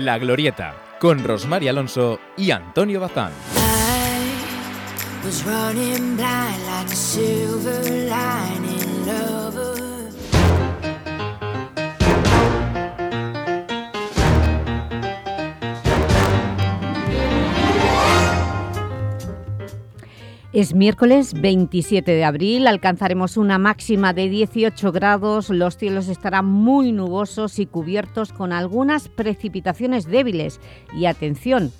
La Glorieta, con Rosmar Alonso y Antonio Bazán. Es miércoles 27 de abril, alcanzaremos una máxima de 18 grados, los cielos estarán muy nubosos y cubiertos con algunas precipitaciones débiles. Y atención,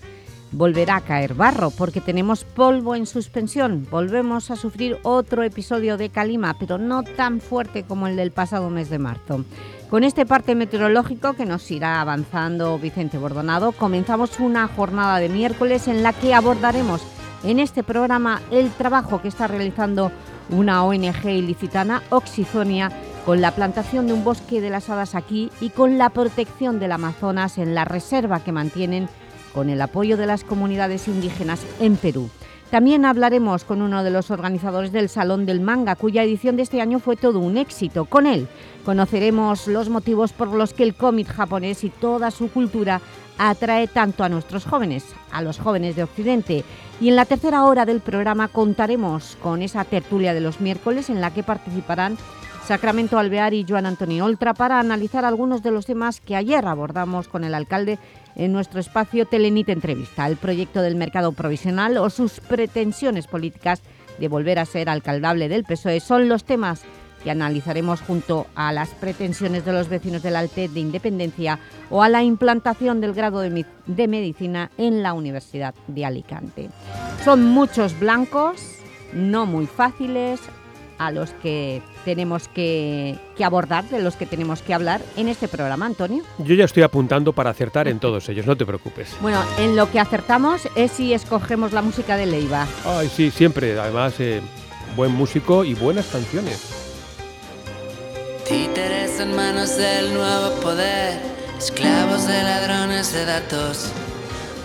volverá a caer barro porque tenemos polvo en suspensión. Volvemos a sufrir otro episodio de calima, pero no tan fuerte como el del pasado mes de marzo. Con este parte meteorológico que nos irá avanzando Vicente Bordonado, comenzamos una jornada de miércoles en la que abordaremos en este programa el trabajo que está realizando una ONG ilicitana, Oxizonia, con la plantación de un bosque de las hadas aquí y con la protección del Amazonas en la reserva que mantienen con el apoyo de las comunidades indígenas en Perú. También hablaremos con uno de los organizadores del Salón del Manga, cuya edición de este año fue todo un éxito. Con él conoceremos los motivos por los que el cómic japonés y toda su cultura atrae tanto a nuestros jóvenes, a los jóvenes de Occidente. Y en la tercera hora del programa contaremos con esa tertulia de los miércoles en la que participarán Sacramento Alvear y Joan Antonio Oltra para analizar algunos de los temas que ayer abordamos con el alcalde en nuestro espacio Telenit Entrevista, el proyecto del mercado provisional o sus pretensiones políticas de volver a ser alcaldable del PSOE son los temas que analizaremos junto a las pretensiones de los vecinos del Altet de Independencia o a la implantación del grado de, de Medicina en la Universidad de Alicante. Son muchos blancos, no muy fáciles, a los que tenemos que, abordar, de los que tenemos que hablar en este programa, Antonio. Yo ya estoy apuntando para acertar en todos ellos, no te preocupes. Bueno, en lo que acertamos es si escogemos la música de Leiva. Ay, sí, siempre, además, eh, buen músico y buenas canciones. Títeres en manos del nuevo poder, esclavos de ladrones de datos,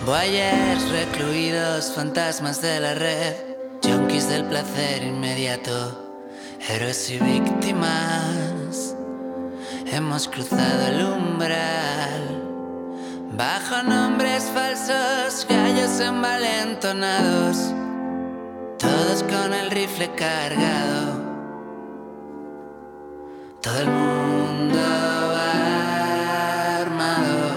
boyers recluidos, fantasmas de la red, junkies del placer inmediato. Héroes y víctimas, hemos cruzado el umbral. Bajo nombres falsos, gallos envalentonados, todos con el rifle cargado. Todo el mundo armado.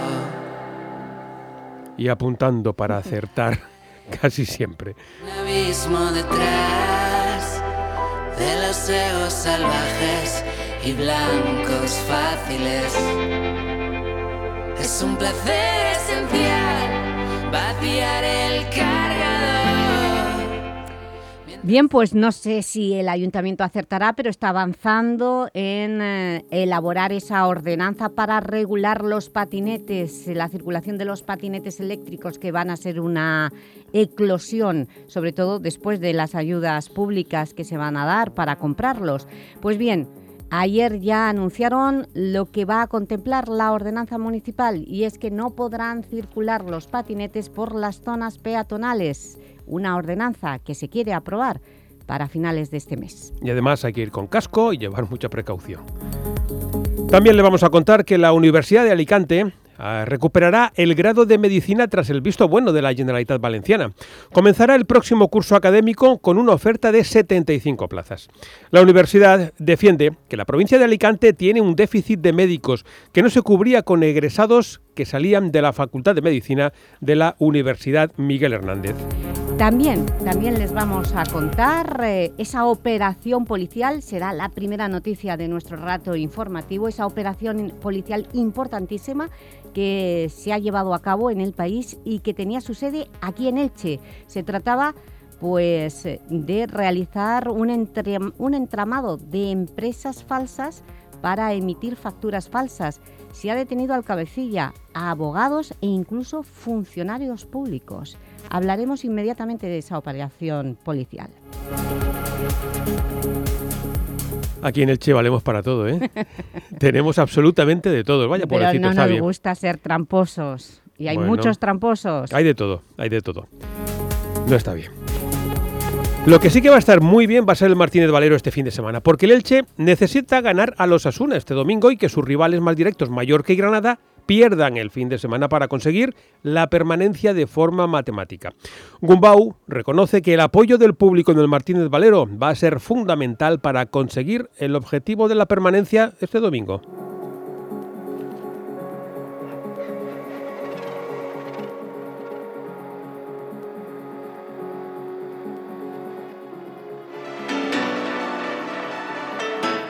Y apuntando para acertar casi siempre. Un abismo detrás de los egos salvajes y blancos fáciles. Es un placer esencial vaciar el cargador. Bien, pues no sé si el Ayuntamiento acertará, pero está avanzando en eh, elaborar esa ordenanza para regular los patinetes, la circulación de los patinetes eléctricos que van a ser una eclosión, sobre todo después de las ayudas públicas que se van a dar para comprarlos. Pues bien, ayer ya anunciaron lo que va a contemplar la ordenanza municipal y es que no podrán circular los patinetes por las zonas peatonales, una ordenanza que se quiere aprobar para finales de este mes. Y además hay que ir con casco y llevar mucha precaución. También le vamos a contar que la Universidad de Alicante Ah, recuperará el grado de medicina tras el visto bueno de la Generalitat Valenciana. Comenzará el próximo curso académico con una oferta de 75 plazas. La universidad defiende que la provincia de Alicante tiene un déficit de médicos que no se cubría con egresados que salían de la Facultad de Medicina de la Universidad Miguel Hernández. También, también les vamos a contar eh, esa operación policial, será la primera noticia de nuestro rato informativo, esa operación policial importantísima que se ha llevado a cabo en el país y que tenía su sede aquí en Elche. Se trataba pues, de realizar un, un entramado de empresas falsas para emitir facturas falsas. Se ha detenido al cabecilla, a abogados e incluso funcionarios públicos. Hablaremos inmediatamente de esa operación policial. Aquí en el Che valemos para todo, ¿eh? Tenemos absolutamente de todo. Vaya Pero no nos gusta ser tramposos. Y hay muchos tramposos. Hay de todo, hay de todo. No está bien. Lo que sí que va a estar muy bien va a ser el Martínez Valero este fin de semana, porque el Elche necesita ganar a los Asuna este domingo y que sus rivales más directos, Mallorca y Granada, pierdan el fin de semana para conseguir la permanencia de forma matemática. Gumbau reconoce que el apoyo del público en el Martínez Valero va a ser fundamental para conseguir el objetivo de la permanencia este domingo.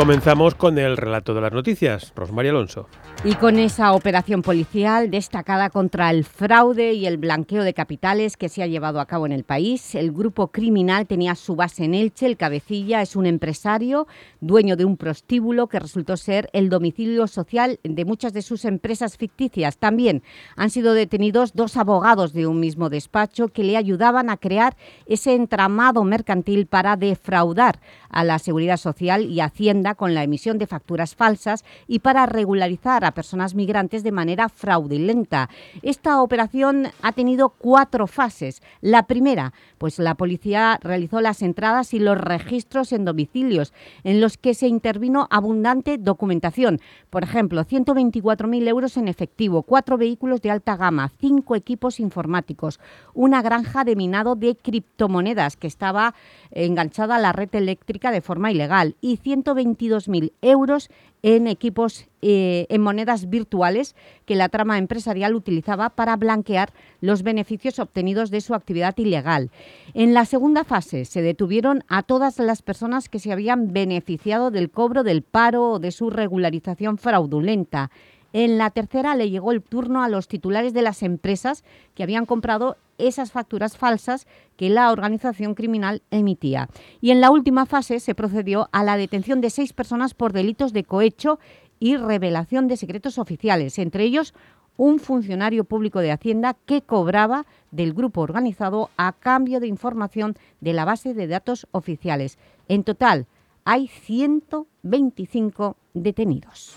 Comenzamos con el relato de las noticias. Rosmaría Alonso. Y con esa operación policial destacada contra el fraude y el blanqueo de capitales que se ha llevado a cabo en el país, el grupo criminal tenía su base en Elche, el cabecilla es un empresario, dueño de un prostíbulo que resultó ser el domicilio social de muchas de sus empresas ficticias. También han sido detenidos dos abogados de un mismo despacho que le ayudaban a crear ese entramado mercantil para defraudar a la Seguridad Social y Hacienda con la emisión de facturas falsas y para regularizar a personas migrantes de manera fraudulenta. Esta operación ha tenido cuatro fases. La primera, pues la policía realizó las entradas y los registros en domicilios, en los que se intervino abundante documentación. Por ejemplo, 124.000 euros en efectivo, cuatro vehículos de alta gama, cinco equipos informáticos, una granja de minado de criptomonedas que estaba enganchada a la red eléctrica de forma ilegal y 122.000 euros en equipos, eh, en monedas virtuales que la trama empresarial utilizaba para blanquear los beneficios obtenidos de su actividad ilegal. En la segunda fase se detuvieron a todas las personas que se habían beneficiado del cobro del paro o de su regularización fraudulenta. En la tercera le llegó el turno a los titulares de las empresas que habían comprado esas facturas falsas que la organización criminal emitía. Y en la última fase se procedió a la detención de seis personas por delitos de cohecho y revelación de secretos oficiales, entre ellos un funcionario público de Hacienda que cobraba del grupo organizado a cambio de información de la base de datos oficiales. En total, hay 125 detenidos.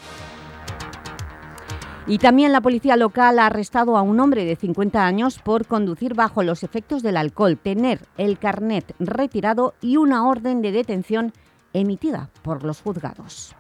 Y también la policía local ha arrestado a un hombre de 50 años por conducir bajo los efectos del alcohol, tener el carnet retirado y una orden de detención emitida por los juzgados.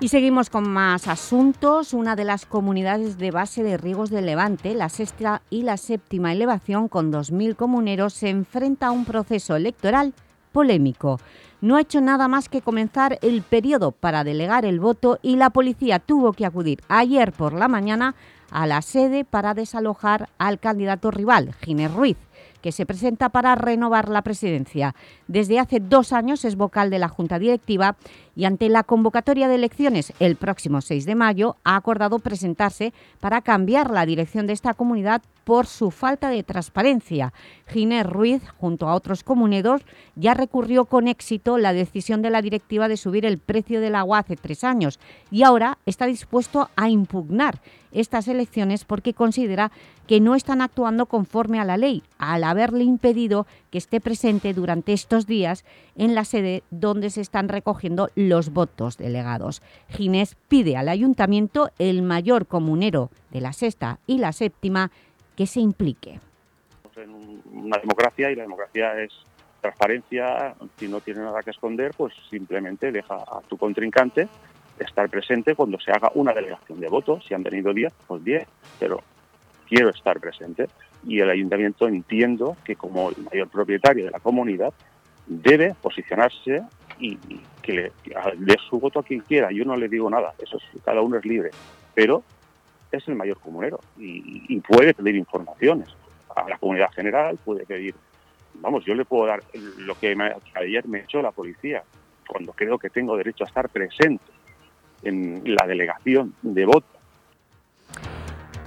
Y seguimos con más asuntos. Una de las comunidades de base de riegos de Levante, la sexta y la séptima elevación, con 2.000 comuneros, se enfrenta a un proceso electoral polémico no ha hecho nada más que comenzar el periodo para delegar el voto y la policía tuvo que acudir ayer por la mañana a la sede para desalojar al candidato rival, Ginés Ruiz, que se presenta para renovar la presidencia. Desde hace dos años es vocal de la Junta Directiva y ante la convocatoria de elecciones el próximo 6 de mayo ha acordado presentarse para cambiar la dirección de esta comunidad por su falta de transparencia. Ginés Ruiz, junto a otros comuneros, ya recurrió con éxito la decisión de la directiva de subir el precio del agua hace tres años y ahora está dispuesto a impugnar estas elecciones porque considera que no están actuando conforme a la ley, al haberle impedido que esté presente durante estos días en la sede donde se están recogiendo los votos delegados. Ginés pide al Ayuntamiento, el mayor comunero de la sexta y la séptima, que se implique. en un- una democracia y la democracia es transparencia. Si no tiene nada que esconder, pues simplemente deja a tu contrincante estar presente cuando se haga una delegación de votos. Si han venido 10, pues 10, pero quiero estar presente. Y el ayuntamiento entiendo que como el mayor propietario de la comunidad debe posicionarse y, que le dé su voto a quien quiera. Yo no le digo nada, eso es, cada uno es libre, pero es el mayor comunero y, puede pedir informaciones a la comunidad general, puede pedir, vamos, yo le puedo dar lo que ayer me echó la policía, cuando creo que tengo derecho a estar presente en la delegación de voto.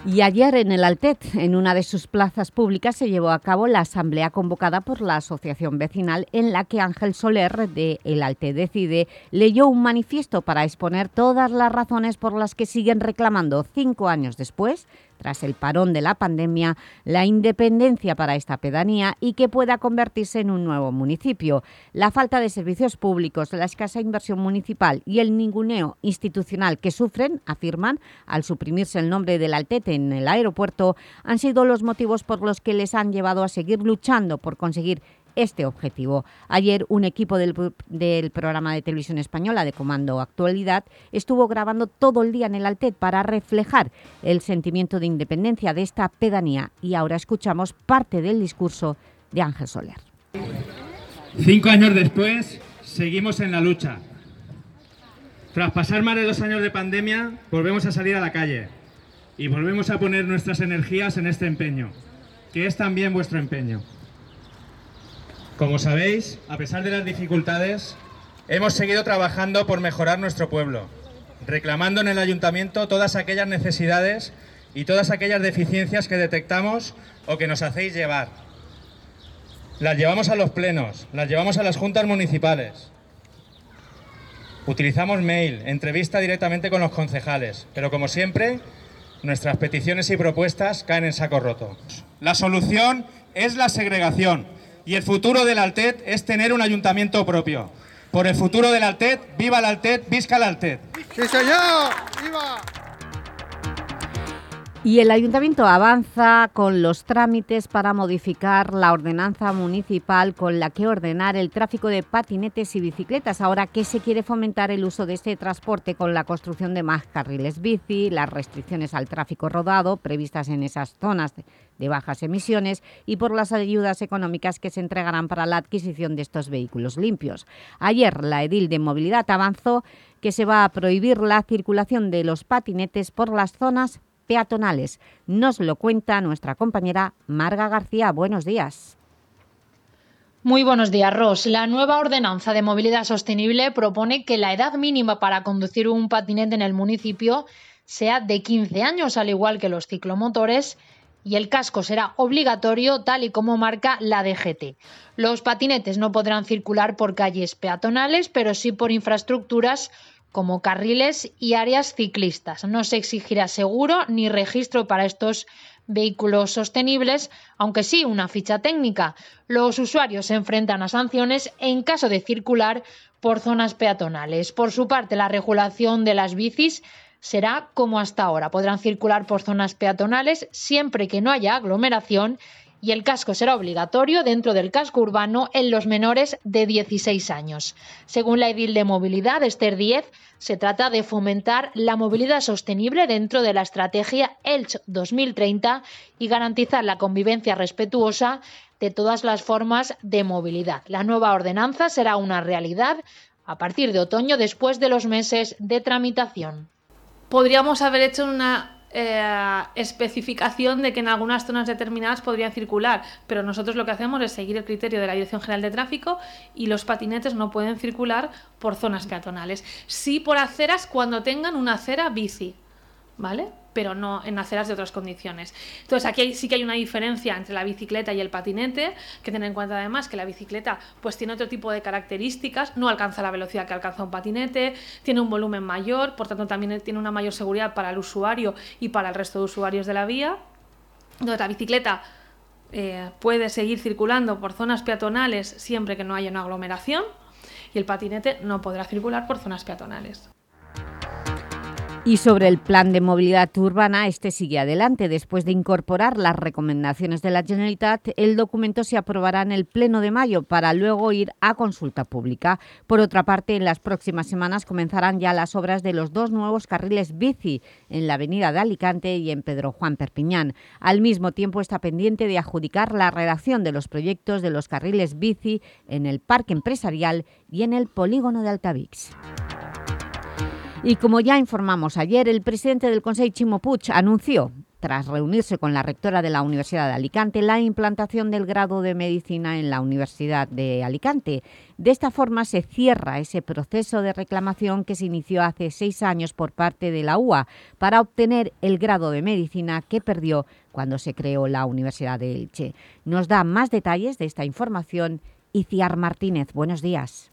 Y ayer en el Altet, en una de sus plazas públicas, se llevó a cabo la asamblea convocada por la asociación vecinal en la que Ángel Soler de El Altet Decide leyó un manifiesto para exponer todas las razones por las que siguen reclamando cinco años después tras el parón de la pandemia, la independencia para esta pedanía y que pueda convertirse en un nuevo municipio. La falta de servicios públicos, la escasa inversión municipal y el ninguneo institucional que sufren, afirman, al suprimirse el nombre del Altete en el aeropuerto, han sido los motivos por los que les han llevado a seguir luchando por conseguir este objetivo. Ayer un equipo del, programa de televisión española de Comando Actualidad estuvo grabando todo el día en el Altet para reflejar el sentimiento de independencia de esta pedanía y ahora escuchamos parte del discurso de Ángel Soler. Cinco años después, seguimos en la lucha. Tras pasar más de dos años de pandemia, volvemos a salir a la calle y volvemos a poner nuestras energías en este empeño, que es también vuestro empeño. Como sabéis, a pesar de las dificultades, hemos seguido trabajando por mejorar nuestro pueblo, reclamando en el ayuntamiento todas aquellas necesidades y todas aquellas deficiencias que detectamos o que nos hacéis llevar. Las llevamos a los plenos, las llevamos a las juntas municipales. Utilizamos mail, entrevista directamente con los concejales, pero como siempre, nuestras peticiones y propuestas caen en saco roto. La solución es la segregación y el futuro del Altet es tener un ayuntamiento propio. Por el futuro del Altet, viva el Altet, visca el Altet. ¡Sí, señor! ¡Viva! Y el Ayuntamiento avanza con los trámites para modificar la ordenanza municipal con la que ordenar el tráfico de patinetes y bicicletas. Ahora que se quiere fomentar el uso de este transporte con la construcción de más carriles bici, las restricciones al tráfico rodado previstas en esas zonas de bajas emisiones y por las ayudas económicas que se entregarán para la adquisición de estos vehículos limpios. Ayer la edil de movilidad avanzó que se va a prohibir la circulación de los patinetes por las zonas peatonales. Nos lo cuenta nuestra compañera Marga García. Buenos días. Muy buenos días, Ros. La nueva ordenanza de movilidad sostenible propone que la edad mínima para conducir un patinete en el municipio sea de 15 años, al igual que los ciclomotores, y el casco será obligatorio tal y como marca la DGT. Los patinetes no podrán circular por calles peatonales, pero sí por infraestructuras como carriles y áreas ciclistas. No se exigirá seguro ni registro para estos vehículos sostenibles, aunque sí una ficha técnica. Los usuarios se enfrentan a sanciones en caso de circular por zonas peatonales. Por su parte, la regulación de las bicis será como hasta ahora. Podrán circular por zonas peatonales siempre que no haya aglomeración y el casco será obligatorio dentro del casco urbano en los menores de 16 años. Según la edil de movilidad, Esther 10, se trata de fomentar la movilidad sostenible dentro de la estrategia ELCH 2030 y garantizar la convivencia respetuosa de todas las formas de movilidad. La nueva ordenanza será una realidad a partir de otoño después de los meses de tramitación. Podríamos haber hecho una eh, especificación de que en algunas zonas determinadas podrían circular, pero nosotros lo que hacemos es seguir el criterio de la Dirección General de Tráfico y los patinetes no pueden circular por zonas peatonales. Sí por aceras cuando tengan una acera bici, ¿vale? pero no en aceras de otras condiciones. Entonces aquí sí que hay una diferencia entre la bicicleta y el patinete, que tener en cuenta además que la bicicleta pues tiene otro tipo de características, no alcanza la velocidad que alcanza un patinete, tiene un volumen mayor, por tanto también tiene una mayor seguridad para el usuario y para el resto de usuarios de la vía. Entonces la bicicleta eh, puede seguir circulando por zonas peatonales siempre que no haya una aglomeración y el patinete no podrá circular por zonas peatonales. Y sobre el plan de movilidad urbana, este sigue adelante. Después de incorporar las recomendaciones de la Generalitat, el documento se aprobará en el Pleno de mayo para luego ir a consulta pública. Por otra parte, en las próximas semanas comenzarán ya las obras de los dos nuevos carriles bici en la avenida de Alicante y en Pedro Juan Perpiñán. Al mismo tiempo está pendiente de adjudicar la redacción de los proyectos de los carriles bici en el Parque Empresarial y en el Polígono de Altavix. Y como ya informamos ayer, el presidente del Consejo Chimo anunció, tras reunirse con la rectora de la Universidad de Alicante, la implantación del grado de Medicina en la Universidad de Alicante. De esta forma se cierra ese proceso de reclamación que se inició hace seis años por parte de la UA para obtener el grado de Medicina que perdió cuando se creó la Universidad de Elche. Nos da más detalles de esta información Iciar Martínez. Buenos días.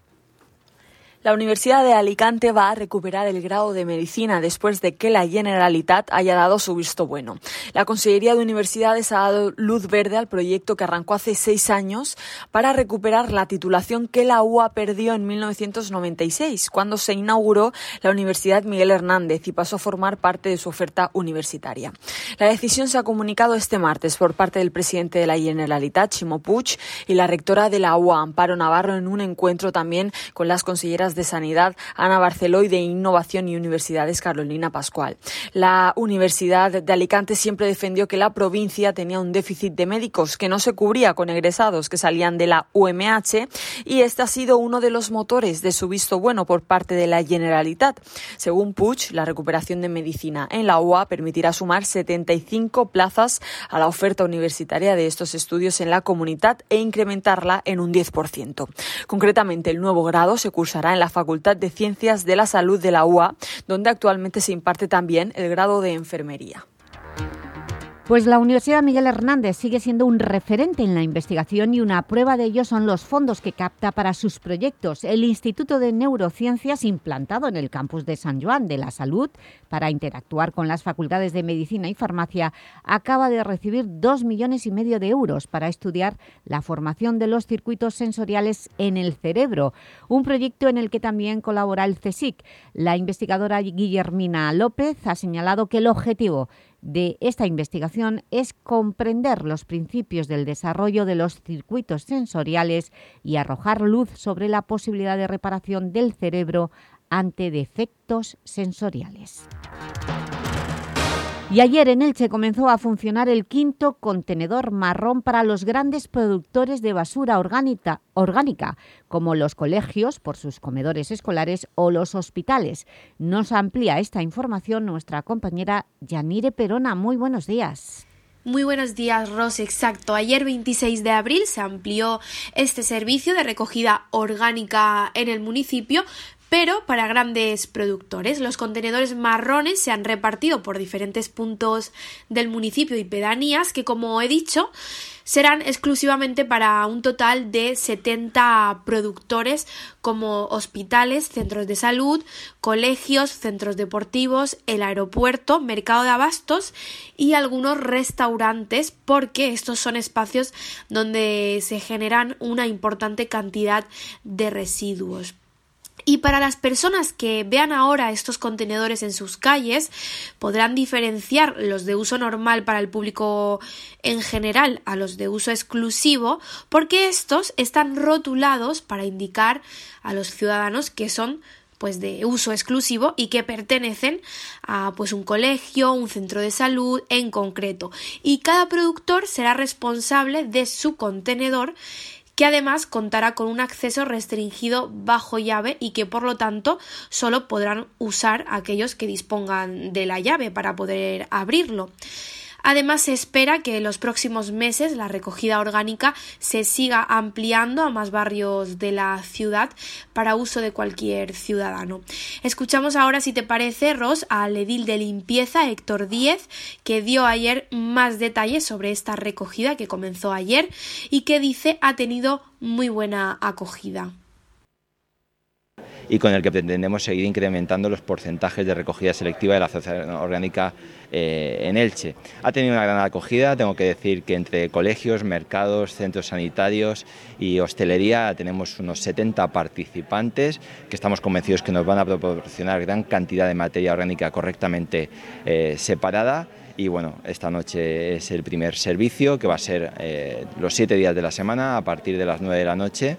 La Universidad de Alicante va a recuperar el grado de medicina después de que la Generalitat haya dado su visto bueno. La Consellería de Universidades ha dado luz verde al proyecto que arrancó hace seis años para recuperar la titulación que la UA perdió en 1996, cuando se inauguró la Universidad Miguel Hernández y pasó a formar parte de su oferta universitaria. La decisión se ha comunicado este martes por parte del presidente de la Generalitat, Chimo Puig, y la rectora de la UA, Amparo Navarro, en un encuentro también con las conselleras de Sanidad, Ana Barceló, y de Innovación y Universidades, Carolina Pascual. La Universidad de Alicante siempre defendió que la provincia tenía un déficit de médicos que no se cubría con egresados que salían de la UMH y este ha sido uno de los motores de su visto bueno por parte de la Generalitat. Según Puig, la recuperación de medicina en la UA permitirá sumar 75 plazas a la oferta universitaria de estos estudios en la comunidad e incrementarla en un 10%. Concretamente, el nuevo grado se cursará en la Facultad de Ciencias de la Salud de la UA, donde actualmente se imparte también el grado de enfermería. Pues la Universidad Miguel Hernández sigue siendo un referente en la investigación y una prueba de ello son los fondos que capta para sus proyectos. El Instituto de Neurociencias, implantado en el campus de San Juan de la Salud para interactuar con las facultades de Medicina y Farmacia, acaba de recibir dos millones y medio de euros para estudiar la formación de los circuitos sensoriales en el cerebro, un proyecto en el que también colabora el CSIC. La investigadora Guillermina López ha señalado que el objetivo de esta investigación es comprender los principios del desarrollo de los circuitos sensoriales y arrojar luz sobre la posibilidad de reparación del cerebro ante defectos sensoriales. Y ayer en Elche comenzó a funcionar el quinto contenedor marrón para los grandes productores de basura orgánica, como los colegios por sus comedores escolares o los hospitales. Nos amplía esta información nuestra compañera Yanire Perona. Muy buenos días. Muy buenos días, Ros. Exacto. Ayer 26 de abril se amplió este servicio de recogida orgánica en el municipio, pero para grandes productores. Los contenedores marrones se han repartido por diferentes puntos del municipio y pedanías que, como he dicho, serán exclusivamente para un total de 70 productores como hospitales, centros de salud, colegios, centros deportivos, el aeropuerto, mercado de abastos y algunos restaurantes porque estos son espacios donde se generan una importante cantidad de residuos. Y para las personas que vean ahora estos contenedores en sus calles, podrán diferenciar los de uso normal para el público en general a los de uso exclusivo, porque estos están rotulados para indicar a los ciudadanos que son pues de uso exclusivo y que pertenecen a pues un colegio, un centro de salud en concreto. Y cada productor será responsable de su contenedor que además contará con un acceso restringido bajo llave y que por lo tanto solo podrán usar aquellos que dispongan de la llave para poder abrirlo. Además, se espera que en los próximos meses la recogida orgánica se siga ampliando a más barrios de la ciudad para uso de cualquier ciudadano. Escuchamos ahora, si te parece, Ros, al edil de limpieza, Héctor Díez, que dio ayer más detalles sobre esta recogida que comenzó ayer y que dice ha tenido muy buena acogida y con el que pretendemos seguir incrementando los porcentajes de recogida selectiva de la sociedad orgánica eh, en Elche. Ha tenido una gran acogida, tengo que decir que entre colegios, mercados, centros sanitarios y hostelería tenemos unos 70 participantes que estamos convencidos que nos van a proporcionar gran cantidad de materia orgánica correctamente eh, separada y bueno, esta noche es el primer servicio que va a ser eh, los siete días de la semana a partir de las 9 de la noche.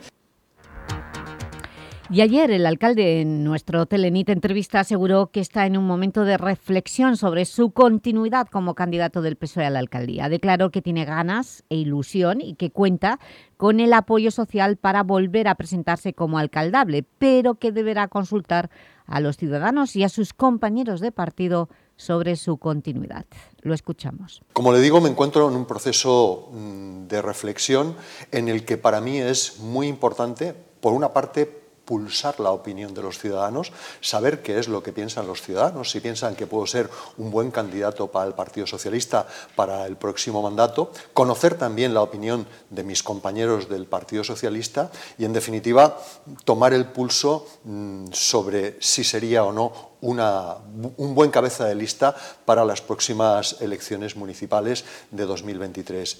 Y ayer el alcalde en nuestro Telenit entrevista aseguró que está en un momento de reflexión sobre su continuidad como candidato del PSOE a la alcaldía. Declaró que tiene ganas e ilusión y que cuenta con el apoyo social para volver a presentarse como alcaldable, pero que deberá consultar a los ciudadanos y a sus compañeros de partido sobre su continuidad. Lo escuchamos. Como le digo, me encuentro en un proceso mm, de reflexión en el que para mí es muy importante, por una parte, pulsar la opinión de los ciudadanos, saber qué es lo que piensan los ciudadanos, si piensan que puedo ser un buen candidato para el Partido Socialista para el próximo mandato, conocer también la opinión de mis compañeros del Partido Socialista y, en definitiva, tomar el pulso mm, sobre si sería o no una, un buen cabeza de lista para las próximas elecciones municipales de 2023.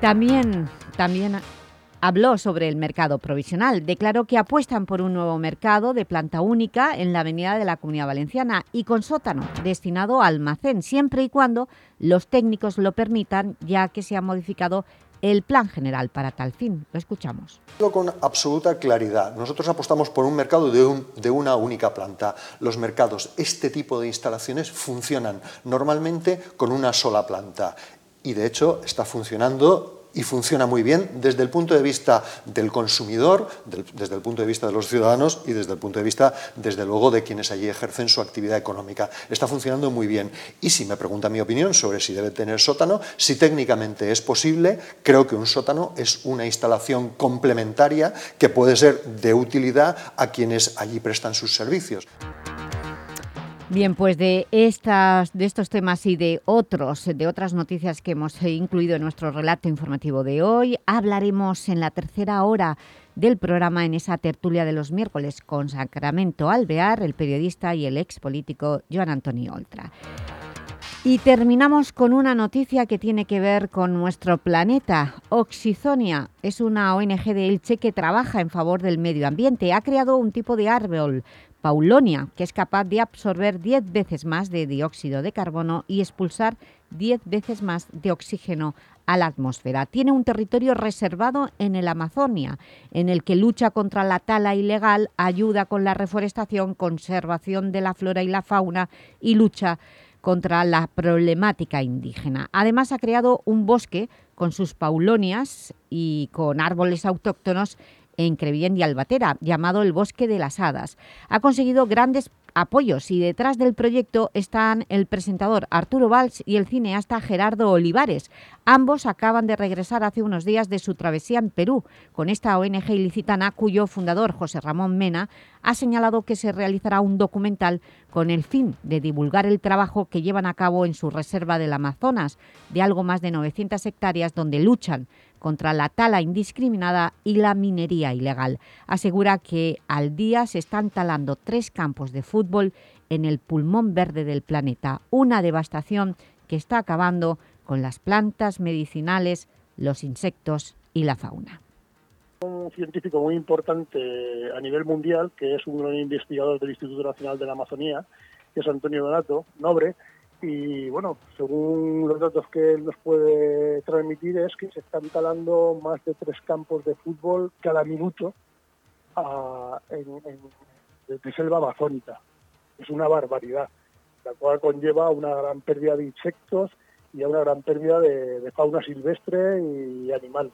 También, también habló sobre el mercado provisional. Declaró que apuestan por un nuevo mercado de planta única en la avenida de la Comunidad Valenciana y con sótano destinado a almacén, siempre y cuando los técnicos lo permitan, ya que se ha modificado el plan general para tal fin. Lo escuchamos. Con absoluta claridad, nosotros apostamos por un mercado de, de, una única planta. Los mercados, este tipo de instalaciones funcionan normalmente con una sola planta y de hecho está funcionando y funciona muy bien desde el punto de vista del consumidor, desde el punto de vista de los ciudadanos y desde el punto de vista, desde luego, de quienes allí ejercen su actividad económica. Está funcionando muy bien. Y si me pregunta mi opinión sobre si debe tener sótano, si técnicamente es posible, creo que un sótano es una instalación complementaria que puede ser de utilidad a quienes allí prestan sus servicios. Bien, pues de, estas, de estos temas y de otros, de otras noticias que hemos incluido en nuestro relato informativo de hoy, hablaremos en la tercera hora del programa en esa tertulia de los miércoles con Sacramento Alvear, el periodista y el ex político Joan Antonio Oltra. Y terminamos con una noticia que tiene que ver con nuestro planeta. Oxizonia es una ONG de Elche que trabaja en favor del medio ambiente. Ha creado un tipo de árbol Paulonia, que es capaz de absorber 10 veces más de dióxido de carbono y expulsar 10 veces más de oxígeno a la atmósfera. Tiene un territorio reservado en el Amazonia, en el que lucha contra la tala ilegal, ayuda con la reforestación, conservación de la flora y la fauna y lucha contra la problemática indígena. Además, ha creado un bosque con sus paulonias y con árboles autóctonos en Crevillén y Albatera, llamado el Bosque de las Hadas. Ha conseguido grandes apoyos y detrás del proyecto están el presentador Arturo Valls y el cineasta Gerardo Olivares. Ambos acaban de regresar hace unos días de su travesía en Perú con esta ONG ilicitana cuyo fundador, José Ramón Mena, ha señalado que se realizará un documental con el fin de divulgar el trabajo que llevan a cabo en su reserva del Amazonas, de algo más de 900 hectáreas donde luchan contra la tala indiscriminada y la minería ilegal. Asegura que al día se están talando tres campos de fútbol en el pulmón verde del planeta, una devastación que está acabando con las plantas medicinales, los insectos y la fauna. Un científico muy importante a nivel mundial, que es un investigador del Instituto Nacional de la Amazonía, que es Antonio Donato Nobre, y bueno, según los datos que él nos puede transmitir es que se están talando más de tres campos de fútbol cada minuto a, en, de, selva amazónica. Es una barbaridad, la cual conlleva una gran pérdida de insectos y a una gran pérdida de fauna silvestre y animal.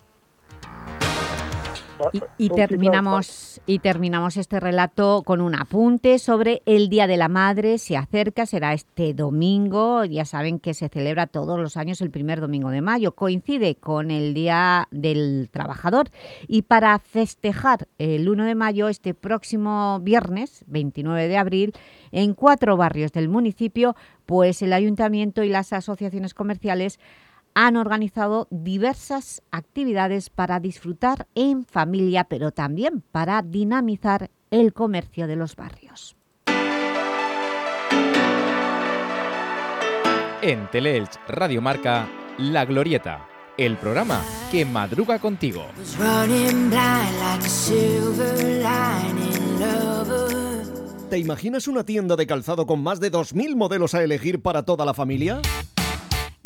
Y, terminamos, y terminamos este relato con un apunte sobre el Día de la Madre. Se acerca, será este domingo. Ya saben que se celebra todos los años el primer domingo de mayo. Coincide con el Día del Trabajador. Y para festejar el 1 de mayo, este próximo viernes, 29 de abril, en cuatro barrios del municipio, pues el Ayuntamiento y las asociaciones comerciales han organizado diversas actividades para disfrutar en familia, pero también para dinamizar el comercio de los barrios. En Teleelch Radio Marca, La Glorieta, el programa que madruga contigo. ¿Te imaginas una tienda de calzado con más de 2.000 modelos a elegir para toda la familia?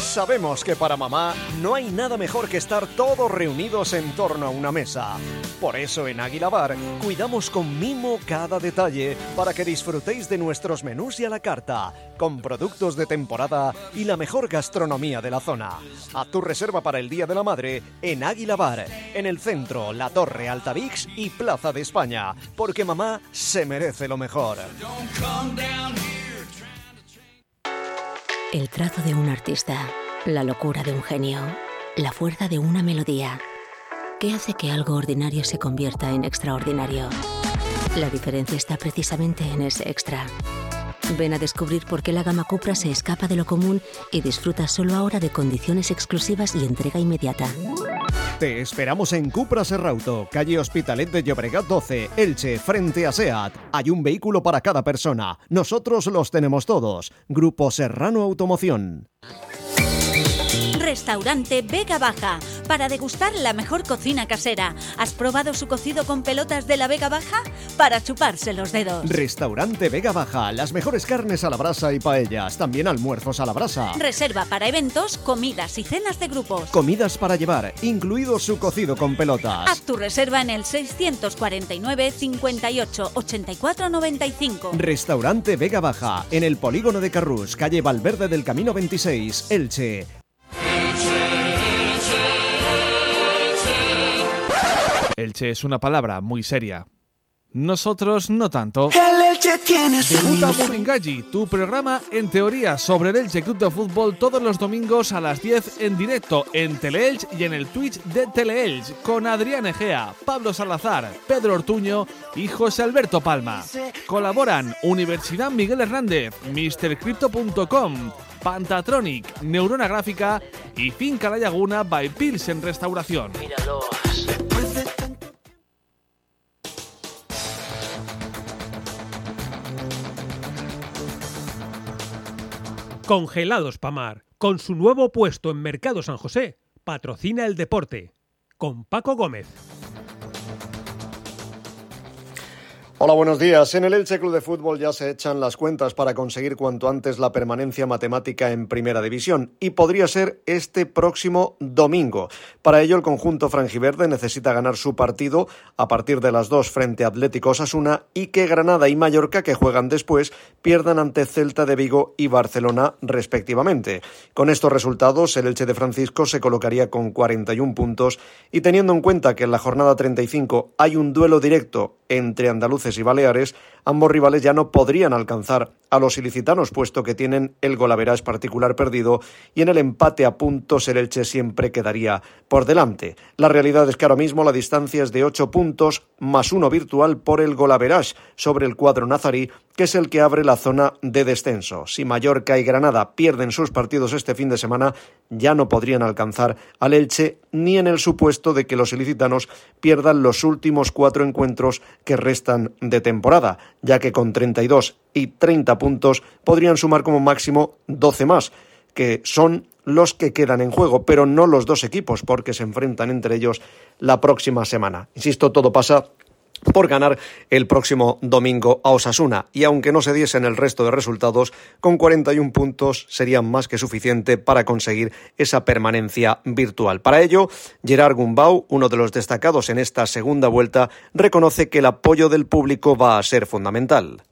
Sabemos que para mamá no hay nada mejor que estar todos reunidos en torno a una mesa. Por eso en Águila Bar cuidamos con mimo cada detalle para que disfrutéis de nuestros menús y a la carta, con productos de temporada y la mejor gastronomía de la zona. A tu reserva para el Día de la Madre en Águila Bar, en el centro, La Torre, Altavix y Plaza de España, porque mamá se merece lo mejor. El trazo de un artista, la locura de un genio, la fuerza de una melodía. ¿Qué hace que algo ordinario se convierta en extraordinario? La diferencia está precisamente en ese extra. Ven a descubrir por qué la gama Cupra se escapa de lo común y disfruta solo ahora de condiciones exclusivas y entrega inmediata. Te esperamos en Cupra Serrauto, calle Hospitalet de Llobregat 12, Elche, frente a SEAT. Hay un vehículo para cada persona. Nosotros los tenemos todos. Grupo Serrano Automoción. Restaurante Vega Baja, para degustar la mejor cocina casera. ¿Has probado su cocido con pelotas de la Vega Baja? Para chuparse los dedos. Restaurante Vega Baja, las mejores carnes a la brasa y paellas, también almuerzos a la brasa. Reserva para eventos, comidas y cenas de grupos. Comidas para llevar, incluido su cocido con pelotas. Haz tu reserva en el 649 58 84 95. Restaurante Vega Baja, en el polígono de Carrús, calle Valverde del Camino 26, Elche. Elche es una palabra muy seria. Nosotros no tanto. El Elche tiene su Debuta tu programa en teoría sobre el Elche Club de Fútbol todos los domingos a las 10 en directo en Teleelch y en el Twitch de Teleelch con Adrián Egea, Pablo Salazar, Pedro Ortuño y José Alberto Palma. Colaboran Universidad Miguel Hernández, MrCrypto.com, Pantatronic, Neurona Gráfica y Finca La Laguna by Pilsen Restauración. Congelados Pamar, con su nuevo puesto en Mercado San José, patrocina el deporte. Con Paco Gómez. Hola, buenos días. En el Elche Club de Fútbol ya se echan las cuentas para conseguir cuanto antes la permanencia matemática en Primera División y podría ser este próximo domingo. Para ello, el conjunto franjiverde necesita ganar su partido a partir de las dos frente a Atlético Osasuna y que Granada y Mallorca, que juegan después, pierdan ante Celta de Vigo y Barcelona respectivamente. Con estos resultados, el Elche de Francisco se colocaría con 41 puntos y teniendo en cuenta que en la jornada 35 hay un duelo directo entre andaluces y baleares, ambos rivales ya no podrían alcanzar a los ilicitanos, puesto que tienen el golaveras particular perdido y en el empate a puntos el Elche siempre quedaría por delante. La realidad es que ahora mismo la distancia es de 8 puntos más uno virtual por el golaveras sobre el cuadro nazarí, que es el que abre la zona de descenso. Si Mallorca y Granada pierden sus partidos este fin de semana, ya no podrían alcanzar al Elche ni en el supuesto de que los ilicitanos pierdan los últimos cuatro encuentros que restan de temporada, ya que con 32 y 30 puntos podrían sumar como máximo 12 más, que son los que quedan en juego, pero no los dos equipos, porque se enfrentan entre ellos la próxima semana. Insisto, todo pasa por ganar el próximo domingo a Osasuna. Y aunque no se diesen el resto de resultados, con 41 puntos sería más que suficiente para conseguir esa permanencia virtual. Para ello, Gerard Gumbau, uno de los destacados en esta segunda vuelta, reconoce que el apoyo del público va a ser fundamental.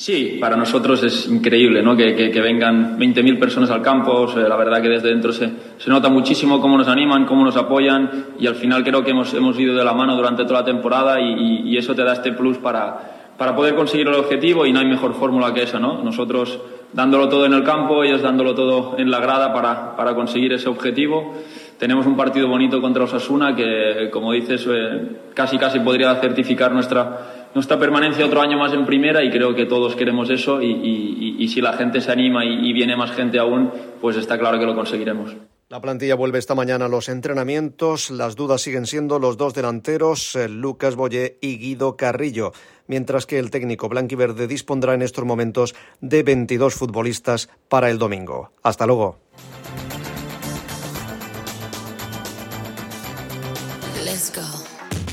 Sí, para nosotros es increíble ¿no? que, que, que vengan 20.000 personas al campo. O sea, la verdad que desde dentro se, se, nota muchísimo cómo nos animan, cómo nos apoyan y al final creo que hemos, hemos ido de la mano durante toda la temporada y, y, y eso te da este plus para, para poder conseguir el objetivo y no hay mejor fórmula que esa. ¿no? Nosotros dándolo todo en el campo, ellos dándolo todo en la grada para, para conseguir ese objetivo. Tenemos un partido bonito contra Osasuna que, como dices, eh, casi casi podría certificar nuestra nuestra permanencia otro año más en primera y creo que todos queremos eso y, y, y si la gente se anima y, y, viene más gente aún, pues está claro que lo conseguiremos. La plantilla vuelve esta mañana a los entrenamientos. Las dudas siguen siendo los dos delanteros, eh, Lucas Boyé y Guido Carrillo, mientras que el técnico blanquiverde dispondrá en estos momentos de 22 futbolistas para el domingo. Hasta luego.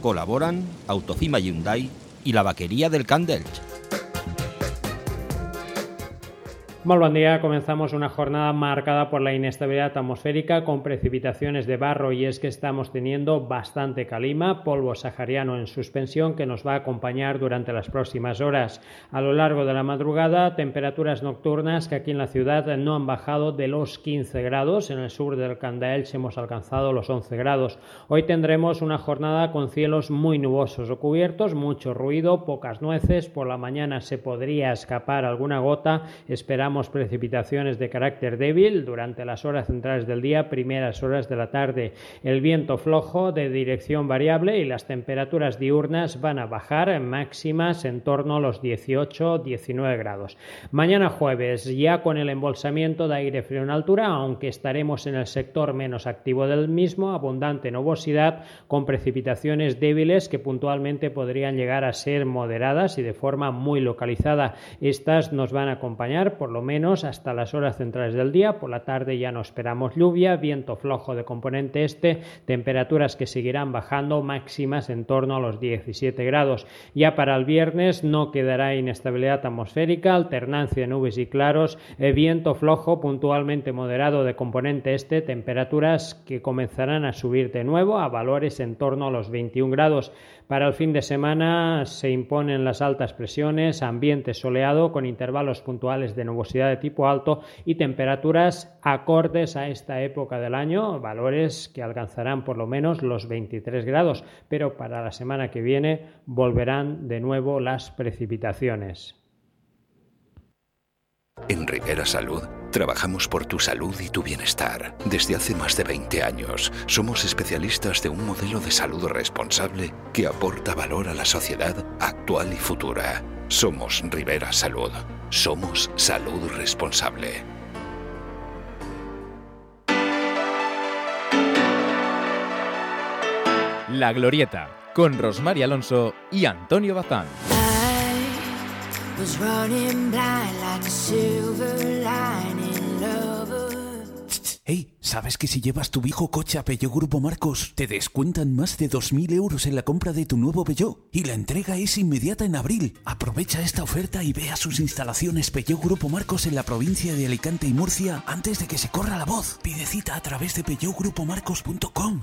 Colaboran Autofima Hyundai y la vaquería del Candelch. Muy buen día, comenzamos una jornada marcada por la inestabilidad atmosférica con precipitaciones de barro y es que estamos teniendo bastante calima, polvo sahariano en suspensión que nos va a acompañar durante las próximas horas. A lo largo de la madrugada, temperaturas nocturnas que aquí en la ciudad no han bajado de los 15 grados, en el sur del Candaelch hemos alcanzado los 11 grados. Hoy tendremos una jornada con cielos muy nubosos o cubiertos, mucho ruido, pocas nueces, por la mañana se podría escapar alguna gota, esperamos precipitaciones de carácter débil durante las horas centrales del día, primeras horas de la tarde. El viento flojo de dirección variable y las temperaturas diurnas van a bajar en máximas en torno a los 18-19 grados. Mañana jueves, ya con el embolsamiento de aire frío en altura, aunque estaremos en el sector menos activo del mismo, abundante nubosidad con precipitaciones débiles que puntualmente podrían llegar a ser moderadas y de forma muy localizada. Estas nos van a acompañar por lo menos hasta las horas centrales del día. Por la tarde ya no esperamos lluvia, viento flojo de componente este, temperaturas que seguirán bajando máximas en torno a los 17 grados. Ya para el viernes no quedará inestabilidad atmosférica, alternancia de nubes y claros, eh, viento flojo puntualmente moderado de componente este, temperaturas que comenzarán a subir de nuevo a valores en torno a los 21 grados. Para el fin de semana se imponen las altas presiones, ambiente soleado con intervalos puntuales de nubosidad de tipo alto y temperaturas acordes a esta época del año, valores que alcanzarán por lo menos los 23 grados, pero para la semana que viene volverán de nuevo las precipitaciones. En Rivera Salud trabajamos por tu salud y tu bienestar. Desde hace más de 20 años somos especialistas de un modelo de salud responsable que aporta valor a la sociedad actual y futura. Somos Rivera Salud. Somos salud responsable. La Glorieta, con Rosmary Alonso y Antonio Bazán. Hey, ¿sabes que si llevas tu viejo coche a Peugeot Grupo Marcos, te descuentan más de 2.000 euros en la compra de tu nuevo Peugeot? Y la entrega es inmediata en abril. Aprovecha esta oferta y ve a sus instalaciones Peugeot Grupo Marcos en la provincia de Alicante y Murcia antes de que se corra la voz. Pide cita a través de peugeotgrupomarcos.com.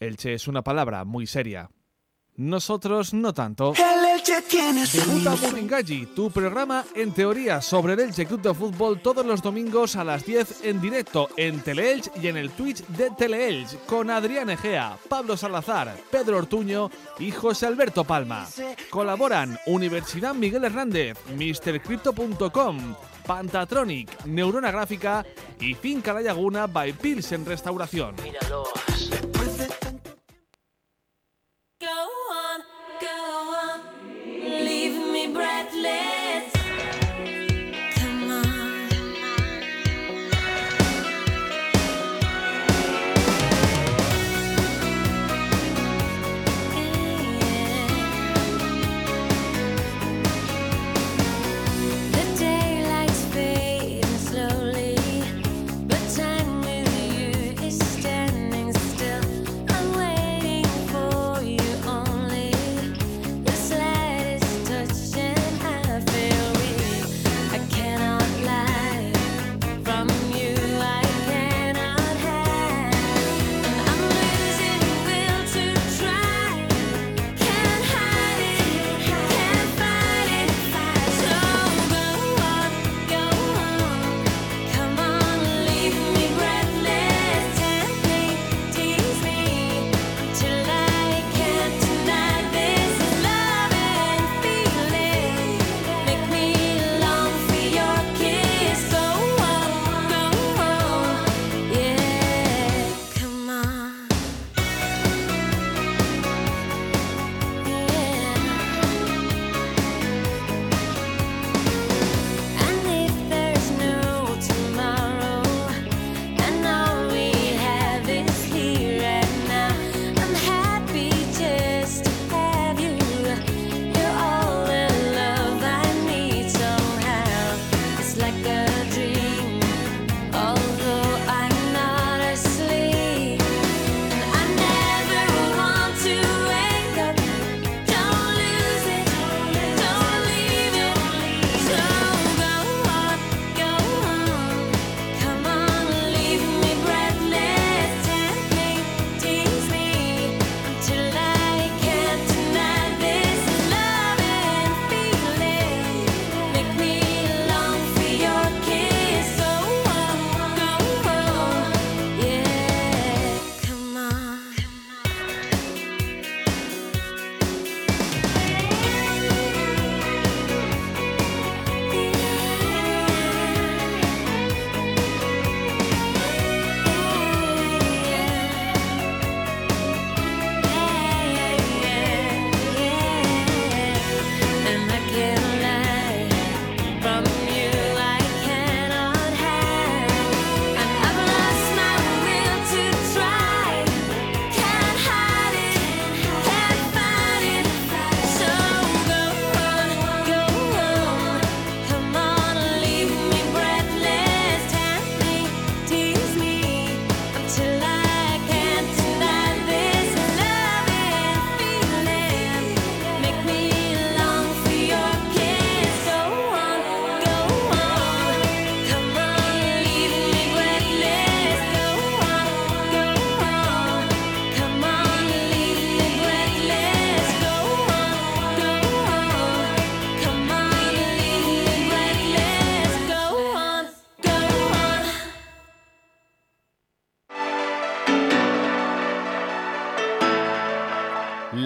Elche es una palabra muy seria. Nosotros no tanto. El Elche tiene Debuta Burringalli, tu programa en teoría sobre el Elche Club de Fútbol todos los domingos a las 10 en directo en Teleelch y en el Twitch de Teleelch con Adrián Egea, Pablo Salazar, Pedro Ortuño y José Alberto Palma. Colaboran Universidad Miguel Hernández, MrCrypto.com, Pantatronic, Neurona Gráfica y Finca La Laguna by Pilsen Restauración. Go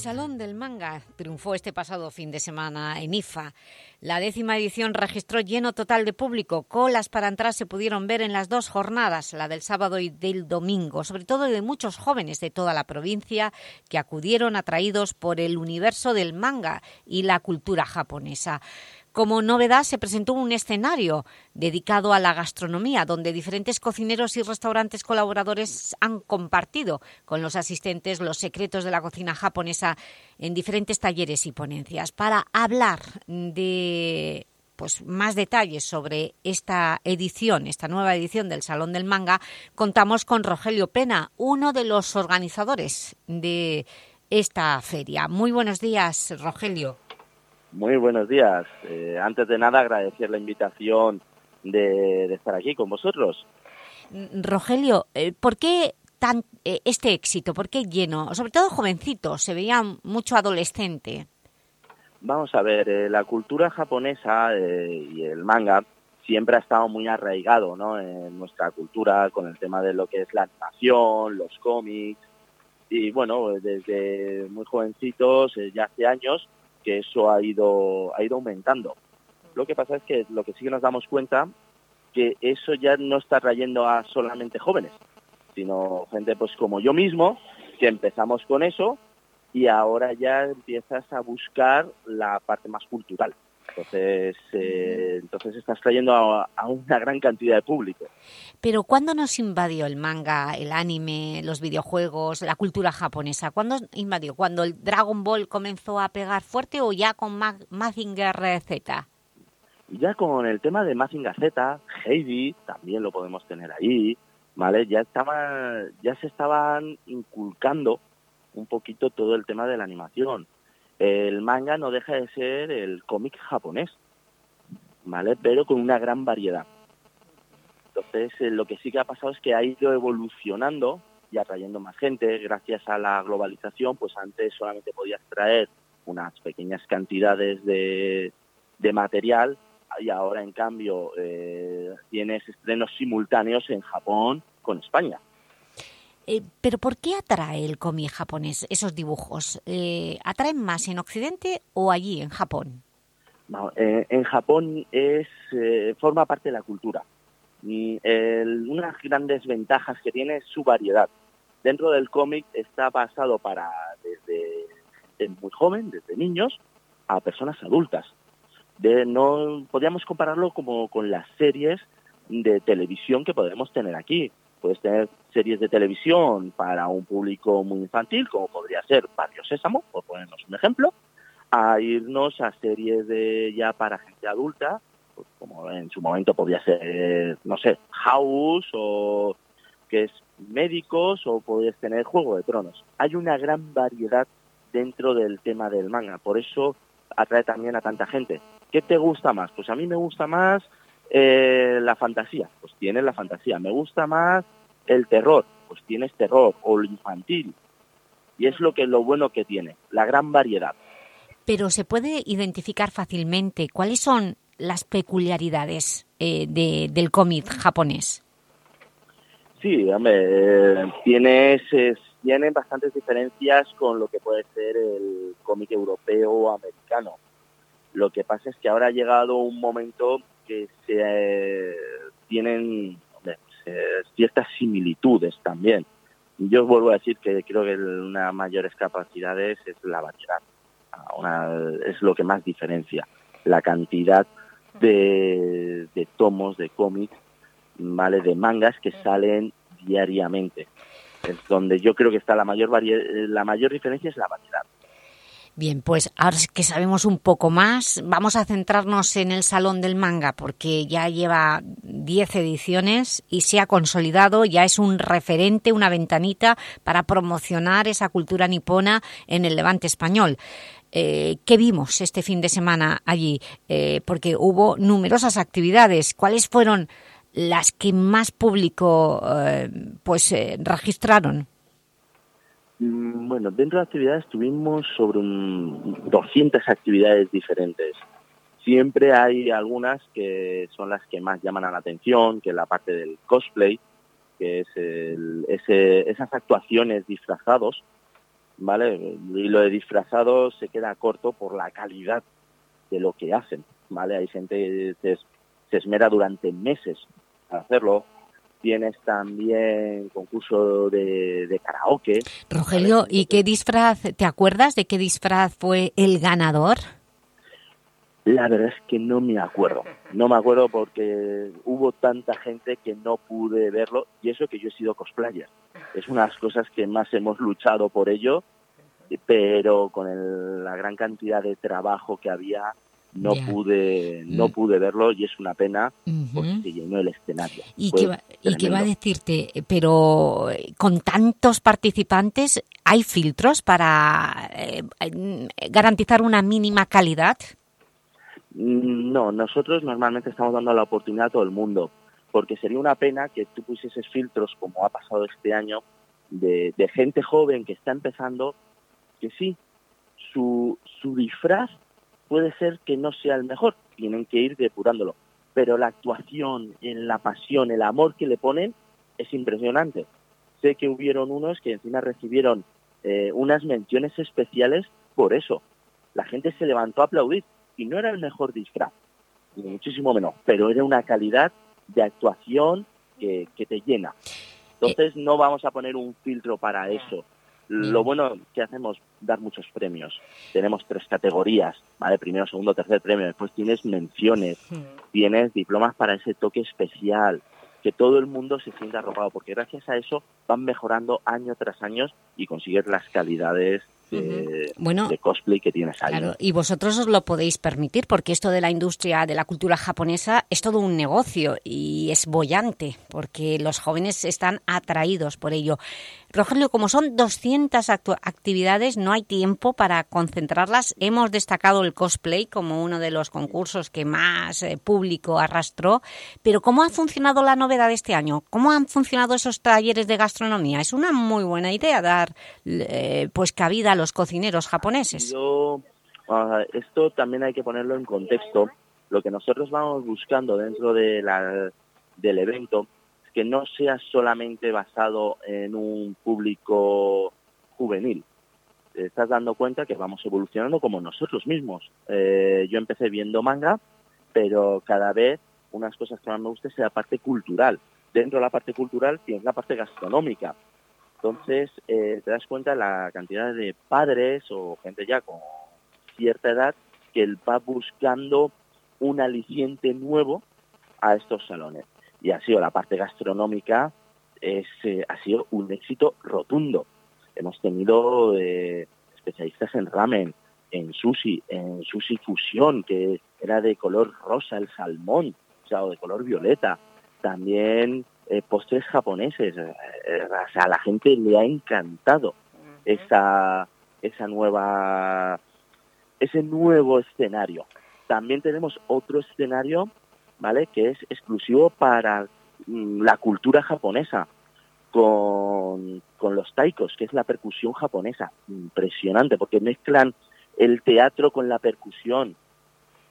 Salón del Manga triunfó este pasado fin de semana en IFA. La décima edición registró lleno total de público. Colas para entrar se pudieron ver en las dos jornadas, la del sábado y del domingo, sobre todo de muchos jóvenes de toda la provincia que acudieron atraídos por el universo del manga y la cultura japonesa. Como novedad se presentó un escenario dedicado a la gastronomía, donde diferentes cocineros y restaurantes colaboradores han compartido con los asistentes los secretos de la cocina japonesa en diferentes talleres y ponencias. Para hablar de pues, más detalles sobre esta edición, esta nueva edición del Salón del Manga, contamos con Rogelio Pena, uno de los organizadores de esta feria. Muy buenos días, Rogelio. Muy buenos días. Eh, antes de nada, agradecer la invitación de, de estar aquí con vosotros. Rogelio, eh, ¿por qué tan, eh, este éxito? ¿Por qué lleno? Sobre todo jovencito, se veía mucho adolescente. Vamos a ver, eh, la cultura japonesa eh, y el manga siempre ha estado muy arraigado ¿no? en nuestra cultura con el tema de lo que es la animación, los cómics. Y bueno, desde muy jovencitos, ya hace años, que eso ha ido, ha ido aumentando. Lo que pasa es que lo que sí que nos damos cuenta que eso ya no está trayendo a solamente jóvenes, sino gente pues como yo mismo, que empezamos con eso y ahora ya empiezas a buscar la parte más cultural. Entonces, eh, entonces estás trayendo a, a una gran cantidad de público. Pero ¿cuándo nos invadió el manga, el anime, los videojuegos, la cultura japonesa? ¿Cuándo invadió? ¿Cuando el Dragon Ball comenzó a pegar fuerte o ya con Ma Mazinger Z? Ya con el tema de Mazinger Z, Heidi, también lo podemos tener ahí, ¿vale? Ya, estaba, ya se estaban inculcando un poquito todo el tema de la animación. El manga no deja de ser el cómic japonés, ¿vale? Pero con una gran variedad. Entonces, eh, lo que sí que ha pasado es que ha ido evolucionando y atrayendo más gente. Gracias a la globalización, pues antes solamente podías traer unas pequeñas cantidades de, de material y ahora, en cambio, eh, tienes estrenos simultáneos en Japón con España. Eh, ¿Pero por qué atrae el cómic japonés esos dibujos? Eh, ¿Atraen más en Occidente o allí, en Japón? Eh, en Japón es eh, forma parte de la cultura. Y el, unas grandes ventajas que tiene es su variedad. Dentro del cómic está basado para desde, desde muy joven, desde niños, a personas adultas. De, no Podríamos compararlo como con las series de televisión que podemos tener aquí. Puedes tener series de televisión para un público muy infantil, como podría ser Barrio Sésamo, por ponernos un ejemplo, a irnos a series de ya para gente adulta, pues como en su momento podría ser, no sé, House o que es médicos o podrías tener Juego de Tronos. Hay una gran variedad dentro del tema del manga, por eso atrae también a tanta gente. ¿Qué te gusta más? Pues a mí me gusta más eh, la fantasía, pues tienes la fantasía. Me gusta más el terror, pues tienes terror o lo infantil. Y es lo que lo bueno que tiene, la gran variedad. Pero se puede identificar fácilmente cuáles son las peculiaridades eh, de, del cómic japonés. Sí, hombre, eh, tienes, tienen bastantes diferencias con lo que puede ser el cómic europeo o americano. Lo que pasa es que ahora ha llegado un momento que se eh, tienen pues, ciertas similitudes también. Yo os vuelvo a decir que creo que una mayores capacidades es la variedad. Una, es lo que más diferencia. La cantidad de, de tomos, de cómics, ¿vale? de mangas que salen diariamente. Es donde yo creo que está la mayor, la mayor diferencia es la variedad. Bien, pues ahora que sabemos un poco más, vamos a centrarnos en el Salón del Manga, porque ya lleva 10 ediciones y se ha consolidado, ya es un referente, una ventanita para promocionar esa cultura nipona en el levante español. Eh, ¿Qué vimos este fin de semana allí? Eh, porque hubo numerosas actividades. ¿Cuáles fueron las que más público eh, pues registraron? Mm, Bueno, dentro de actividades tuvimos sobre un 200 actividades diferentes. Siempre hay algunas que son las que más llaman a la atención, que la parte del cosplay, que es el- ese- esas actuaciones disfrazados, ¿vale? Y lo de disfrazados se queda corto por la calidad de lo que hacen, ¿vale? Hay gente que se, se esmera durante meses para hacerlo. Tienes también concurso de, de karaoke. Rogelio, ¿y qué disfraz, te acuerdas de qué disfraz fue el ganador? La verdad es que no me acuerdo. No me acuerdo porque hubo tanta gente que no pude verlo y eso que yo he sido cosplayer. Es una de las cosas que más hemos luchado por ello, pero con el- la gran cantidad de trabajo que había no Ya. pude no Mm. pude verlo y es una pena Ujú. porque se llenó el escenario. ¿Y qué, va, y va a decirte? Pero eh, con tantos participantes, ¿hay filtros para eh, eh, garantizar una mínima calidad? Mm, No, nosotros normalmente estamos dando la oportunidad a todo el mundo, porque sería una pena que tú pusieses filtros, como ha pasado este año, de, de gente joven que está empezando, que sí, su, su disfraz puede ser que no sea el mejor, tienen que ir depurándolo, pero la actuación, la pasión, el amor que le ponen es impresionante. Sé que hubieron unos que encima recibieron eh, unas menciones especiales por eso. La gente se levantó a aplaudir y no era el mejor disfraz, ni muchísimo menos, pero era una calidad de actuación que, que te llena. Entonces no vamos a poner un filtro para eso. Lo bueno que hacemos dar muchos premios. Tenemos tres categorías, ¿vale? Primero, segundo, tercer premio. Después tienes menciones, tienes diplomas para ese toque especial, que todo el mundo se sienta arropado, porque gracias a eso van mejorando año tras año y consigues las calidades de, Bueno, de cosplay que tienes ahí. Claro, y vosotros os lo podéis permitir porque esto de la industria de la cultura japonesa es todo un negocio y es bollante porque los jóvenes están atraídos por ello. Rogelio, como son 200 actu- actividades, no hay tiempo para concentrarlas. Hemos destacado el cosplay como uno de los concursos que más eh, público arrastró, pero ¿cómo ha funcionado la novedad de este año? ¿Cómo han funcionado esos talleres de gastronomía? Es una muy buena idea dar eh, pues cabida a los cocineros japoneses. Yo, esto también hay que ponerlo en contexto. Lo que nosotros vamos buscando dentro de la, del evento es que no sea solamente basado en un público juvenil. Estás dando cuenta que vamos evolucionando como nosotros mismos. Eh, yo empecé viendo manga, pero cada vez unas cosas que más me gusta es la parte cultural. Dentro de la parte cultural tienes la parte gastronómica. Entonces, eh, te das cuenta la cantidad de padres o gente ya con cierta edad que va buscando un aliciente nuevo a estos salones. Y ha sido la parte gastronómica, es, eh, ha sido un éxito rotundo. Hemos tenido eh, especialistas en ramen, en sushi, en sushi fusión, que era de color rosa el salmón, o sea, o de color violeta. También eh, postres japoneses. eh, eh, o sea, a la gente le ha encantado esa, esa nueva, ese nuevo escenario. También tenemos otro escenario, ¿vale? Que es exclusivo para mm, la cultura japonesa, con, con los taikos, que es la percusión japonesa. Impresionante, porque mezclan el teatro con la percusión.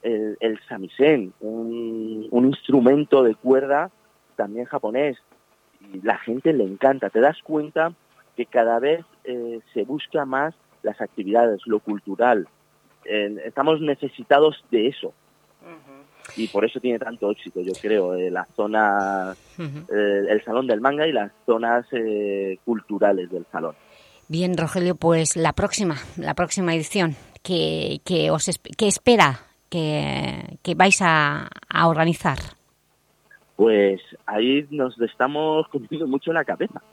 El, el samisen, un, un instrumento de cuerda también japonés. Y la gente le encanta. Te das cuenta que cada vez eh, se busca más las actividades, lo cultural. Eh, estamos necesitados de eso. Y por eso tiene tanto éxito, yo creo, eh, la zona, eh, el salón del manga y las zonas eh, culturales del salón. Bien, Rogelio, pues la próxima, la próxima edición que, que os que espera que, que vais a, a organizar. Pues ahí nos estamos comiendo mucho la cabeza.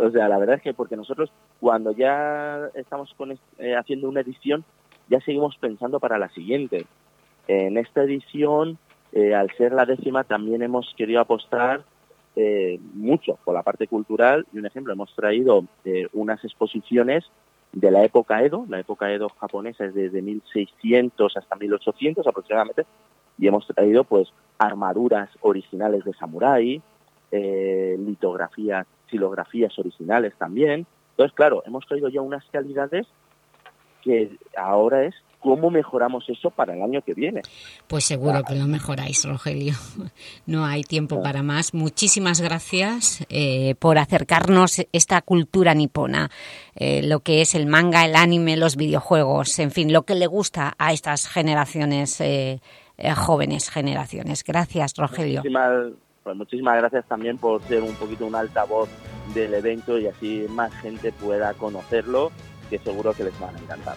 O sea, la verdad es que porque nosotros cuando ya estamos con, eh, haciendo una edición, ya seguimos pensando para la siguiente. En esta edición, eh, al ser la décima, también hemos querido apostar eh, mucho por la parte cultural y un ejemplo, hemos traído eh, unas exposiciones de la época Edo, la época Edo japonesa es desde 1600 hasta 1800 aproximadamente, Y hemos traído pues armaduras originales de samurái, eh, litografías, silografías originales también. Entonces, claro, hemos traído ya unas calidades que ahora es cómo mejoramos eso para el año que viene. Pues seguro que lo mejoráis, Rogelio. No hay tiempo para más. Muchísimas gracias eh, por acercarnos esta cultura nipona, eh, lo que es el manga, el anime, los videojuegos, en fin, lo que le gusta a estas generaciones, eh, jóvenes generaciones. Gracias, Rogelio. Muchísimas, pues muchísimas gracias también por ser un poquito un altavoz del evento y así más gente pueda conocerlo, que seguro que les van a encantar.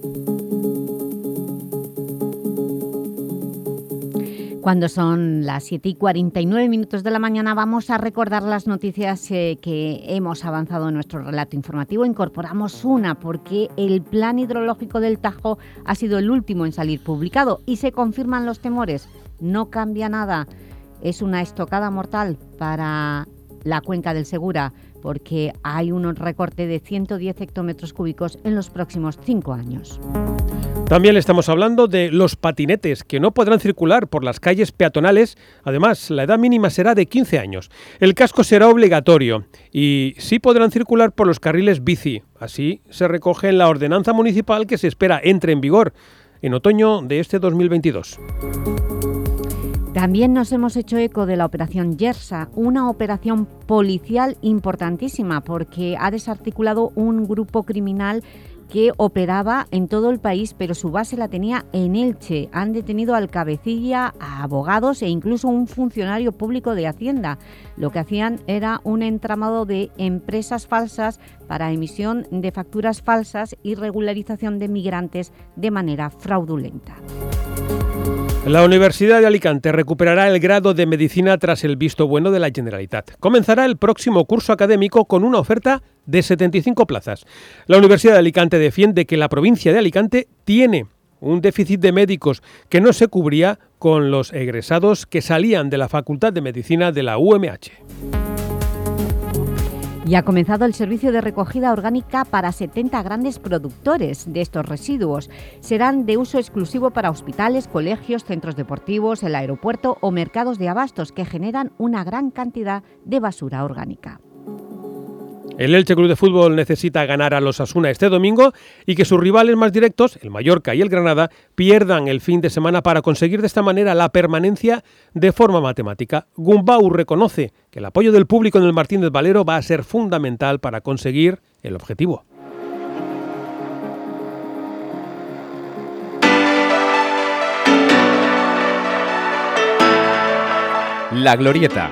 Cuando son las 7 y 49 minutos de la mañana vamos a recordar las noticias eh, que hemos avanzado en nuestro relato informativo. Incorporamos una porque el plan hidrológico del Tajo ha sido el último en salir publicado y se confirman los temores. No cambia nada. Es una estocada mortal para la cuenca del Segura porque hay un recorte de 110 hectómetros cúbicos en los próximos cinco años. También le estamos hablando de los patinetes, que no podrán circular por las calles peatonales. Además, la edad mínima será de 15 años. El casco será obligatorio y sí podrán circular por los carriles bici. Así se recoge en la ordenanza municipal que se espera entre en vigor en otoño de este 2022. También nos hemos hecho eco de la operación Yersa, una operación policial importantísima porque ha desarticulado un grupo criminal que operaba en todo el país, pero su base la tenía en Elche. Han detenido al cabecilla, a abogados e incluso un funcionario público de Hacienda. Lo que hacían era un entramado de empresas falsas para emisión de facturas falsas y regularización de migrantes de manera fraudulenta. La Universidad de Alicante recuperará el grado de Medicina tras el visto bueno de la Generalitat. Comenzará el próximo curso académico con una oferta de 75 plazas. La Universidad de Alicante defiende que la provincia de Alicante tiene un déficit de médicos que no se cubría con los egresados que salían de la Facultad de Medicina de la UMH. Y ha comenzado el servicio de recogida orgánica para 70 grandes productores de estos residuos. Serán de uso exclusivo para hospitales, colegios, centros deportivos, el aeropuerto o mercados de abastos que generan una gran cantidad de basura orgánica. El Elche Club de Fútbol necesita ganar a los Asuna este domingo y que sus rivales más directos, el Mallorca y el Granada, pierdan el fin de semana para conseguir de esta manera la permanencia de forma matemática. Gumbau reconoce que el apoyo del público en el Martínez Valero va a ser fundamental para conseguir el objetivo. La Glorieta,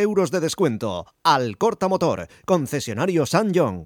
euros de descuento. Al Corta Motor, concesionario San John.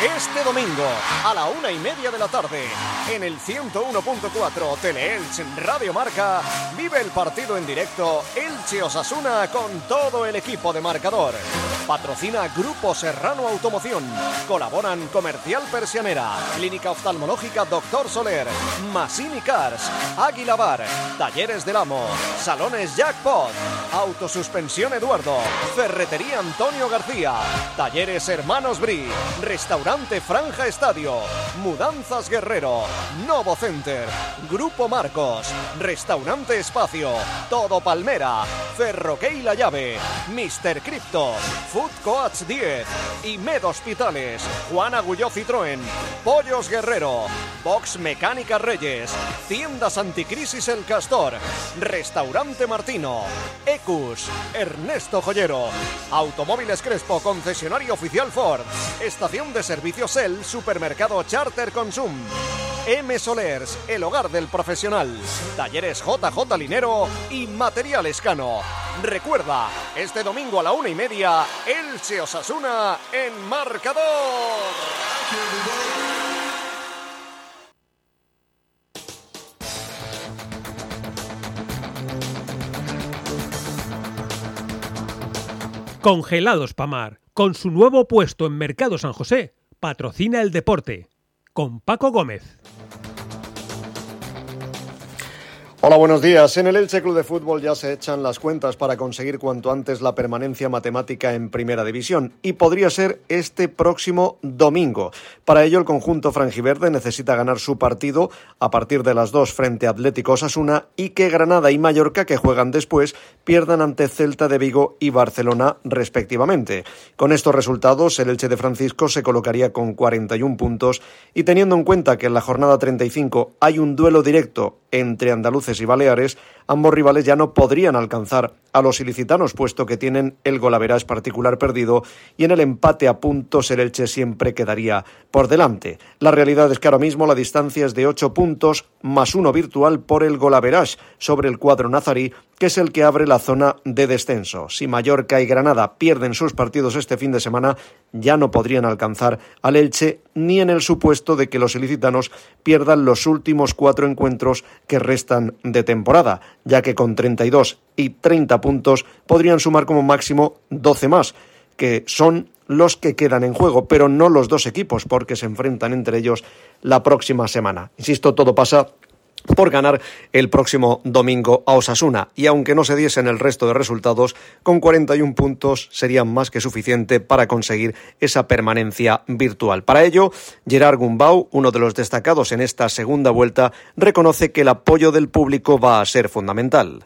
Este domingo, a la una y media de la tarde, en el 101.4 Teleelch Radio Marca, vive el partido en directo Elche Osasuna con todo el equipo de marcador. Patrocina Grupo Serrano Automoción. Colaboran Comercial Persianera, Clínica Oftalmológica Doctor Soler, Masini Cars, Águila Bar, Talleres del Amo, Salones Jackpot, Autosuspensión Eduardo, Ferretería Antonio García, Talleres Hermanos Restaurante Franja Estadio, Mudanzas Guerrero, Novo Center, Grupo Marcos, Restaurante Espacio, Todo Palmera, Ferroquey La Llave, Mr. Crypto, Food Coats 10 y Med Hospitales, Juan Agulló Citroën, Pollos Guerrero, Box Mecánica Reyes, Tiendas Anticrisis El Castor, Restaurante Martino, Ecus, Ernesto Joyero, Automóviles Crespo, concesionario oficial Ford, Estación de Servicios El, Supermercado Charter Consum. M Solers, el hogar del profesional. Talleres JJ Linero y Material Escano. Recuerda, este domingo a la una y media, Elche Osasuna en marcador. Congelados Pamar, con su nuevo puesto en Mercado San José, patrocina el deporte. Con Paco Gómez. Hola, buenos días. En el Elche Club de Fútbol ya se echan las cuentas para conseguir cuanto antes la permanencia matemática en Primera División y podría ser este próximo domingo. Para ello, el conjunto franjiverde necesita ganar su partido a partir de las dos frente a Atlético Osasuna y que Granada y Mallorca, que juegan después, pierdan ante Celta de Vigo y Barcelona respectivamente. Con estos resultados, el Elche de Francisco se colocaría con 41 puntos y teniendo en cuenta que en la jornada 35 hay un duelo directo entre andaluces y baleares, ambos rivales ya no podrían alcanzar a los ilicitanos, puesto que tienen el golaveras particular perdido y en el empate a puntos el Elche siempre quedaría por delante. La realidad es que ahora mismo la distancia es de 8 puntos más uno virtual por el golaveras sobre el cuadro nazarí, que es el que abre la zona de descenso. Si Mallorca y Granada pierden sus partidos este fin de semana, ya no podrían alcanzar al Elche ni en el supuesto de que los ilicitanos pierdan los últimos cuatro encuentros que restan de temporada, ya que con 32 y 30 puntos podrían sumar como máximo 12 más, que son los que quedan en juego, pero no los dos equipos, porque se enfrentan entre ellos la próxima semana. Insisto, todo pasa por ganar el próximo domingo a Osasuna. Y aunque no se diesen el resto de resultados, con 41 puntos serían más que suficiente para conseguir esa permanencia virtual. Para ello, Gerard Gumbau, uno de los destacados en esta segunda vuelta, reconoce que el apoyo del público va a ser fundamental.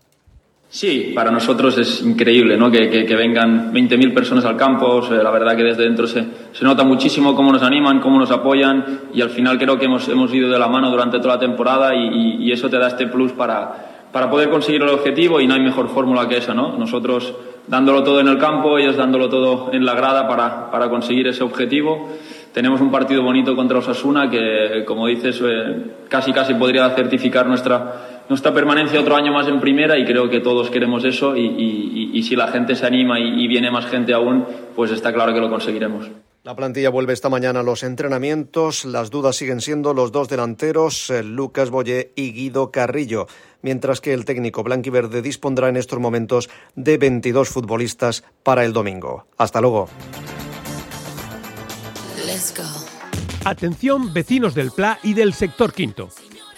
Sí, para nosotros es increíble ¿no? que, que, que vengan 20.000 personas al campo. la verdad que desde dentro se, se, nota muchísimo cómo nos animan, cómo nos apoyan y al final creo que hemos, hemos ido de la mano durante toda la temporada y, y, y eso te da este plus para, para poder conseguir el objetivo y no hay mejor fórmula que esa. ¿no? Nosotros dándolo todo en el campo, ellos dándolo todo en la grada para, para conseguir ese objetivo. Tenemos un partido bonito contra Osasuna que, como dices, eh, casi casi podría certificar nuestra nuestra permanencia otro año más en primera y creo que todos queremos eso y, y, y si la gente se anima y, y, viene más gente aún, pues está claro que lo conseguiremos. La plantilla vuelve esta mañana a los entrenamientos. Las dudas siguen siendo los dos delanteros, eh, Lucas Boyé y Guido Carrillo, mientras que el técnico blanquiverde dispondrá en estos momentos de 22 futbolistas para el domingo. Hasta luego. Let's go. Atención vecinos del Pla y del sector quinto.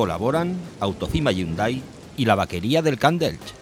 Colaboran Autocima Hyundai y la vaquería del Candelch.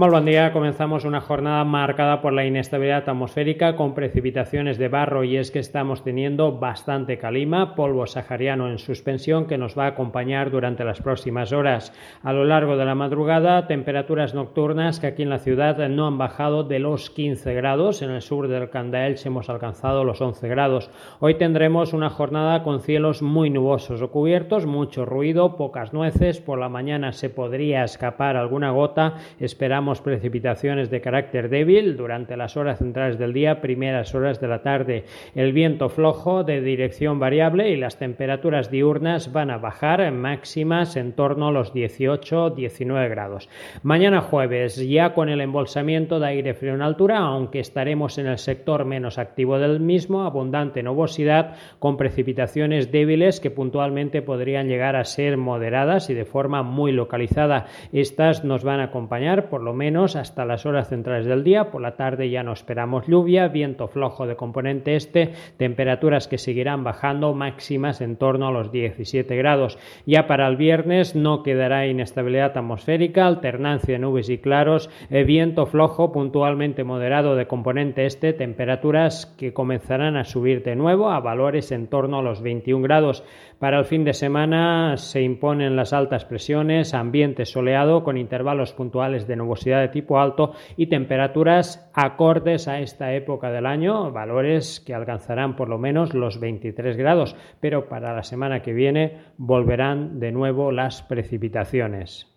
Muy buen día, comenzamos una jornada marcada por la inestabilidad atmosférica con precipitaciones de barro y es que estamos teniendo bastante calima, polvo sahariano en suspensión que nos va a acompañar durante las próximas horas. A lo largo de la madrugada, temperaturas nocturnas que aquí en la ciudad no han bajado de los 15 grados, en el sur del Candaelch hemos alcanzado los 11 grados. Hoy tendremos una jornada con cielos muy nubosos o cubiertos, mucho ruido, pocas nueces, por la mañana se podría escapar alguna gota, esperamos precipitaciones de carácter débil durante las horas centrales del día, primeras horas de la tarde. El viento flojo de dirección variable y las temperaturas diurnas van a bajar en máximas en torno a los 18-19 grados. Mañana jueves, ya con el embolsamiento de aire frío en altura, aunque estaremos en el sector menos activo del mismo, abundante nubosidad con precipitaciones débiles que puntualmente podrían llegar a ser moderadas y de forma muy localizada. Estas nos van a acompañar por lo menos hasta las horas centrales del día. Por la tarde ya no esperamos lluvia, viento flojo de componente este, temperaturas que seguirán bajando máximas en torno a los 17 grados. Ya para el viernes no quedará inestabilidad atmosférica, alternancia de nubes y claros, eh, viento flojo puntualmente moderado de componente este, temperaturas que comenzarán a subir de nuevo a valores en torno a los 21 grados. Para el fin de semana se imponen las altas presiones, ambiente soleado con intervalos puntuales de de tipo alto y temperaturas acordes a esta época del año, valores que alcanzarán por lo menos los 23 grados, pero para la semana que viene volverán de nuevo las precipitaciones.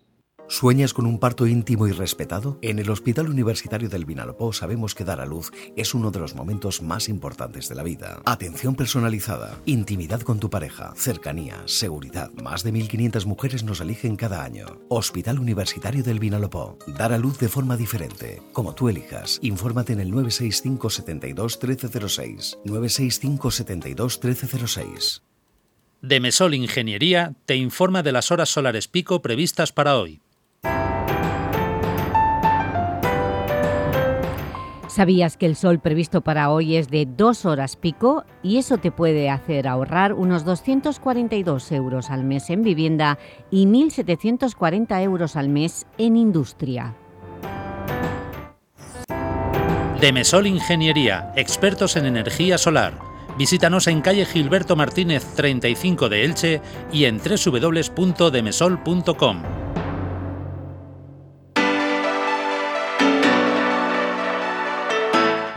¿Sueñas con un parto íntimo y respetado? En el Hospital Universitario del Vinalopó sabemos que dar a luz es uno de los momentos más importantes de la vida. Atención personalizada, intimidad con tu pareja, cercanía, seguridad. Más de 1.500 mujeres nos eligen cada año. Hospital Universitario del Vinalopó. Dar a luz de forma diferente, como tú elijas. Infórmate en el 965 72 1306. 965 72 1306. Demesol Ingeniería te informa de las horas solares pico previstas para hoy. ¿Sabías que el sol previsto para hoy es de dos horas pico y eso te puede hacer ahorrar unos 242 euros al mes en vivienda y 1.740 euros al mes en industria? Demesol Ingeniería, expertos en energía solar. Visítanos en calle Gilberto Martínez 35 de Elche y en www.demesol.com.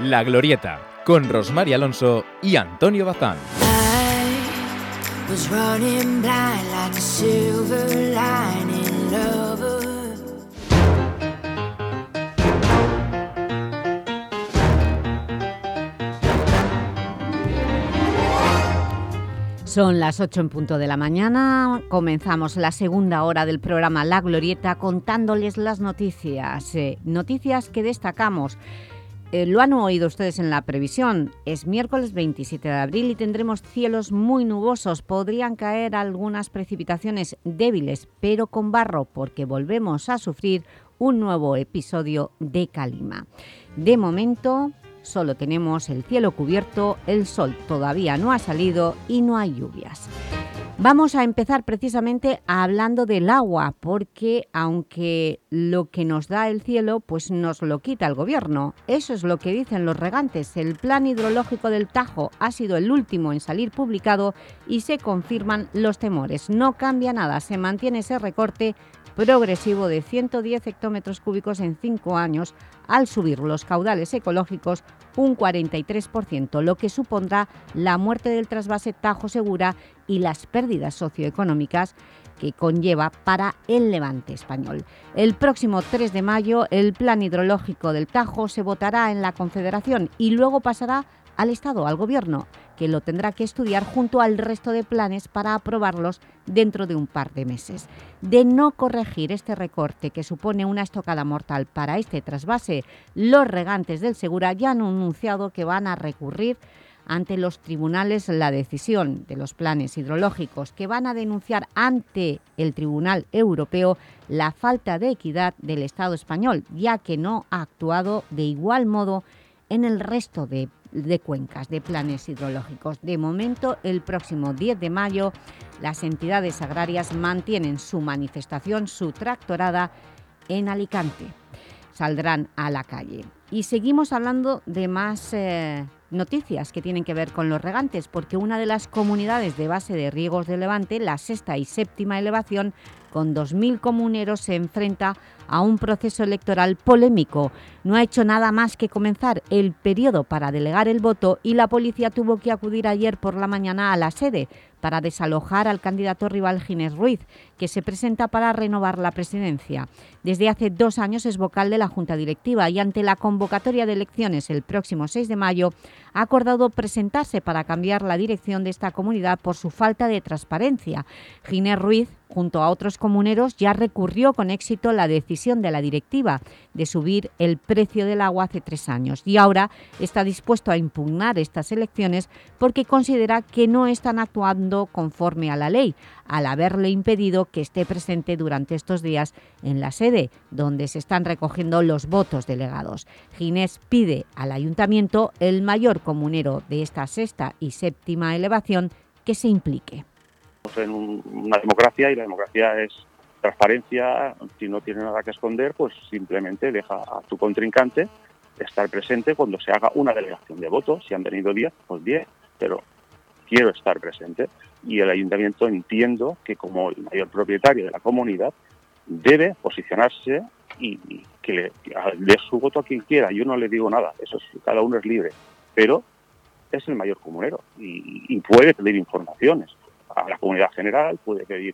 La Glorieta, con Rosmar Alonso y Antonio Bazán. Son las 8 en punto de la mañana, comenzamos la segunda hora del programa La Glorieta contándoles las noticias, eh, noticias que destacamos. Eh, lo han oído ustedes en la previsión, es miércoles 27 de abril y tendremos cielos muy nubosos, podrían caer algunas precipitaciones débiles, pero con barro, porque volvemos a sufrir un nuevo episodio de calima. De momento, solo tenemos el cielo cubierto, el sol todavía no ha salido y no hay lluvias. Vamos a empezar precisamente hablando del agua, porque aunque lo que nos da el cielo, pues nos lo quita el gobierno. Eso es lo que dicen los regantes. El plan hidrológico del Tajo ha sido el último en salir publicado y se confirman los temores. No cambia nada, se mantiene ese recorte progresivo de 110 hectómetros cúbicos en cinco años al subir los caudales ecológicos un 43%, lo que supondrá la muerte del trasvase Tajo Segura y las pérdidas socioeconómicas que conlleva para el levante español. El próximo 3 de mayo el plan hidrológico del Tajo se votará en la Confederación y luego pasará al Estado, al Gobierno, que lo tendrá que estudiar junto al resto de planes para aprobarlos dentro de un par de meses. De no corregir este recorte que supone una estocada mortal para este trasvase, los regantes del Segura ya han anunciado que van a recurrir ante los tribunales la decisión de los planes hidrológicos, que van a denunciar ante el Tribunal Europeo la falta de equidad del Estado español, ya que no ha actuado de igual modo en el resto de, de, cuencas, de planes hidrológicos. De momento, el próximo 10 de mayo, las entidades agrarias mantienen su manifestación, su tractorada en Alicante. Saldrán a la calle. Y seguimos hablando de más eh, noticias que tienen que ver con los regantes, porque una de las comunidades de base de riegos de Levante, la sexta y séptima elevación, con 2.000 comuneros, se enfrenta a un proceso electoral polémico. No ha hecho nada más que comenzar el periodo para delegar el voto y la policía tuvo que acudir ayer por la mañana a la sede para desalojar al candidato rival Ginés Ruiz, que se presenta para renovar la presidencia. Desde hace dos años es vocal de la Junta Directiva y ante la convocatoria de elecciones el próximo 6 de mayo ha acordado presentarse para cambiar la dirección de esta comunidad por su falta de transparencia. Ginés Ruiz, junto a otros comuneros, ya recurrió con éxito la decisión de la directiva de subir el precio del agua hace tres años y ahora está dispuesto a impugnar estas elecciones porque considera que no están actuando conforme a la ley, al haberle impedido que esté presente durante estos días en la sede, donde se están recogiendo los votos delegados. Ginés pide al Ayuntamiento, el mayor comunero de esta sexta y séptima elevación, que se implique. En una democracia y la democracia es transparencia, si no tiene nada que esconder, pues simplemente deja a tu contrincante estar presente cuando se haga una delegación de votos. Si han venido 10, pues 10, pero quiero estar presente. Y el ayuntamiento entiendo que como el mayor propietario de la comunidad debe posicionarse y, que le dé su voto a quien quiera. Yo no le digo nada, eso es, cada uno es libre, pero es el mayor comunero y, y puede pedir informaciones a la comunidad general, puede pedir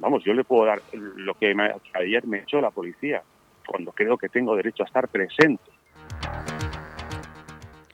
vamos, yo le puedo dar lo que, ayer me echó la policía, cuando creo que tengo derecho a estar presente.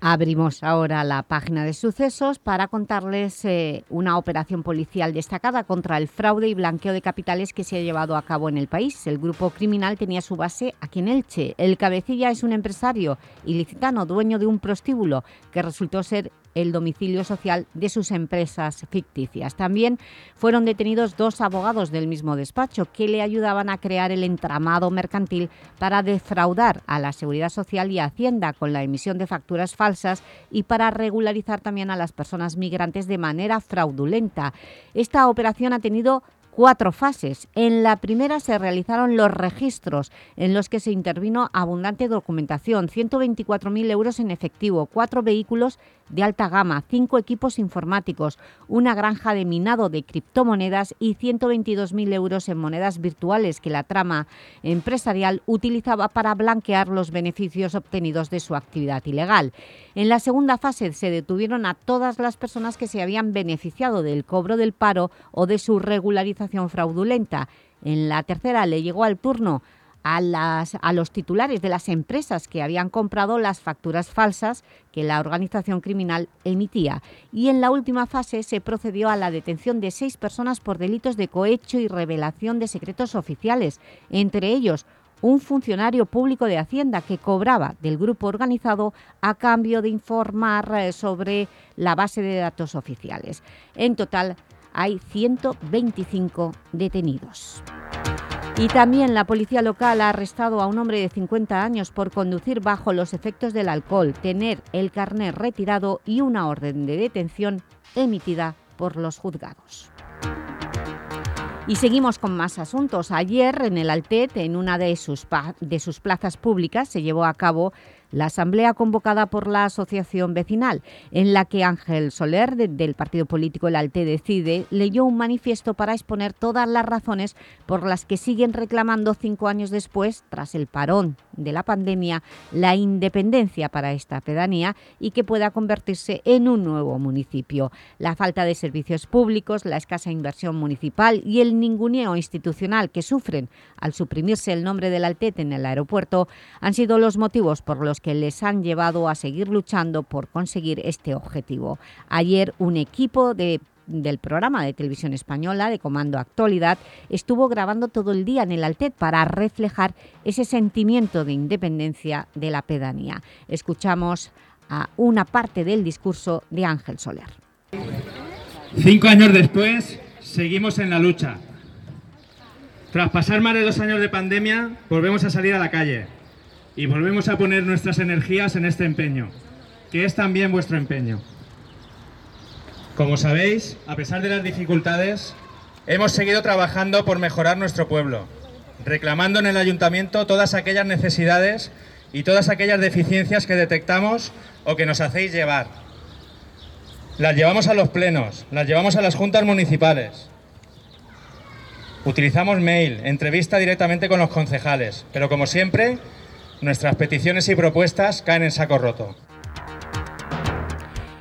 Abrimos ahora la página de sucesos para contarles eh, una operación policial destacada contra el fraude y blanqueo de capitales que se ha llevado a cabo en el país. El grupo criminal tenía su base aquí en Elche. El cabecilla es un empresario ilicitano, dueño de un prostíbulo, que resultó ser el domicilio social de sus empresas ficticias. También fueron detenidos dos abogados del mismo despacho que le ayudaban a crear el entramado mercantil para defraudar a la Seguridad Social y Hacienda con la emisión de facturas falsas y para regularizar también a las personas migrantes de manera fraudulenta. Esta operación ha tenido cuatro fases. En la primera se realizaron los registros, en los que se intervino abundante documentación, 124.000 euros en efectivo, cuatro vehículos de alta gama, cinco equipos informáticos, una granja de minado de criptomonedas y 122.000 euros en monedas virtuales que la trama empresarial utilizaba para blanquear los beneficios obtenidos de su actividad ilegal. En la segunda fase se detuvieron a todas las personas que se habían beneficiado del cobro del paro o de su regularización fraudulenta. En la tercera le llegó al turno a, los titulares de las empresas que habían comprado las facturas falsas que la organización criminal emitía. Y en la última fase se procedió a la detención de seis personas por delitos de cohecho y revelación de secretos oficiales, entre ellos un funcionario público de Hacienda que cobraba del grupo organizado a cambio de informar eh, sobre la base de datos oficiales. En total hay 125 detenidos. Y también la policía local ha arrestado a un hombre de 50 años por conducir bajo los efectos del alcohol, tener el carnet retirado y una orden de detención emitida por los juzgados. Y seguimos con más asuntos. Ayer en el Altet, en una de sus, de sus plazas públicas, se llevó a cabo la asamblea convocada por la asociación vecinal, en la que Ángel Soler, del partido político El Alte Decide, leyó un manifiesto para exponer todas las razones por las que siguen reclamando cinco años después, tras el parón de la pandemia, la independencia para esta pedanía y que pueda convertirse en un nuevo municipio. La falta de servicios públicos, la escasa inversión municipal y el ninguneo institucional que sufren al suprimirse el nombre del Altet en el aeropuerto han sido los motivos por los que les han llevado a seguir luchando por conseguir este objetivo. Ayer un equipo de del programa de televisión española de Comando Actualidad estuvo grabando todo el día en el Altet para reflejar ese sentimiento de independencia de la pedanía. Escuchamos a una parte del discurso de Ángel Soler. Cinco años después, seguimos en la lucha. Tras pasar más de dos años de pandemia, volvemos a salir a la calle y volvemos a poner nuestras energías en este empeño, que es también vuestro empeño. Como sabéis, a pesar de las dificultades, hemos seguido trabajando por mejorar nuestro pueblo, reclamando en el ayuntamiento todas aquellas necesidades y todas aquellas deficiencias que detectamos o que nos hacéis llevar. Las llevamos a los plenos, las llevamos a las juntas municipales. Utilizamos mail, entrevista directamente con los concejales, pero como siempre, nuestras peticiones y propuestas caen en saco roto.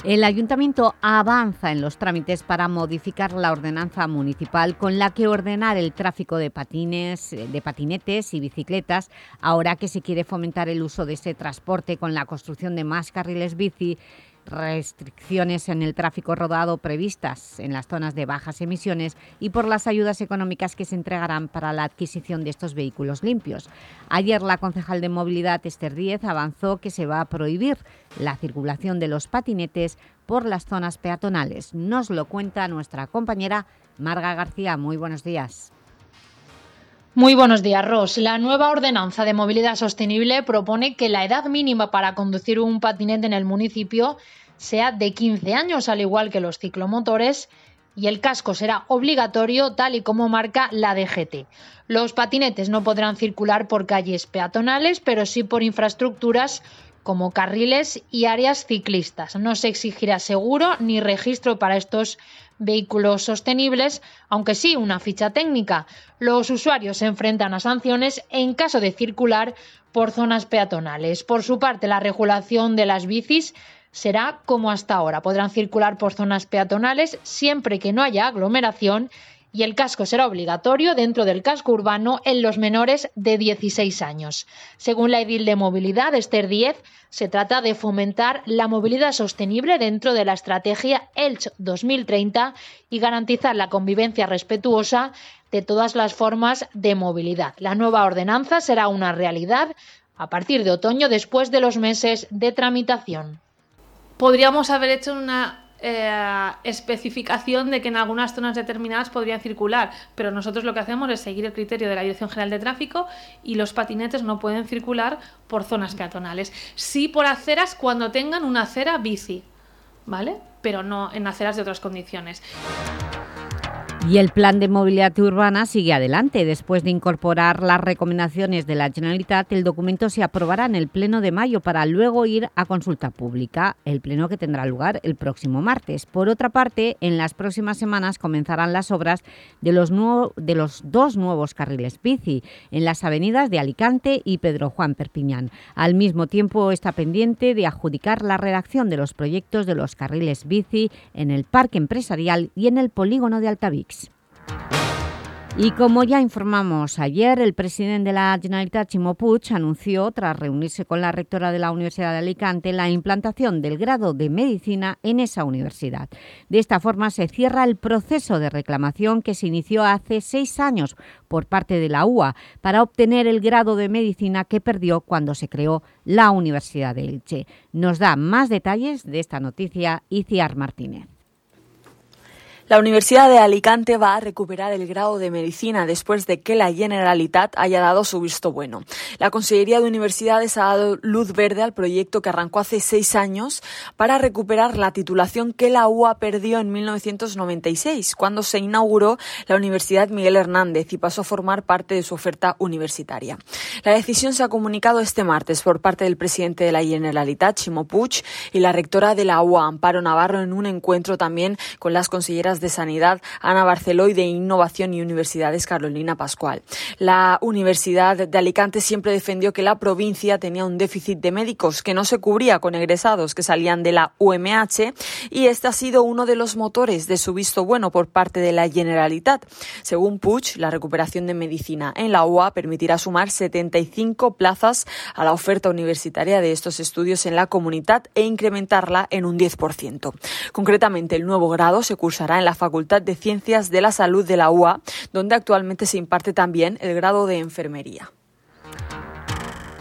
El Ayuntamiento avanza en los trámites para modificar la ordenanza municipal con la que ordenar el tráfico de patines, de patinetes y bicicletas, ahora que se quiere fomentar el uso de ese transporte con la construcción de más carriles bici restricciones en el tráfico rodado previstas en las zonas de bajas emisiones y por las ayudas económicas que se entregarán para la adquisición de estos vehículos limpios. Ayer la concejal de Movilidad, Esther Díez, avanzó que se va a prohibir la circulación de los patinetes por las zonas peatonales. Nos lo cuenta nuestra compañera Marga García. Muy buenos días. Muy buenos días, Ros. La nueva ordenanza de movilidad sostenible propone que la edad mínima para conducir un patinete en el municipio sea de 15 años, al igual que los ciclomotores, y el casco será obligatorio tal y como marca la DGT. Los patinetes no podrán circular por calles peatonales, pero sí por infraestructuras como carriles y áreas ciclistas. No se exigirá seguro ni registro para estos vehículos sostenibles, aunque sí una ficha técnica. Los usuarios se enfrentan a sanciones en caso de circular por zonas peatonales. Por su parte, la regulación de las bicis será como hasta ahora. Podrán circular por zonas peatonales siempre que no haya aglomeración y el casco será obligatorio dentro del casco urbano en los menores de 16 años. Según la edil de movilidad, Esther 10, se trata de fomentar la movilidad sostenible dentro de la estrategia ELCH 2030 y garantizar la convivencia respetuosa de todas las formas de movilidad. La nueva ordenanza será una realidad a partir de otoño después de los meses de tramitación. Podríamos haber hecho una eh, especificación de que en algunas zonas determinadas podrían circular, pero nosotros lo que hacemos es seguir el criterio de la Dirección General de Tráfico y los patinetes no pueden circular por zonas peatonales. Sí por aceras cuando tengan una acera bici, ¿vale? Pero no en aceras de otras condiciones. Y el Plan de Movilidad Urbana sigue adelante. Después de incorporar las recomendaciones de la Generalitat, el documento se aprobará en el Pleno de mayo para luego ir a consulta pública, el pleno que tendrá lugar el próximo martes. Por otra parte, en las próximas semanas comenzarán las obras de los, los dos nuevos carriles bici en las avenidas de Alicante y Pedro Juan Perpiñán. Al mismo tiempo está pendiente de adjudicar la redacción de los proyectos de los carriles bici en el Parque Empresarial y en el Polígono de Altavix. Y como ya informamos ayer, el presidente de la Generalitat, Chimo Puig, anunció, tras reunirse con la rectora de la Universidad de Alicante, la implantación del grado de Medicina en esa universidad. De esta forma se cierra el proceso de reclamación que se inició hace seis años por parte de la UA para obtener el grado de Medicina que perdió cuando se creó la Universidad de Elche. Nos da más detalles de esta noticia Iciar Martínez. La Universidad de Alicante va a recuperar el grado de medicina después de que la Generalitat haya dado su visto bueno. La Consellería de Universidades ha dado luz verde al proyecto que arrancó hace seis años para recuperar la titulación que la UA perdió en 1996, cuando se inauguró la Universidad Miguel Hernández y pasó a formar parte de su oferta universitaria. La decisión se ha comunicado este martes por parte del presidente de la Generalitat, Chimo Puig, y la rectora de la UA, Amparo Navarro, en un encuentro también con las conselleras de Sanidad Ana Barceló y de Innovación y Universidades Carolina Pascual. La Universidad de Alicante siempre defendió que la provincia tenía un déficit de médicos que no se cubría con egresados que salían de la UMH y este ha sido uno de los motores de su visto bueno por parte de la Generalitat. Según Puig, la recuperación de medicina en la UA permitirá sumar 75 plazas a la oferta universitaria de estos estudios en la comunidad e incrementarla en un 10%. Concretamente, el nuevo grado se cursará en la Facultad de Ciencias de la Salud de la UA, donde actualmente se imparte también el grado de enfermería.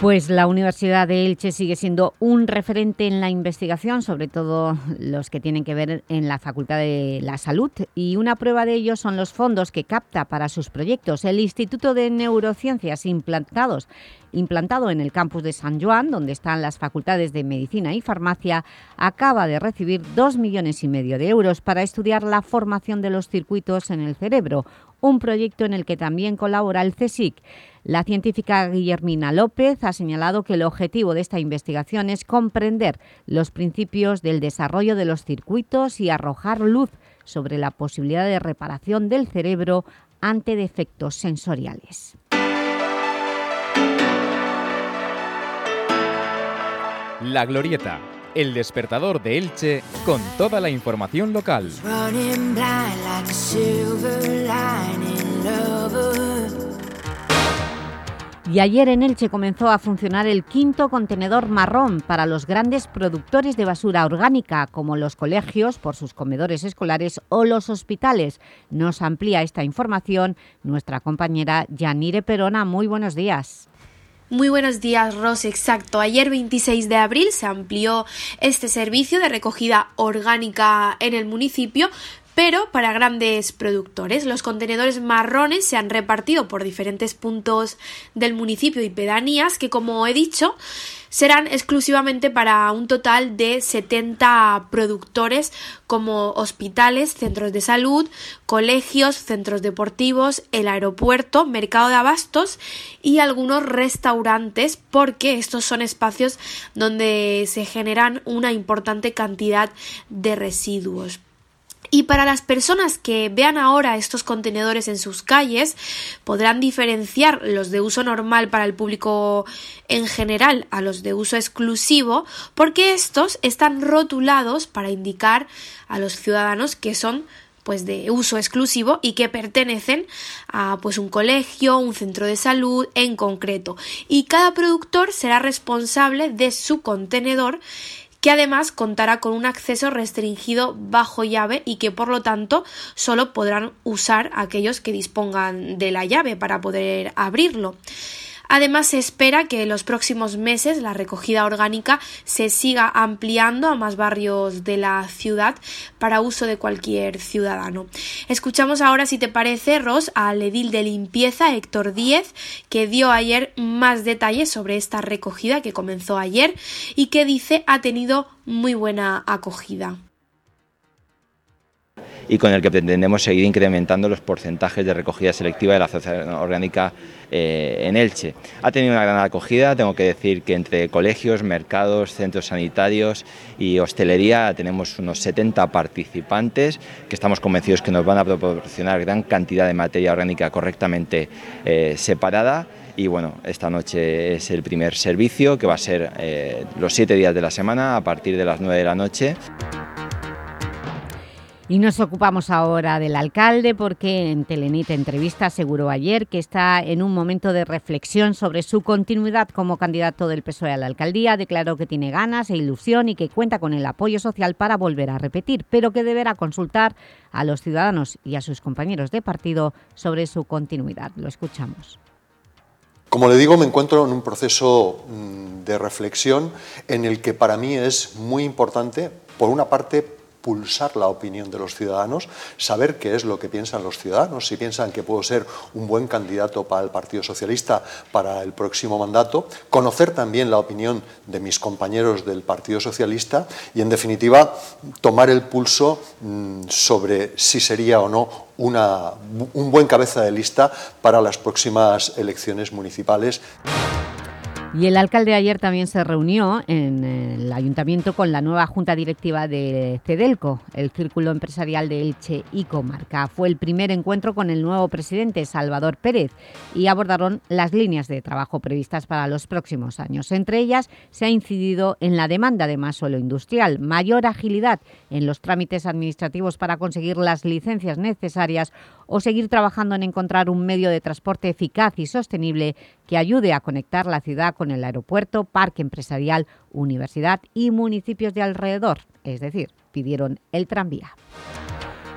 Pues la Universidad de Elche sigue siendo un referente en la investigación, sobre todo los que tienen que ver en la Facultad de la Salud, y una prueba de ello son los fondos que capta para sus proyectos. El Instituto de Neurociencias implantados, implantado en el campus de San Juan, donde están las facultades de Medicina y Farmacia, acaba de recibir dos millones y medio de euros para estudiar la formación de los circuitos en el cerebro, un proyecto en el que también colabora el CSIC. La científica Guillermina López ha señalado que el objetivo de esta investigación es comprender los principios del desarrollo de los circuitos y arrojar luz sobre la posibilidad de reparación del cerebro ante defectos sensoriales. La Glorieta, el despertador de Elche con toda la información local. Y ayer en Elche comenzó a funcionar el quinto contenedor marrón para los grandes productores de basura orgánica, como los colegios por sus comedores escolares o los hospitales. Nos amplía esta información nuestra compañera Yanire Perona. Muy buenos días. Muy buenos días, Ros. Exacto. Ayer 26 de abril se amplió este servicio de recogida orgánica en el municipio, pero para grandes productores. Los contenedores marrones se han repartido por diferentes puntos del municipio y pedanías que, como he dicho, serán exclusivamente para un total de 70 productores como hospitales, centros de salud, colegios, centros deportivos, el aeropuerto, mercado de abastos y algunos restaurantes porque estos son espacios donde se generan una importante cantidad de residuos. Y para las personas que vean ahora estos contenedores en sus calles, podrán diferenciar los de uso normal para el público en general a los de uso exclusivo, porque estos están rotulados para indicar a los ciudadanos que son pues de uso exclusivo y que pertenecen a pues un colegio, un centro de salud en concreto. Y cada productor será responsable de su contenedor que además contará con un acceso restringido bajo llave y que por lo tanto solo podrán usar aquellos que dispongan de la llave para poder abrirlo. Además, se espera que en los próximos meses la recogida orgánica se siga ampliando a más barrios de la ciudad para uso de cualquier ciudadano. Escuchamos ahora, si te parece, Ros, al edil de limpieza, Héctor Díez, que dio ayer más detalles sobre esta recogida que comenzó ayer y que dice ha tenido muy buena acogida y con el que pretendemos seguir incrementando los porcentajes de recogida selectiva de la sociedad orgánica eh, en Elche. Ha tenido una gran acogida, tengo que decir que entre colegios, mercados, centros sanitarios y hostelería tenemos unos 70 participantes que estamos convencidos que nos van a proporcionar gran cantidad de materia orgánica correctamente eh, separada y bueno, esta noche es el primer servicio que va a ser eh, los siete días de la semana a partir de las 9 de la noche. Y nos ocupamos ahora del alcalde porque en Telenit Entrevista aseguró ayer que está en un momento de reflexión sobre su continuidad como candidato del PSOE a la alcaldía. Declaró que tiene ganas e ilusión y que cuenta con el apoyo social para volver a repetir, pero que deberá consultar a los ciudadanos y a sus compañeros de partido sobre su continuidad. Lo escuchamos. Como le digo, me encuentro en un proceso mm, de reflexión en el que para mí es muy importante, por una parte, pulsar la opinión de los ciudadanos, saber qué es lo que piensan los ciudadanos, si piensan que puedo ser un buen candidato para el Partido Socialista para el próximo mandato, conocer también la opinión de mis compañeros del Partido Socialista y, en definitiva, tomar el pulso mm, sobre si sería o no una, un buen cabeza de lista para las próximas elecciones municipales. Y el alcalde ayer también se reunió en el ayuntamiento con la nueva junta directiva de CEDELCO, el Círculo Empresarial de Elche y Comarca. Fue el primer encuentro con el nuevo presidente, Salvador Pérez, y abordaron las líneas de trabajo previstas para los próximos años. Entre ellas se ha incidido en la demanda de más suelo industrial, mayor agilidad en los trámites administrativos para conseguir las licencias necesarias o seguir trabajando en encontrar un medio de transporte eficaz y sostenible que ayude a conectar la ciudad con el aeropuerto, parque empresarial, universidad y municipios de alrededor, es decir, pidieron el tranvía.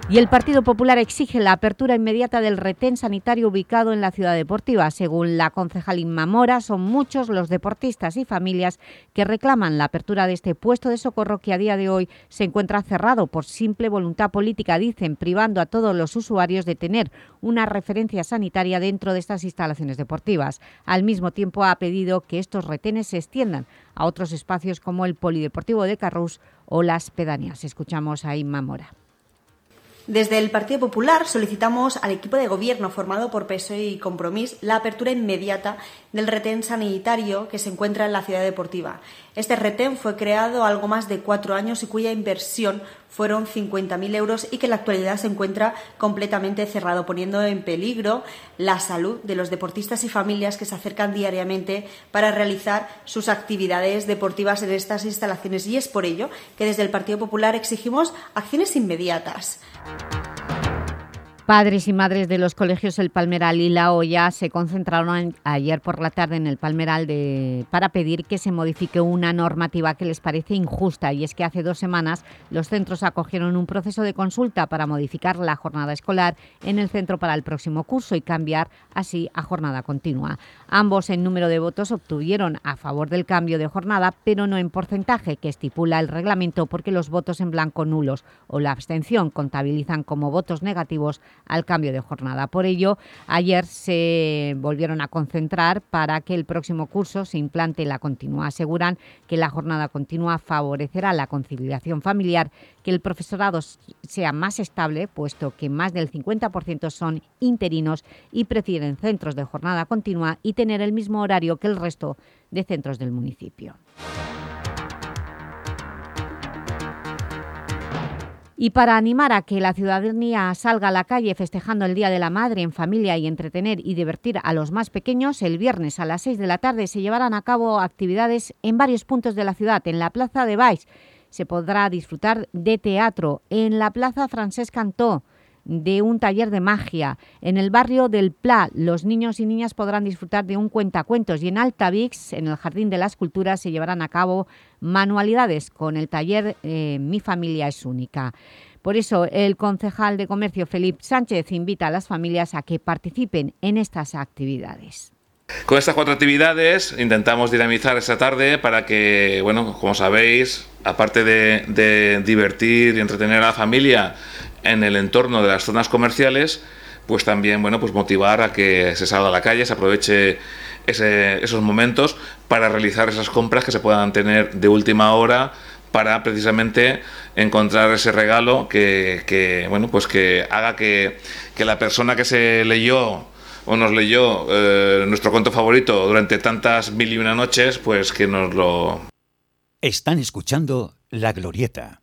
Y el Partido Popular exige la apertura inmediata del retén sanitario ubicado en la ciudad deportiva. Según la concejal Inma Mora, son muchos los deportistas y familias que reclaman la apertura de este puesto de socorro que a día de hoy se encuentra cerrado por simple voluntad política, dicen, privando a todos los usuarios de tener una referencia sanitaria dentro de estas instalaciones deportivas. Al mismo tiempo ha pedido que estos retenes se extiendan a otros espacios como el Polideportivo de Carrús o las pedanías. Escuchamos a Inma Mora. Desde el Partido Popular solicitamos al equipo de gobierno formado por PSOE y Compromís la apertura inmediata del retén sanitario que se encuentra en la ciudad deportiva. Este retén fue creado algo más de cuatro años y cuya inversión fueron 50.000 euros y que en la actualidad se encuentra completamente cerrado, poniendo en peligro la salud de los deportistas y familias que se acercan diariamente para realizar sus actividades deportivas en estas instalaciones. Y es por ello que desde el Partido Popular exigimos acciones inmediatas. Padres y madres de los colegios El Palmeral y La Hoya se concentraron ayer por la tarde en El Palmeral para pedir que se modifique una normativa que les parece injusta y es que hace dos semanas los centros acogieron un proceso de consulta para modificar la jornada escolar en el centro para el próximo curso y cambiar así a jornada continua. Ambos en número de votos obtuvieron a favor del cambio de jornada, pero no en porcentaje que estipula el reglamento porque los votos en blanco nulos o la abstención contabilizan como votos negativos al cambio de jornada. Por ello, ayer se volvieron a concentrar para que el próximo curso se implante la continua. Aseguran que la jornada continua favorecerá la conciliación familiar, que el profesorado sea más estable, puesto que más del 50% son interinos y prefieren centros de jornada continua y tener el mismo horario que el resto de centros del municipio. Y para animar a que la ciudadanía salga a la calle festejando el Día de la Madre en familia y entretener y divertir a los más pequeños, el viernes a las 6 de la tarde se llevarán a cabo actividades en varios puntos de la ciudad. En la Plaza de Baix se podrá disfrutar de teatro, en la Plaza Francesc Cantó, de un taller de magia. En el barrio del Pla, los niños y niñas podrán disfrutar de un cuentacuentos y en Altavix, en el Jardín de las Culturas, se llevarán a cabo manualidades con el taller eh, Mi Familia es Única. Por eso, el concejal de Comercio, Felipe Sánchez, invita a las familias a que participen en estas actividades. Con estas cuatro actividades intentamos dinamizar esta tarde para que, bueno, como sabéis, aparte de, de divertir y entretener a la familia en el entorno de las zonas comerciales, pues también bueno, pues motivar a que se salga a la calle, se aproveche esos momentos para realizar esas compras que se puedan tener de última hora para precisamente encontrar ese regalo que, bueno pues que haga que, la persona que se leyó o nos leyó eh, nuestro cuento favorito durante tantas mil y una noches, pues que nos lo... Están escuchando La Glorieta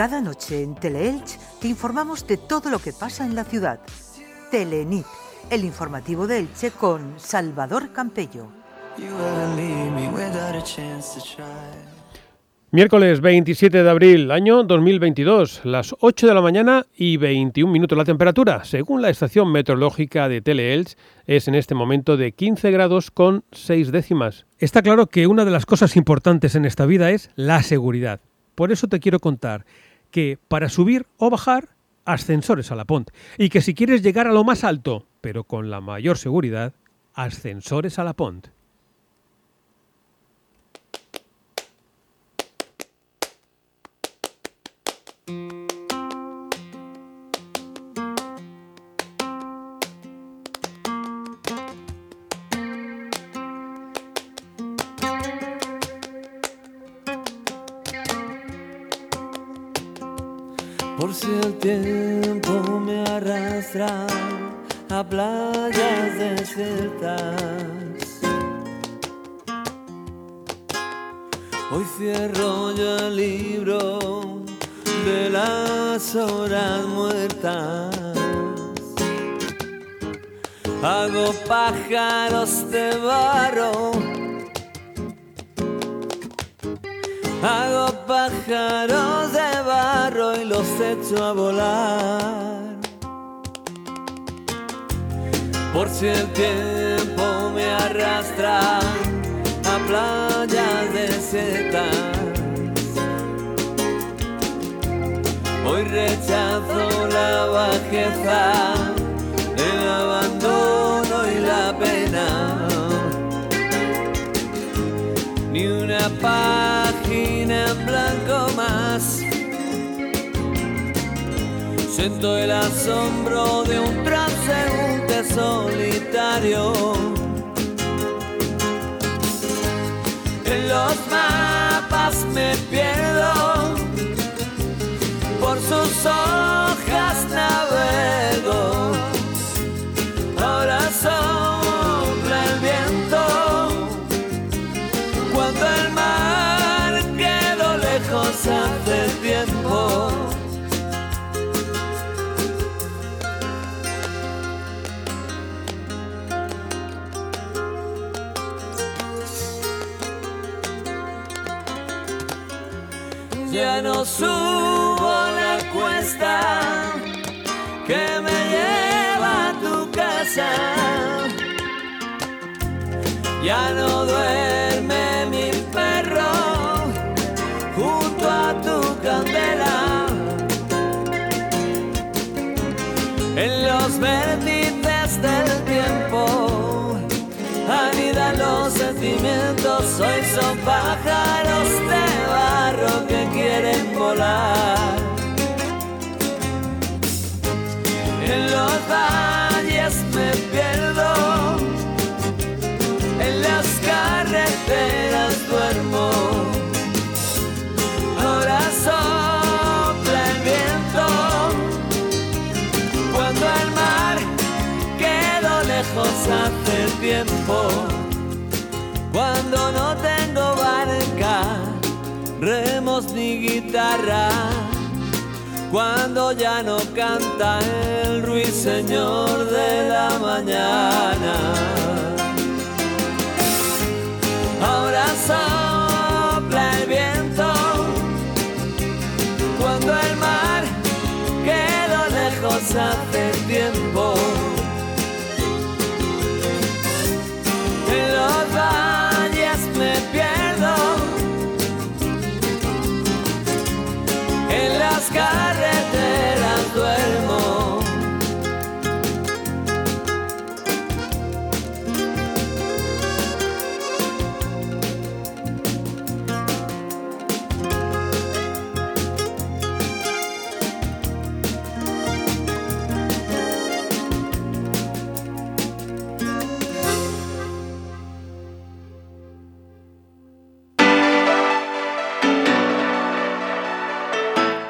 Cada noche en Teleelch te informamos de todo lo que pasa en la ciudad. Telenit, el informativo de Elche con Salvador Campello. Miércoles 27 de abril, año 2022, las 8 de la mañana y 21 minutos. La temperatura, según la estación meteorológica de Teleelch, es en este momento de 15 grados con 6 décimas. Está claro que una de las cosas importantes en esta vida es la seguridad. Por eso te quiero contar que para subir o bajar, ascensores a la Pont. Y que si quieres llegar a lo más alto, pero con la mayor seguridad, ascensores a la Pont. Si el tiempo me arrastra a playas desiertas. Hoy cierro yo el libro de las horas muertas. Hago pájaros de barro. Hago pájaros de y los echo a volar. Por si el tiempo me arrastra a playas desiertas. Hoy rechazo la bajeza, el abandono y la pena. Ni una página Siento el asombro de un transeúnte solitario. En los mapas me pierdo, por sus hojas navego. Ya no duerme mi perro junto a tu candela. En los vértices del tiempo anidan los sentimientos. Hoy son pájaros de barro que quieren volar. En los duermo. Ahora sopla el viento, cuando el mar quedó lejos hace tiempo. Cuando no tengo barca, remos ni guitarra. Cuando ya no canta el ruiseñor de la mañana. Lejos hace tiempo.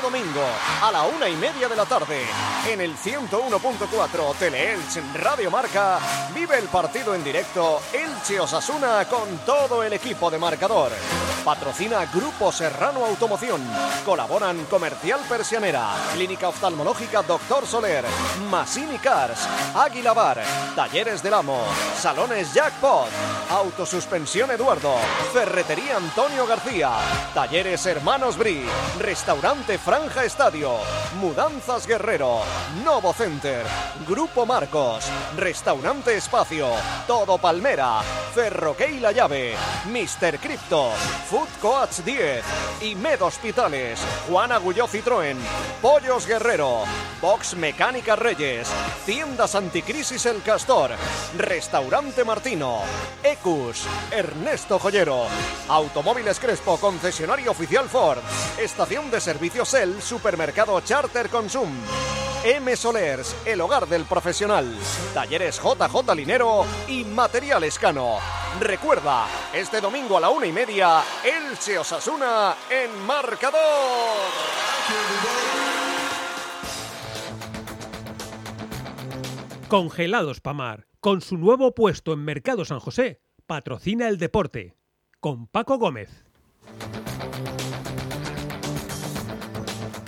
Domingo, a la una y media de la tarde, en el 101.4 Teleelch Radio Marca, vive el partido en directo Elche Osasuna con todo el equipo de marcador. Patrocina Grupo Serrano Automoción. Colaboran Comercial Persianera, Clínica Oftalmológica Doctor Soler, Masini Cars, Águila Bar, Talleres del Amo, Salones Jackpot, Autosuspensión Eduardo, Ferretería Antonio García, Talleres Hermanos Bri, Restaurante Franja Estadio, Mudanzas Guerrero, Novo Center, Grupo Marcos, Restaurante Espacio, Todo Palmera, Ferroquey La Llave, Mr. Crypto, Food Coach 10 y Med Hospitales, Juan Agulló Citroën, Pollos Guerrero, Box Mecánica Reyes, Tiendas Anticrisis El Castor, Restaurante Martino, Ecus, Ernesto Joyero, Automóviles Crespo, concesionario oficial Ford, Estación de Servicios El, Supermercado Charter Consum. M Solers, el hogar del profesional. Talleres JJ Linero y Material Escano. Recuerda, este domingo a la una y media, Elche Osasuna en marcador. Congelados Pamar, con su nuevo puesto en Mercado San José, patrocina el deporte. Con Paco Gómez.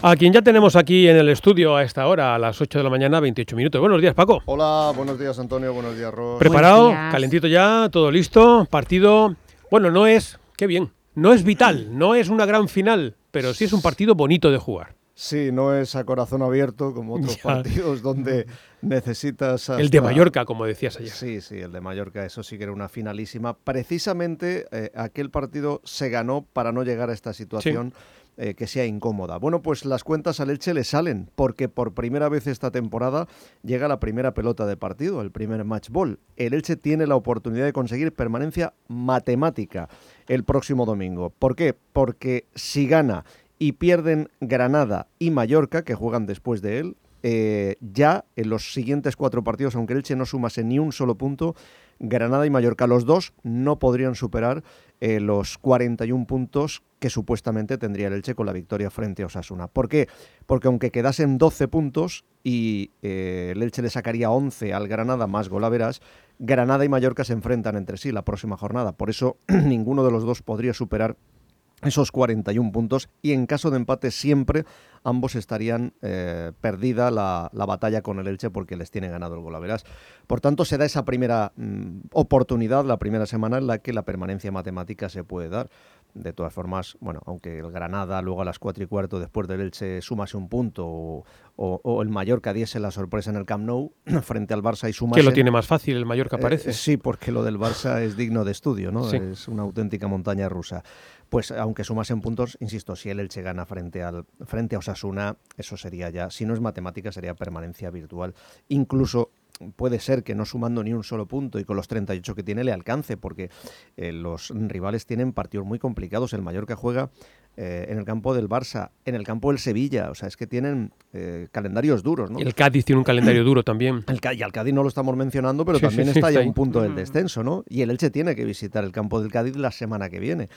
A quien ya tenemos aquí en el estudio a esta hora, a las 8 de la mañana, 28 minutos. Buenos días, Paco. Hola, buenos días, Antonio. Buenos días, Ros. ¿Preparado? Calentito ya, todo listo. Partido. Bueno, no es. Qué bien. No es vital, no es una gran final, pero sí es un partido bonito de jugar. Sí, no es a corazón abierto como otros Ya. partidos donde necesitas. El de Mallorca, como decías ayer. Sí, sí, el de Mallorca, eso sí que era una finalísima. Precisamente eh, aquel partido se ganó para no llegar a esta situación. Eh, que sea incómoda. Bueno, pues las cuentas al Elche le salen, porque por primera vez esta temporada llega la primera pelota de partido, el primer match ball. El Elche tiene la oportunidad de conseguir permanencia matemática el próximo domingo. ¿Por qué? Porque si gana y pierden Granada y Mallorca, que juegan después de él, eh, ya en los siguientes cuatro partidos, aunque el Elche no sumase ni un solo punto, Granada y Mallorca, los dos no podrían superar eh, los 41 puntos que supuestamente tendría el Elche con la victoria frente a Osasuna. ¿Por qué? Porque aunque quedasen 12 puntos y eh, el Elche le sacaría 11 al Granada más golaveras, Granada y Mallorca se enfrentan entre sí la próxima jornada. Por eso ninguno de los dos podría superar esos 41 puntos y en caso de empate siempre ambos estarían eh, perdida la, la batalla con el Elche porque les tiene ganado el golaveras. Por tanto, se da esa primera mm, oportunidad, la primera semana en la que la permanencia matemática se puede dar. De todas formas, bueno, aunque el Granada luego a las 4 y cuarto después del Elche sumase un punto o, o- o el Mallorca diese la sorpresa en el Camp Nou frente al Barça y sumase... Que lo tiene más fácil el Mallorca, Eh, parece. sí, porque lo del Barça es digno de estudio, ¿no? Sí. Es una auténtica montaña rusa. Pues aunque sumasen puntos, insisto, si el Elche gana frente al frente a Osasuna, eso sería ya, si no es matemática, sería permanencia virtual. Incluso puede ser que no sumando ni un solo punto y con los 38 que tiene le alcance, porque eh, los rivales tienen partidos muy complicados. El Mallorca juega eh, en el campo del Barça, en el campo del Sevilla, o sea, es que tienen eh, calendarios duros, ¿no? El Cádiz tiene un calendario duro también. El y al Cádiz no lo estamos mencionando, pero Sí, también sí, sí, está ya un punto del descenso, ¿no? Y el Elche tiene que visitar el campo del Cádiz la semana que viene.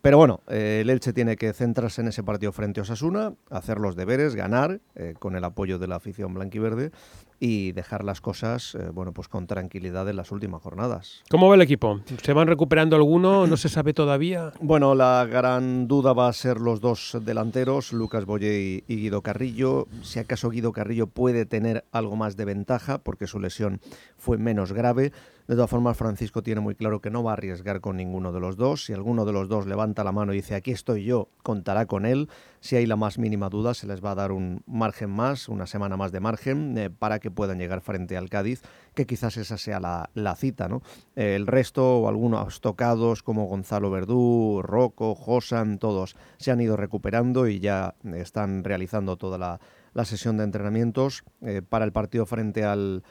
Pero bueno, eh, el Elche tiene que centrarse en ese partido frente a Osasuna, hacer los deberes, ganar eh, con el apoyo de la afición blanquiverde y dejar las cosas, eh, bueno, pues con tranquilidad en las últimas jornadas. ¿Cómo va el equipo? ¿Se van recuperando alguno? ¿No se sabe todavía? Bueno, la gran duda va a ser los dos delanteros, Lucas Boye y, y Guido Carrillo. Si acaso Guido Carrillo puede tener algo más de ventaja porque su lesión fue menos grave. De todas formas, Francisco tiene muy claro que no va a arriesgar con ninguno de los dos. Si alguno de los dos levanta la mano y dice aquí estoy yo, contará con él. Si hay la más mínima duda, se les va a dar un margen más, una semana más de margen, eh, para que puedan llegar frente al Cádiz, que quizás esa sea la, la cita. ¿no? Eh, el resto, o algunos tocados como Gonzalo Verdú, Rocco, Josan, todos se han ido recuperando y ya están realizando toda la, la sesión de entrenamientos eh, para el partido frente al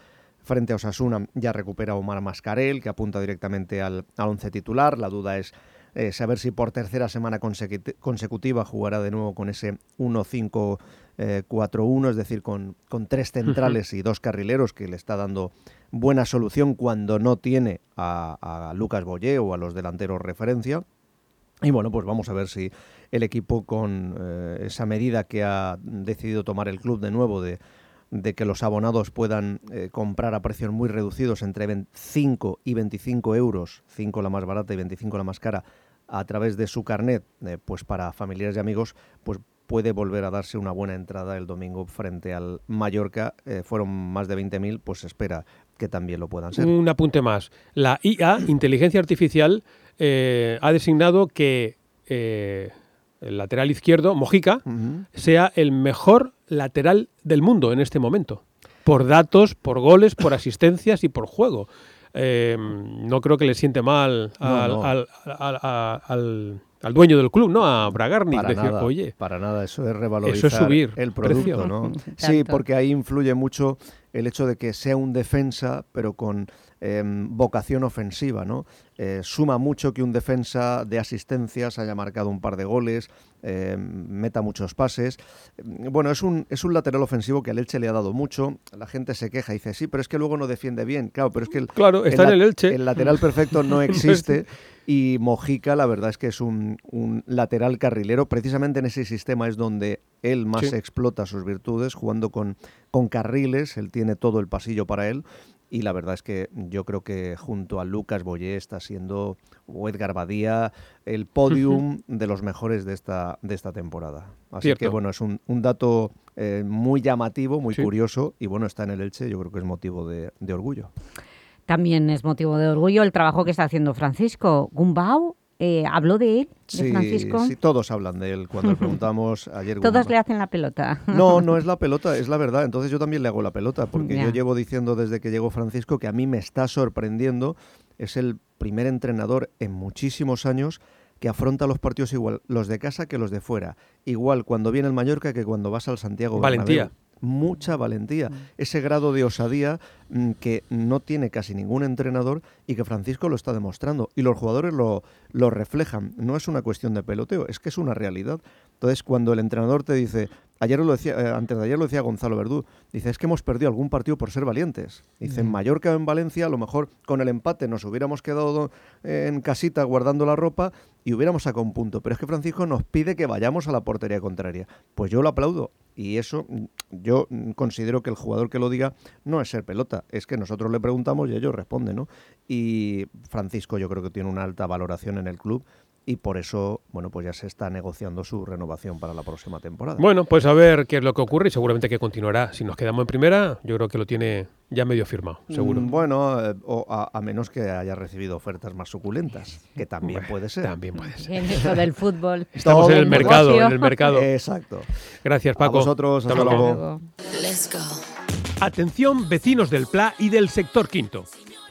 frente a Osasuna ya recupera Omar Mascarel, que apunta directamente al, al once titular. La duda es eh, saber si por tercera semana consecutiva jugará de nuevo con ese 1-5-4-1, eh, es decir, con, con tres centrales y dos carrileros que le está dando buena solución cuando no tiene a, Lucas Boyé o a los delanteros referencia. Y bueno, pues vamos a ver si el equipo con eh, esa medida que ha decidido tomar el club de nuevo de, que los abonados puedan eh, comprar a precios muy reducidos entre 5 y 25 euros, 5 la más barata y 25 la más cara, a través de su carnet, eh, pues para familiares y amigos, pues puede volver a darse una buena entrada el domingo frente al Mallorca. fueron más de 20.000, pues espera que también lo puedan ser. Un apunte más. La IA, inteligencia artificial, ha designado que el lateral izquierdo, Mojica, sea el mejor lateral del mundo en este momento. Por datos, por goles, por asistencias y por juego. Em, no creo que le siente mal al, dueño del club, ¿no? A Bragarnik. Para nada, oye. Para nada, eso es revalorizar subir el producto, ¿no? sí, porque ahí influye mucho el hecho de que sea un defensa, pero con Em, vocación ofensiva, ¿no? Eh, suma mucho que un defensa de asistencias haya marcado un par de goles, em, meta muchos pases. Em, bueno, es un, es un lateral ofensivo que al Elche le ha dado mucho. La gente se queja y dice, sí, pero es que luego no defiende bien. Claro, pero es que el, claro, está en el Elche. el lateral perfecto no existe. y Mojica, la verdad es que es un, lateral carrilero. Precisamente en ese sistema es donde él más explota sus virtudes, jugando con, con carriles. Él tiene todo el pasillo para él y la verdad es que yo creo que junto a Lucas Boyé está siendo, o Edgar Badía, el podium de los mejores de esta, de esta temporada. Así que bueno, es un, dato eh, muy llamativo, muy curioso, y bueno, está en el Elche, yo creo que es motivo de, de orgullo. También es motivo de orgullo el trabajo que está haciendo Francisco Gumbau eh, ¿Habló de él, de Francisco? Sí, todos hablan de él. Cuando le preguntamos ayer... Todos le hacen la pelota. No, no es la pelota, es la verdad. Entonces yo también le hago la pelota, porque yo llevo diciendo desde que llegó Francisco que a mí me está sorprendiendo. Es el primer entrenador en muchísimos años que afronta los partidos igual, los de casa que los de fuera. Igual cuando viene el Mallorca que cuando vas al Santiago Valentía mucha valentía, mm. ese grado de osadía mm, que no tiene casi ningún entrenador y que Francisco lo está demostrando. Y los jugadores lo, lo reflejan. No es una cuestión de peloteo, es que es una realidad. Entonces, cuando el entrenador te dice, ayer lo decía, eh, antes de ayer lo decía Gonzalo Verdú, dice, es que hemos perdido algún partido por ser valientes. Dice, en Mallorca o en Valencia, a lo mejor con el empate nos hubiéramos quedado en casita guardando la ropa y hubiéramos sacado un punto. Pero es que Francisco nos pide que vayamos a la portería contraria. Pues yo lo aplaudo. Y eso mm, yo mm, considero que el jugador que lo diga no es ser pelota, es que nosotros le preguntamos y ellos responden, ¿no? Y Francisco yo creo que tiene una alta valoración en el club y por eso, bueno, pues ya se está negociando su renovación para la próxima temporada. Bueno, pues a ver qué es lo que ocurre y seguramente que continuará. Si nos quedamos en primera, yo creo que lo tiene ya medio firmado, seguro. Mm, bueno, eh, o a, menos que haya recibido ofertas más suculentas, que también puede ser. También puede ser. En eso del fútbol. Estamos en el mercado, en el mercado. Exacto. Gracias, Paco. A vosotros, hasta, luego. Atención, vecinos del Pla y del sector quinto.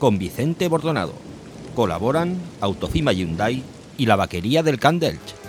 con Vicente Bordonado. Colaboran Autofima Hyundai y la vaquería del Candelch.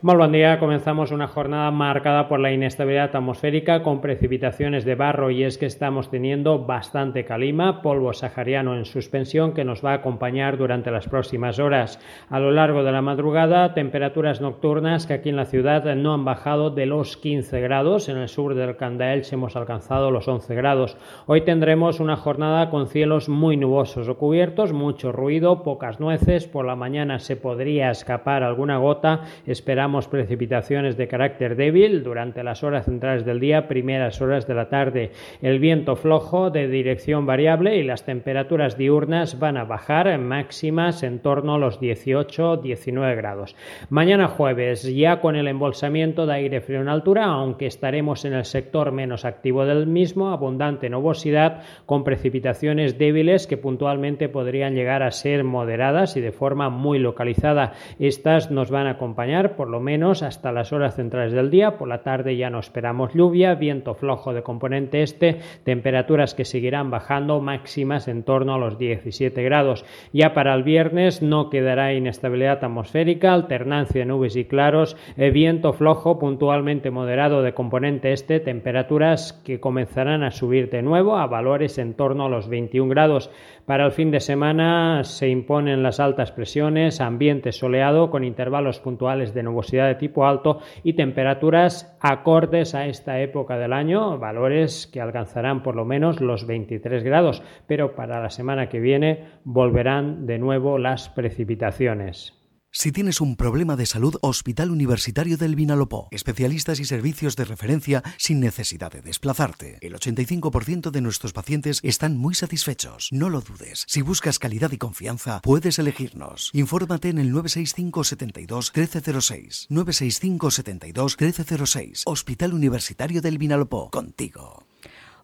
Muy buen día, comenzamos una jornada marcada por la inestabilidad atmosférica con precipitaciones de barro y es que estamos teniendo bastante calima, polvo sahariano en suspensión que nos va a acompañar durante las próximas horas. A lo largo de la madrugada, temperaturas nocturnas que aquí en la ciudad no han bajado de los 15 grados, en el sur del Candaelch hemos alcanzado los 11 grados. Hoy tendremos una jornada con cielos muy nubosos o cubiertos, mucho ruido, pocas nueces, por la mañana se podría escapar alguna gota, esperamos esperamos precipitaciones de carácter débil durante las horas centrales del día, primeras horas de la tarde. El viento flojo de dirección variable y las temperaturas diurnas van a bajar en máximas en torno a los 18-19 grados. Mañana jueves, ya con el embolsamiento de aire frío en altura, aunque estaremos en el sector menos activo del mismo, abundante nubosidad con precipitaciones débiles que puntualmente podrían llegar a ser moderadas y de forma muy localizada. Estas nos van a acompañar por lo menos hasta las horas centrales del día. Por la tarde ya no esperamos lluvia, viento flojo de componente este, temperaturas que seguirán bajando máximas en torno a los 17 grados. Ya para el viernes no quedará inestabilidad atmosférica, alternancia de nubes y claros, eh, viento flojo puntualmente moderado de componente este, temperaturas que comenzarán a subir de nuevo a valores en torno a los 21 grados. Para el fin de semana se imponen las altas presiones, ambiente soleado con intervalos puntuales de de tipo alto y temperaturas acordes a esta época del año, valores que alcanzarán por lo menos los 23 grados, pero para la semana que viene volverán de nuevo las precipitaciones. Si tienes un problema de salud, Hospital Universitario del Vinalopó. Especialistas y servicios de referencia sin necesidad de desplazarte. El 85% de nuestros pacientes están muy satisfechos. No lo dudes. Si buscas calidad y confianza, puedes elegirnos. Infórmate en el 965 72 1306. 965 72 1306. Hospital Universitario del Vinalopó. Contigo.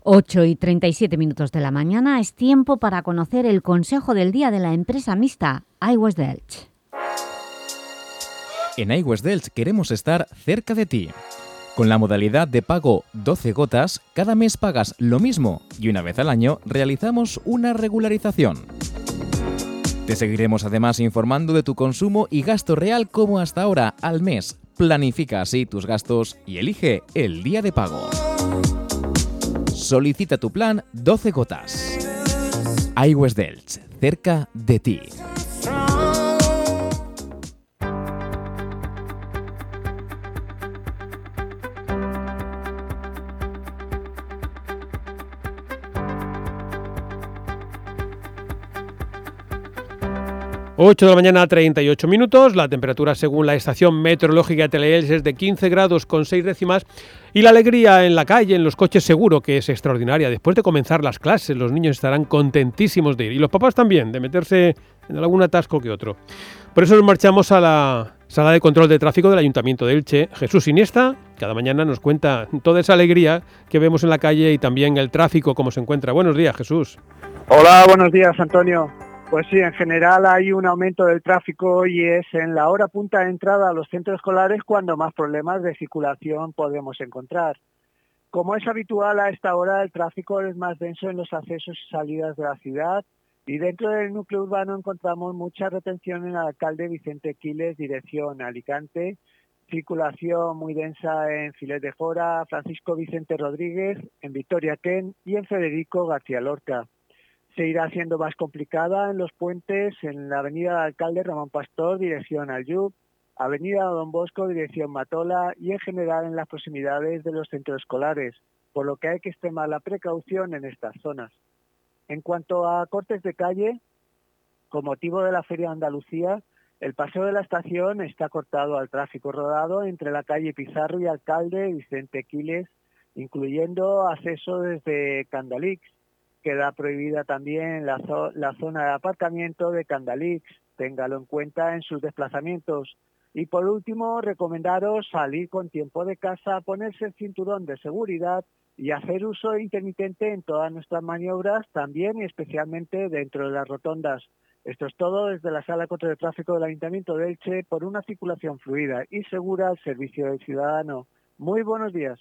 8 y 37 minutos de la mañana es tiempo para conocer el consejo del día de la empresa mixta iWest Delch. En iWest queremos estar cerca de ti. Con la modalidad de pago 12 gotas, cada mes pagas lo mismo y una vez al año realizamos una regularización. Te seguiremos además informando de tu consumo y gasto real como hasta ahora al mes. Planifica así tus gastos y elige el día de pago. Solicita tu plan 12 gotas. iWest cerca de ti. 8 de la mañana, 38 minutos. La temperatura, según la estación meteorológica Teleels, es de 15 grados con 6 décimas. Y la alegría en la calle, en los coches, seguro que es extraordinaria. Después de comenzar las clases, los niños estarán contentísimos de ir. Y los papás también, de meterse en algún atasco que otro. Por eso nos marchamos a la sala de control de tráfico del Ayuntamiento de Elche. Jesús Iniesta, cada mañana nos cuenta toda esa alegría que vemos en la calle y también el tráfico, cómo se encuentra. Buenos días, Jesús. Hola, buenos días, Antonio. Pues sí, en general hay un aumento del tráfico y es en la hora punta de entrada a los centros escolares cuando más problemas de circulación podemos encontrar. Como es habitual a esta hora, el tráfico es más denso en los accesos y salidas de la ciudad y dentro del núcleo urbano encontramos mucha retención en el alcalde Vicente Quiles, dirección Alicante, circulación muy densa en Filet de Fora, Francisco Vicente Rodríguez, en Victoria Ken y en Federico García Lorca se irá haciendo más complicada en los puentes en la avenida del Alcalde Ramón Pastor, dirección Aljub, avenida Don Bosco, dirección Matola y en general en las proximidades de los centros escolares, por lo que hay que extremar la precaución en estas zonas. En cuanto a cortes de calle, con motivo de la Feria de Andalucía, el paseo de la estación está cortado al tráfico rodado entre la calle Pizarro y Alcalde Vicente Quiles, incluyendo acceso desde Candalix, Queda prohibida también la, zona de aparcamiento de Candalix. Téngalo en cuenta en sus desplazamientos. Y por último, recomendaros salir con tiempo de casa, ponerse el cinturón de seguridad y hacer uso intermitente en todas nuestras maniobras, también y especialmente dentro de las rotondas. Esto es todo desde la Sala contra el Tráfico del Ayuntamiento de Elche por una circulación fluida y segura al servicio del ciudadano. Muy buenos días.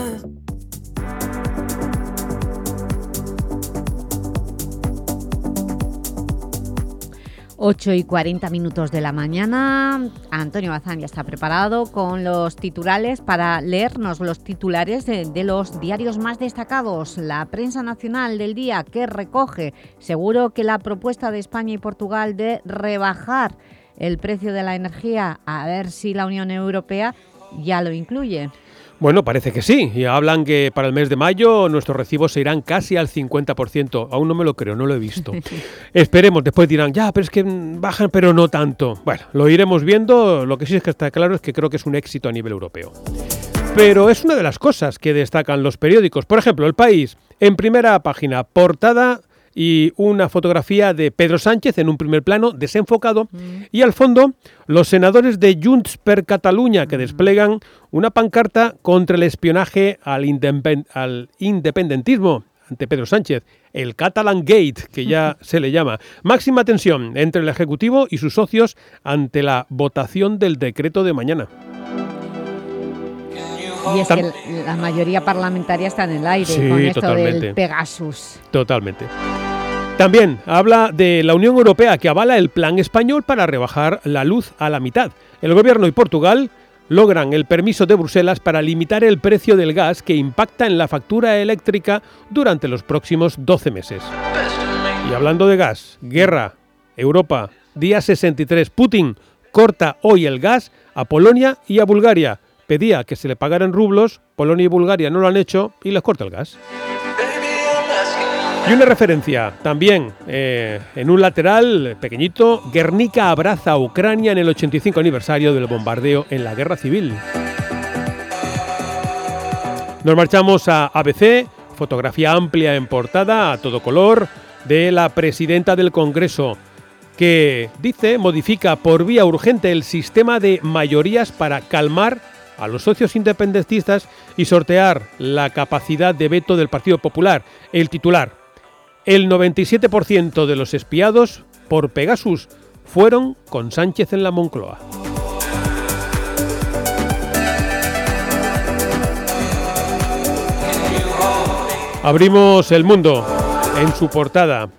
8 y 40 minutos de la mañana. Antonio Bazán ya está preparado con los titulares para leernos los titulares de, los diarios más destacados. La prensa nacional del día que recoge, seguro que la propuesta de España y Portugal de rebajar el precio de la energía, a ver si la Unión Europea ya lo incluye. Bueno, parece que sí. Y hablan que para el mes de mayo nuestros recibos se irán casi al 50%. Aún no me lo creo, no lo he visto. Esperemos, después dirán, ya, pero es que bajan, pero no tanto. Bueno, lo iremos viendo. Lo que sí es que está claro es que creo que es un éxito a nivel europeo. Pero es una de las cosas que destacan los periódicos. Por ejemplo, El País, en primera página, portada y una fotografía de Pedro Sánchez en un primer plano desenfocado y al fondo los senadores de Junts per Catalunya que desplegan una pancarta contra el espionaje al, al independentismo ante Pedro Sánchez, el Catalan Gate, que ya se le llama. Máxima tensión entre el Ejecutivo y sus socios ante la votación del decreto de mañana. Y es que la mayoría parlamentaria está en el aire con esto del Pegasus. Totalmente. También habla de la Unión Europea que avala el plan español para rebajar la luz a la mitad. El Gobierno y Portugal logran el permiso de Bruselas para limitar el precio del gas que impacta en la factura eléctrica durante los próximos 12 meses. Y hablando de gas, guerra, Europa, día 63, Putin corta hoy el gas a Polonia y a Bulgaria pedía que se le pagaran rublos, Polonia y Bulgaria no lo han hecho y les corta el gas. Y una referencia también eh, en un lateral pequeñito, Guernica abraza a Ucrania en el 85 aniversario del bombardeo en la guerra civil. Nos marchamos a ABC, fotografía amplia en portada a todo color de la presidenta del Congreso, que dice modifica por vía urgente el sistema de mayorías para calmar a los socios independentistas y sortear la capacidad de veto del Partido Popular. El titular, el 97% de los espiados por Pegasus fueron con Sánchez en la Moncloa. Abrimos el mundo en su portada.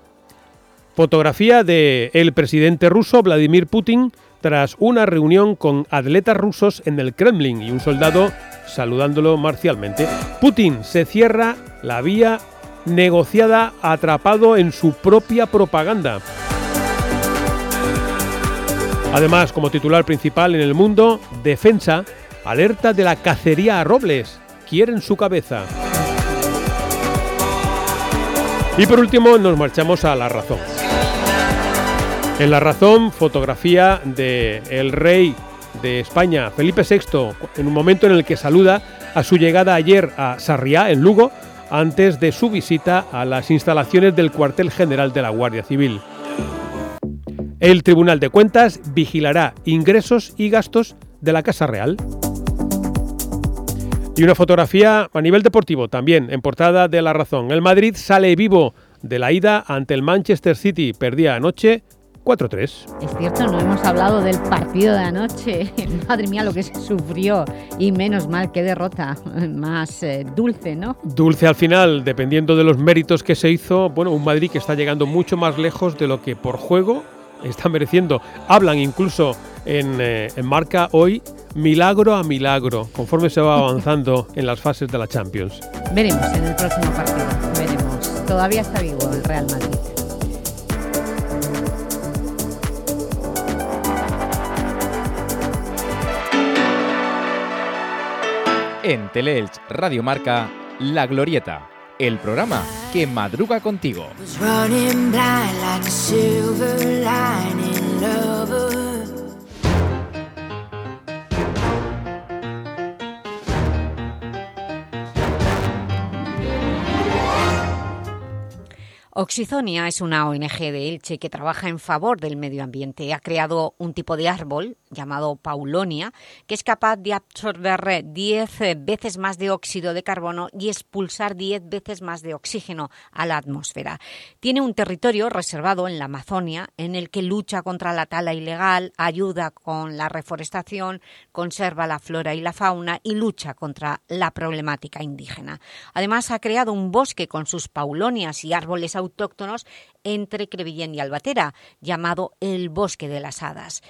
Fotografía de el presidente ruso Vladimir Putin tras una reunión con atletas rusos en el Kremlin y un soldado saludándolo marcialmente. Putin se cierra la vía negociada atrapado en su propia propaganda. Además, como titular principal en el mundo, Defensa alerta de la cacería a Robles. Quieren su cabeza. Y por último, nos marchamos a la razón. En La Razón, fotografía de el rey de España, Felipe VI, en un momento en el que saluda a su llegada ayer a Sarriá, en Lugo, antes de su visita a las instalaciones del cuartel general de la Guardia Civil. El Tribunal de Cuentas vigilará ingresos y gastos de la Casa Real. Y una fotografía a nivel deportivo también, en portada de La Razón. El Madrid sale vivo de la ida ante el Manchester City. Perdía anoche 4-3. Es cierto, no hemos hablado del partido de anoche. Madre mía, lo que se sufrió. Y menos mal, qué derrota. Más eh, dulce, ¿no? Dulce al final, dependiendo de los méritos que se hizo. Bueno, un Madrid que está llegando mucho más lejos de lo que por juego está mereciendo. Hablan incluso en, eh, en marca hoy milagro a milagro, conforme se va avanzando en las fases de la Champions. Veremos en el próximo partido. Veremos. Todavía está vivo el Real Madrid. En Teleelch Radio Marca, La Glorieta, el programa que madruga contigo. Oxizonia es una ONG de Elche que trabaja en favor del medio ambiente. Ha creado un tipo de árbol llamado Paulonia que es capaz de absorber 10 veces más de óxido de carbono y expulsar 10 veces más de oxígeno a la atmósfera. Tiene un territorio reservado en la Amazonia en el que lucha contra la tala ilegal, ayuda con la reforestación, conserva la flora y la fauna y lucha contra la problemática indígena. Además, ha creado un bosque con sus paulonias y árboles autóctonos entre Crevillén y Albatera, llamado el Bosque de las Hadas.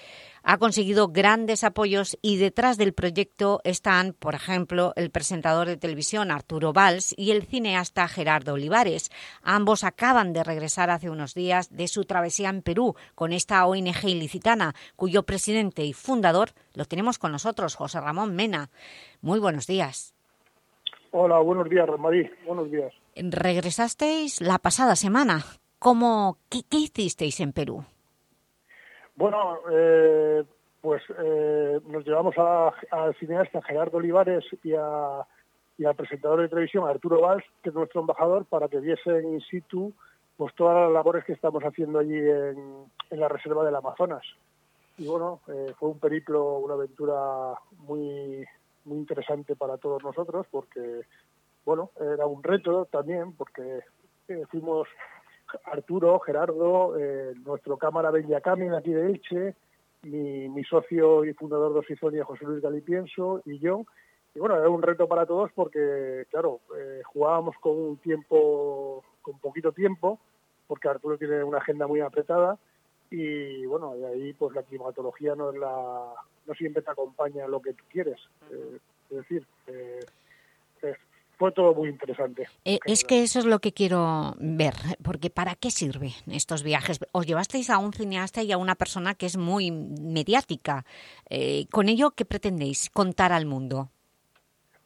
Ha conseguido grandes apoyos y detrás del proyecto están, por ejemplo, el presentador de televisión Arturo Valls y el cineasta Gerardo Olivares. Ambos acaban de regresar hace unos días de su travesía en Perú con esta ONG ilicitana, cuyo presidente y fundador lo tenemos con nosotros, José Ramón Mena. Muy buenos días. Hola, buenos días, Rosmarí. Buenos días. Regresasteis la pasada semana. ¿Cómo, qué, hicisteis en Perú? Bueno, eh, pues eh, nos llevamos al cineasta Gerardo Olivares y, al presentador de televisión Arturo Valls, que es nuestro embajador, para que viesen in situ pues todas las labores que estamos haciendo allí en, la reserva del Amazonas. Y bueno, eh, fue un periplo, una aventura muy muy interesante para todos nosotros porque, bueno, era un reto también porque eh, fuimos Arturo, Gerardo, eh, nuestro cámara Camin aquí de Elche, mi, mi socio y fundador de Osizonia, José Luis Galipienso, y yo. Y bueno, era un reto para todos porque, claro, eh, jugábamos con un tiempo, con poquito tiempo, porque Arturo tiene una agenda muy apretada y bueno, de ahí pues la climatología no es la, no siempre te acompaña lo que tú quieres. Eh, es decir, eh, fue todo muy interesante. Eh, es que eso es lo que quiero ver, porque ¿para qué sirven estos viajes? Os llevasteis a un cineasta y a una persona que es muy mediática. ¿Con ello qué pretendéis contar al mundo?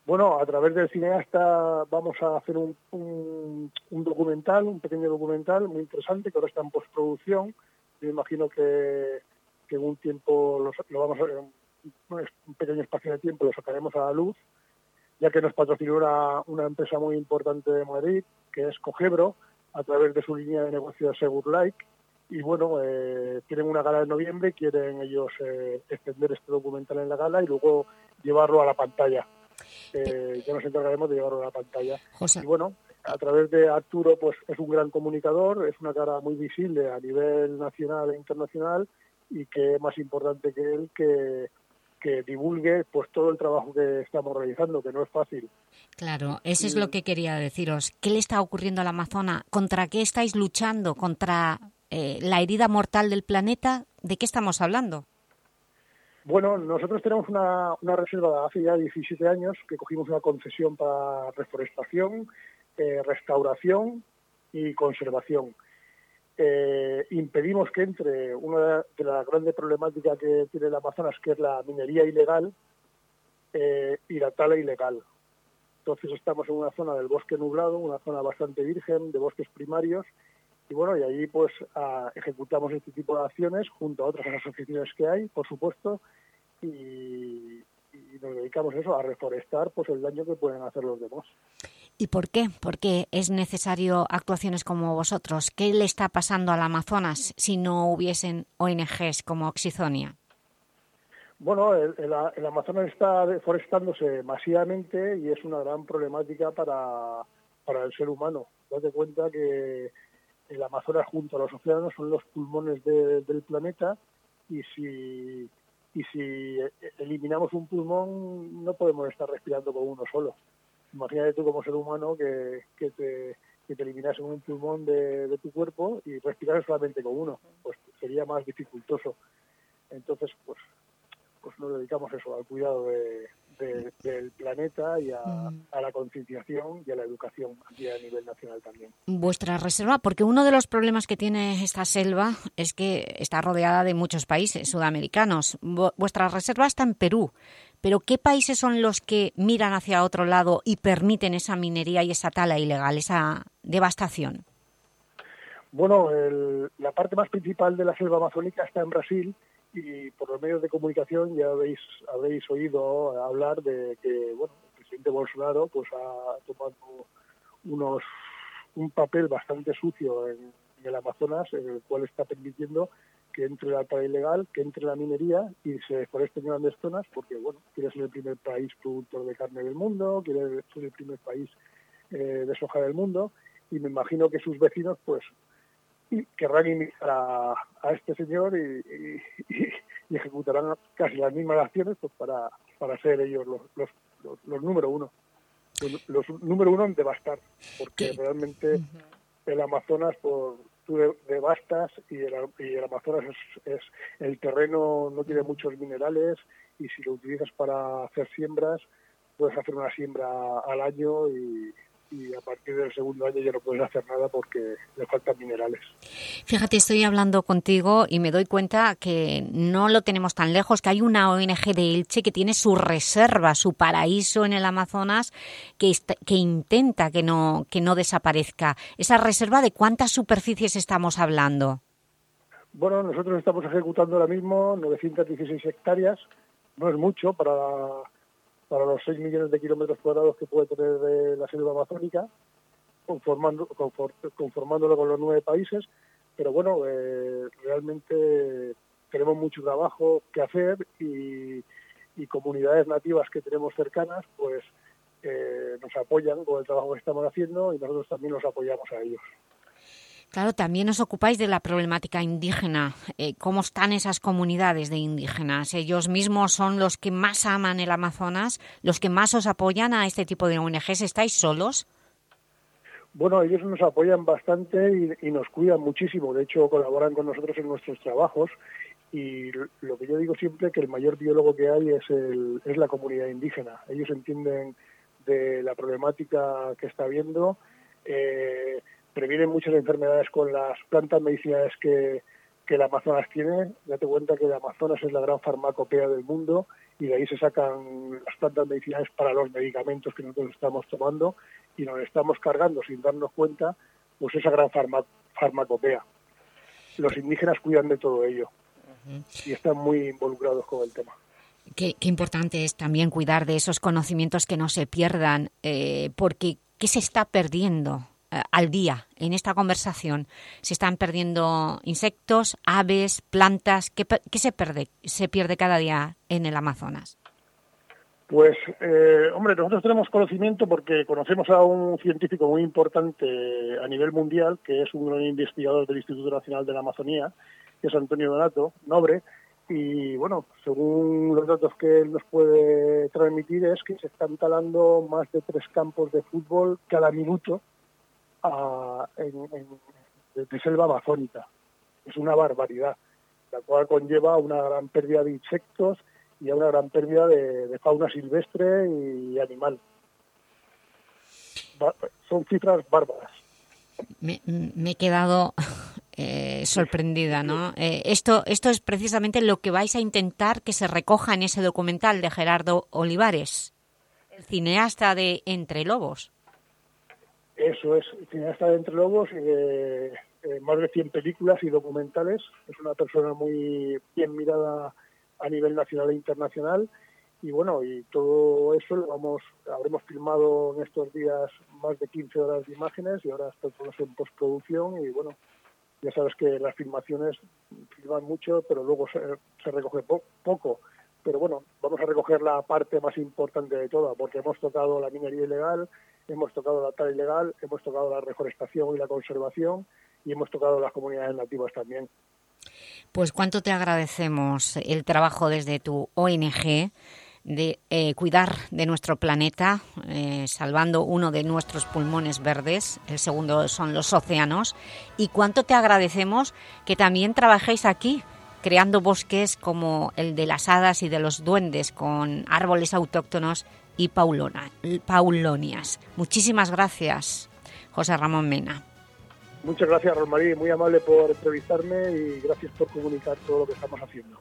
Bueno, a través del cineasta vamos a hacer un, un, un documental, un pequeño documental muy interesante que ahora está en postproducción. Yo imagino que que en un tiempo lo, vamos a, en un pequeño espacio de tiempo lo sacaremos a la luz, ya que nos patrocinó una, una empresa muy importante de Madrid, que es Cogebro, a través de su línea de negocio Segur Like. Y bueno, eh, tienen una gala en noviembre, quieren ellos eh, extender este documental en la gala y luego llevarlo a la pantalla. Eh, ya nos encargaremos de llevarlo a la pantalla. Y bueno, a través de Arturo, pues es un gran comunicador, es una cara muy visible a nivel nacional e internacional y que es más importante que él que, que divulgue pues todo el trabajo que estamos realizando, que no es fácil. Claro, eso es lo que quería deciros. ¿Qué le está ocurriendo al Amazonas? ¿Contra qué estáis luchando? ¿Contra eh, la herida mortal del planeta? ¿De qué estamos hablando? Bueno, nosotros tenemos una, una reserva de hace ya 17 años que cogimos una concesión para reforestación, eh, restauración y conservación eh, impedimos que entre una de las grandes problemáticas que tiene el Amazonas, que es la minería ilegal eh, y la tala ilegal. Entonces estamos en una zona del bosque nublado, una zona bastante virgen, de bosques primarios, y bueno, y allí pues ejecutamos este tipo de acciones junto a otras asociaciones que hay, por supuesto, y, y nos dedicamos eso, a reforestar pues el daño que pueden hacer los demás. ¿Y por qué? ¿Por qué es necesario actuaciones como vosotros? ¿Qué le está pasando al Amazonas si no hubiesen ONGs como Oxizonia? Bueno, el, Amazonas está deforestándose masivamente y es una gran problemática para, para el ser humano. Date cuenta que el Amazonas junto a los océanos son los pulmones del planeta y si y si eliminamos un pulmón no podemos estar respirando con uno solo. Imagínate tú como ser humano que, que te, que te eliminas un pulmón de, tu cuerpo y respirar solamente con uno, pues sería más dificultoso. Entonces, pues, pues nos dedicamos eso, al cuidado de, del planeta y mm. a, la concienciación y a la educación aquí a nivel nacional también. Vuestra reserva, porque uno de los problemas que tiene esta selva es que está rodeada de muchos países sudamericanos. Vuestra reserva está en Perú, pero ¿qué países son los que miran hacia otro lado y permiten esa minería y esa tala ilegal, esa devastación? Bueno, la parte más principal de la selva amazónica está en Brasil y por los medios de comunicación ya habéis habréis oído hablar de que bueno el presidente Bolsonaro pues ha tomado unos un papel bastante sucio en, el Amazonas en el cual está permitiendo que entre la tala ilegal, que entre la minería y se deforesten grandes zonas porque bueno quiere ser el primer país productor de carne del mundo, quiere ser el primer país eh, de soja del mundo y me imagino que sus vecinos pues y querrán imitar a, este señor y, ejecutarán casi las mismas acciones pues para, para ser ellos los, los, los, número uno. Los, número uno en devastar, porque realmente el Amazonas, por, tú de, de Bastas y el, y el Amazonas es, es- el terreno no tiene muchos minerales y si lo utilizas para hacer siembras puedes hacer una siembra al año y, y a partir del segundo año ya no puedes hacer nada porque le faltan minerales. Fíjate, estoy hablando contigo y me doy cuenta que no lo tenemos tan lejos, que hay una ONG de Elche que tiene su reserva, su paraíso en el Amazonas, que, que intenta que no, que no desaparezca. ¿Esa reserva de cuántas superficies estamos hablando? Bueno, nosotros estamos ejecutando ahora mismo 916 hectáreas, no es mucho para, para los 6 millones de kilómetros cuadrados que puede tener eh, la selva amazónica, conformando, confor- conformándolo con los nueve países, pero bueno, eh, realmente tenemos mucho trabajo que hacer y, y comunidades nativas que tenemos cercanas, pues eh, nos apoyan con el trabajo que estamos haciendo y nosotros también los apoyamos a ellos. Claro, también os ocupáis de la problemática indígena. Eh, ¿Cómo están esas comunidades de indígenas? ¿Ellos mismos son los que más aman el Amazonas, los que más os apoyan a este tipo de ONGs? ¿Estáis solos? Bueno, ellos nos apoyan bastante y, nos cuidan muchísimo. De hecho, colaboran con nosotros en nuestros trabajos. Y lo que yo digo siempre que el mayor biólogo que hay es, es la comunidad indígena. Ellos entienden de la problemática que está habiendo, eh, previenen muchas enfermedades con las plantas medicinales que, que el Amazonas tiene. Date cuenta que el Amazonas es la gran farmacopea del mundo y de ahí se sacan las plantas medicinales para los medicamentos que nosotros estamos tomando y nos estamos cargando sin darnos cuenta pues esa gran farma- farmacopea. Los indígenas cuidan de todo ello y están muy involucrados con el tema. Qué, qué importante es también cuidar de esos conocimientos que no se pierdan, eh, porque ¿qué se está perdiendo al día en esta conversación? Se están perdiendo insectos, aves, plantas. ¿Qué, se, pierde, se pierde cada día en el Amazonas? Pues, eh, hombre, nosotros tenemos conocimiento porque conocemos a un científico muy importante a nivel mundial, que es un gran investigador del Instituto Nacional de la Amazonía, que es Antonio Donato, Nobre, y bueno, según los datos que él nos puede transmitir es que se están talando más de tres campos de fútbol cada minuto a- en, en- de, selva amazónica. Es una barbaridad, la cual conlleva una gran pérdida de insectos y a una gran pérdida de, fauna silvestre y animal. Son cifras bárbaras. Me, me he quedado eh, sorprendida, ¿no? Eh, esto, esto es precisamente lo que vais a intentar que se recoja en ese documental de Gerardo Olivares, el cineasta de Entre Lobos. Eso es, cineasta de Entre Lobos, eh, eh, más de 100 películas y documentales. Es una persona muy bien mirada a nivel nacional e internacional. Y bueno, y todo eso lo vamos, habremos filmado en estos días más de 15 horas de imágenes y ahora está todo eso en postproducción. Y bueno, ya sabes que las filmaciones filman mucho, pero luego se, se recoge po- poco. Pero bueno, vamos a recoger la parte más importante de toda, porque hemos tocado la minería ilegal, hemos tocado la tala ilegal, hemos tocado la reforestación y la conservación y hemos tocado las comunidades nativas también. Pues cuánto te agradecemos el trabajo desde tu ONG de eh, cuidar de nuestro planeta, eh, salvando uno de nuestros pulmones verdes, el segundo son los océanos, y cuánto te agradecemos que también trabajéis aquí, creando bosques como el de las hadas y de los duendes, con árboles autóctonos y paulona- paulonias. Muchísimas gracias, José Ramón Mena. Muchas gracias, Rosmarí, muy amable por entrevistarme y gracias por comunicar todo lo que estamos haciendo.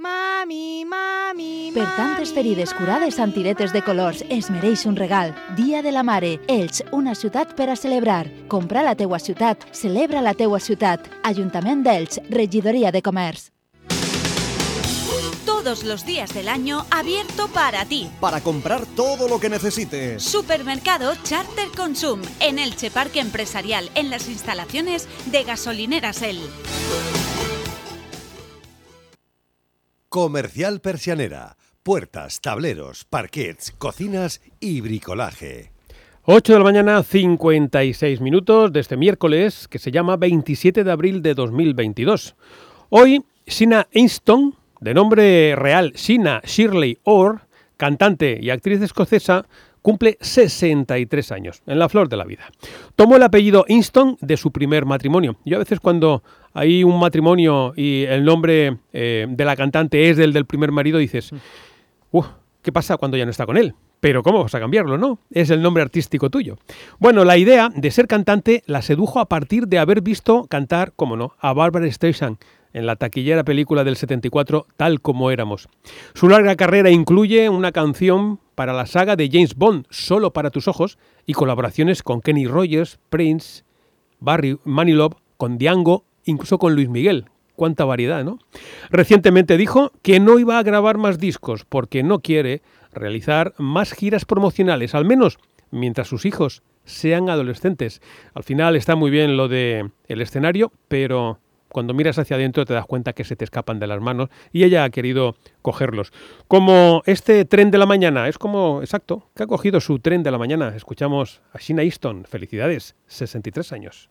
Mami, mami, Per tantes ferides curades amb tiretes de colors es mereix un regal. Dia de la Mare. Elx, una ciutat per a celebrar. Compra la teua ciutat. Celebra la teua ciutat. Ajuntament d'Elx. Regidoria de Comerç. Todos los días del año abierto para ti. Para comprar todo lo que necesites. Supermercado Charter Consum en Elche Parque Empresarial en las instalaciones de Gasolineras El. Comercial Persianera. Puertas, tableros, parquets, cocinas y bricolaje. 8 de la mañana, 56 minutos de este miércoles, que se llama 27 de abril de 2022. Hoy, Sina Inston, de nombre real Sina Shirley Orr, cantante y actriz escocesa, cumple 63 años, en la flor de la vida. Tomó el apellido Inston de su primer matrimonio. Yo a veces cuando hay un matrimonio y el nombre eh, de la cantante es del del primer marido, dices, "Uf, ¿qué pasa cuando ya no está con él? Pero ¿cómo vas a cambiarlo, no? Es el nombre artístico tuyo. Bueno, la idea de ser cantante la sedujo a partir de haber visto cantar, como no, a Barbara Streisand en la taquillera película del 74, Tal como éramos. Su larga carrera incluye una canción para la saga de James Bond, Solo para tus ojos, y colaboraciones con Kenny Rogers, Prince, Barry Manilow, con Diango, incluso con Luis Miguel. Cuánta variedad, ¿no? Recientemente dijo que no iba a grabar más discos porque no quiere realizar más giras promocionales, al menos mientras sus hijos sean adolescentes. Al final está muy bien lo de el escenario, pero cuando miras hacia adentro te das cuenta que se te escapan de las manos y ella ha querido cogerlos. Como este tren de la mañana, es como, exacto, que ha cogido su tren de la mañana. Escuchamos a Sheena Easton. Felicidades, 63 años.